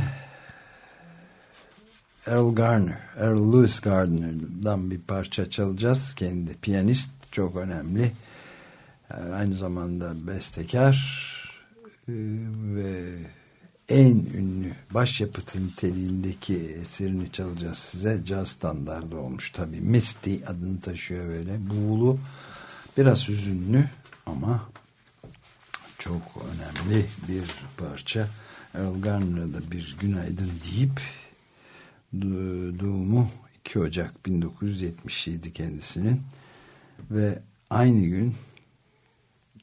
Earl Garner, Earl Lewis Gardner'dan bir parça çalacağız. Kendi piyanist çok önemli. Yani aynı zamanda bestekar e, ve en ünlü başyapıtı niteliğindeki eserini çalacağız size. Caz standardı olmuş tabii. Misty adını taşıyor böyle. Buğulu, biraz hüzünlü ama çok önemli bir parça. Earl Garner'a da bir günaydın deyip doğumu 2 Ocak 1977 kendisinin ve aynı gün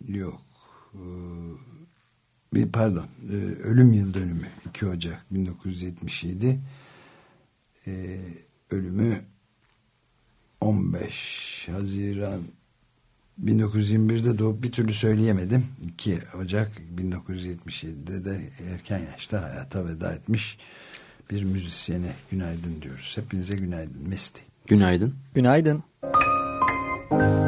yok e, bir pardon e, ölüm yıl dönümü 2 Ocak 1977 e, ölümü 15 Haziran 1921'de doğup bir türlü söyleyemedim. 2 Ocak 1977'de de erken yaşta hayata veda etmiş bir müzisyene günaydın diyoruz. Hepinize günaydın. Misty. Günaydın. Günaydın. Thank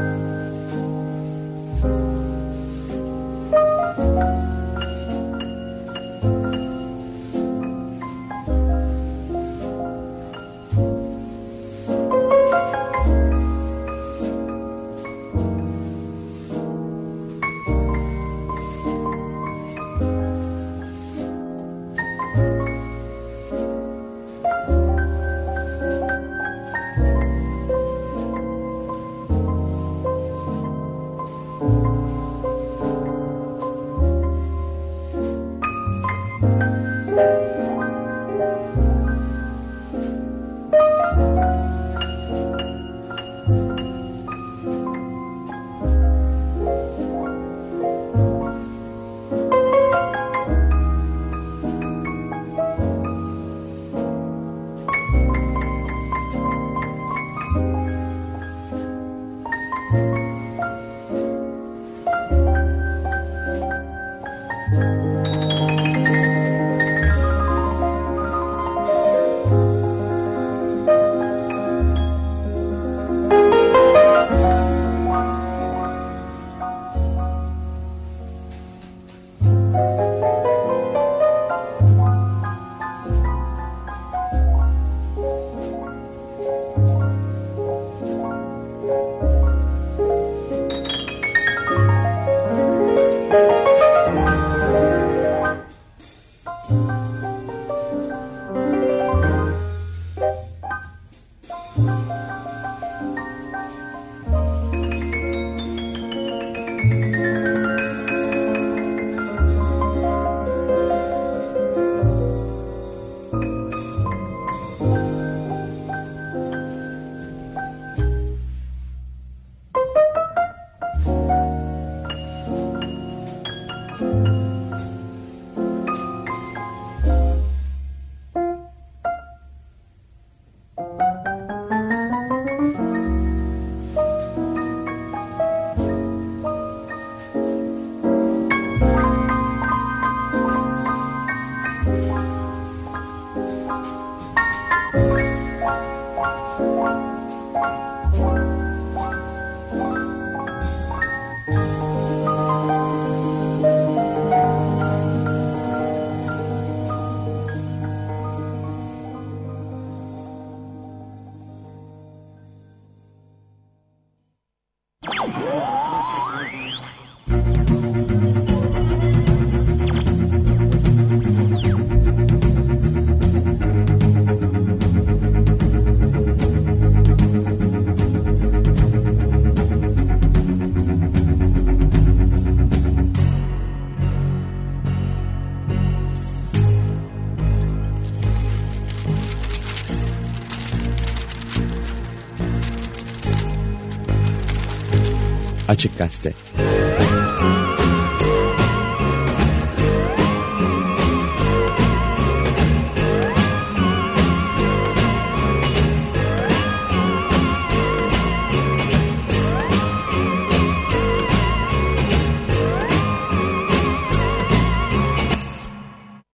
Açık Gazete.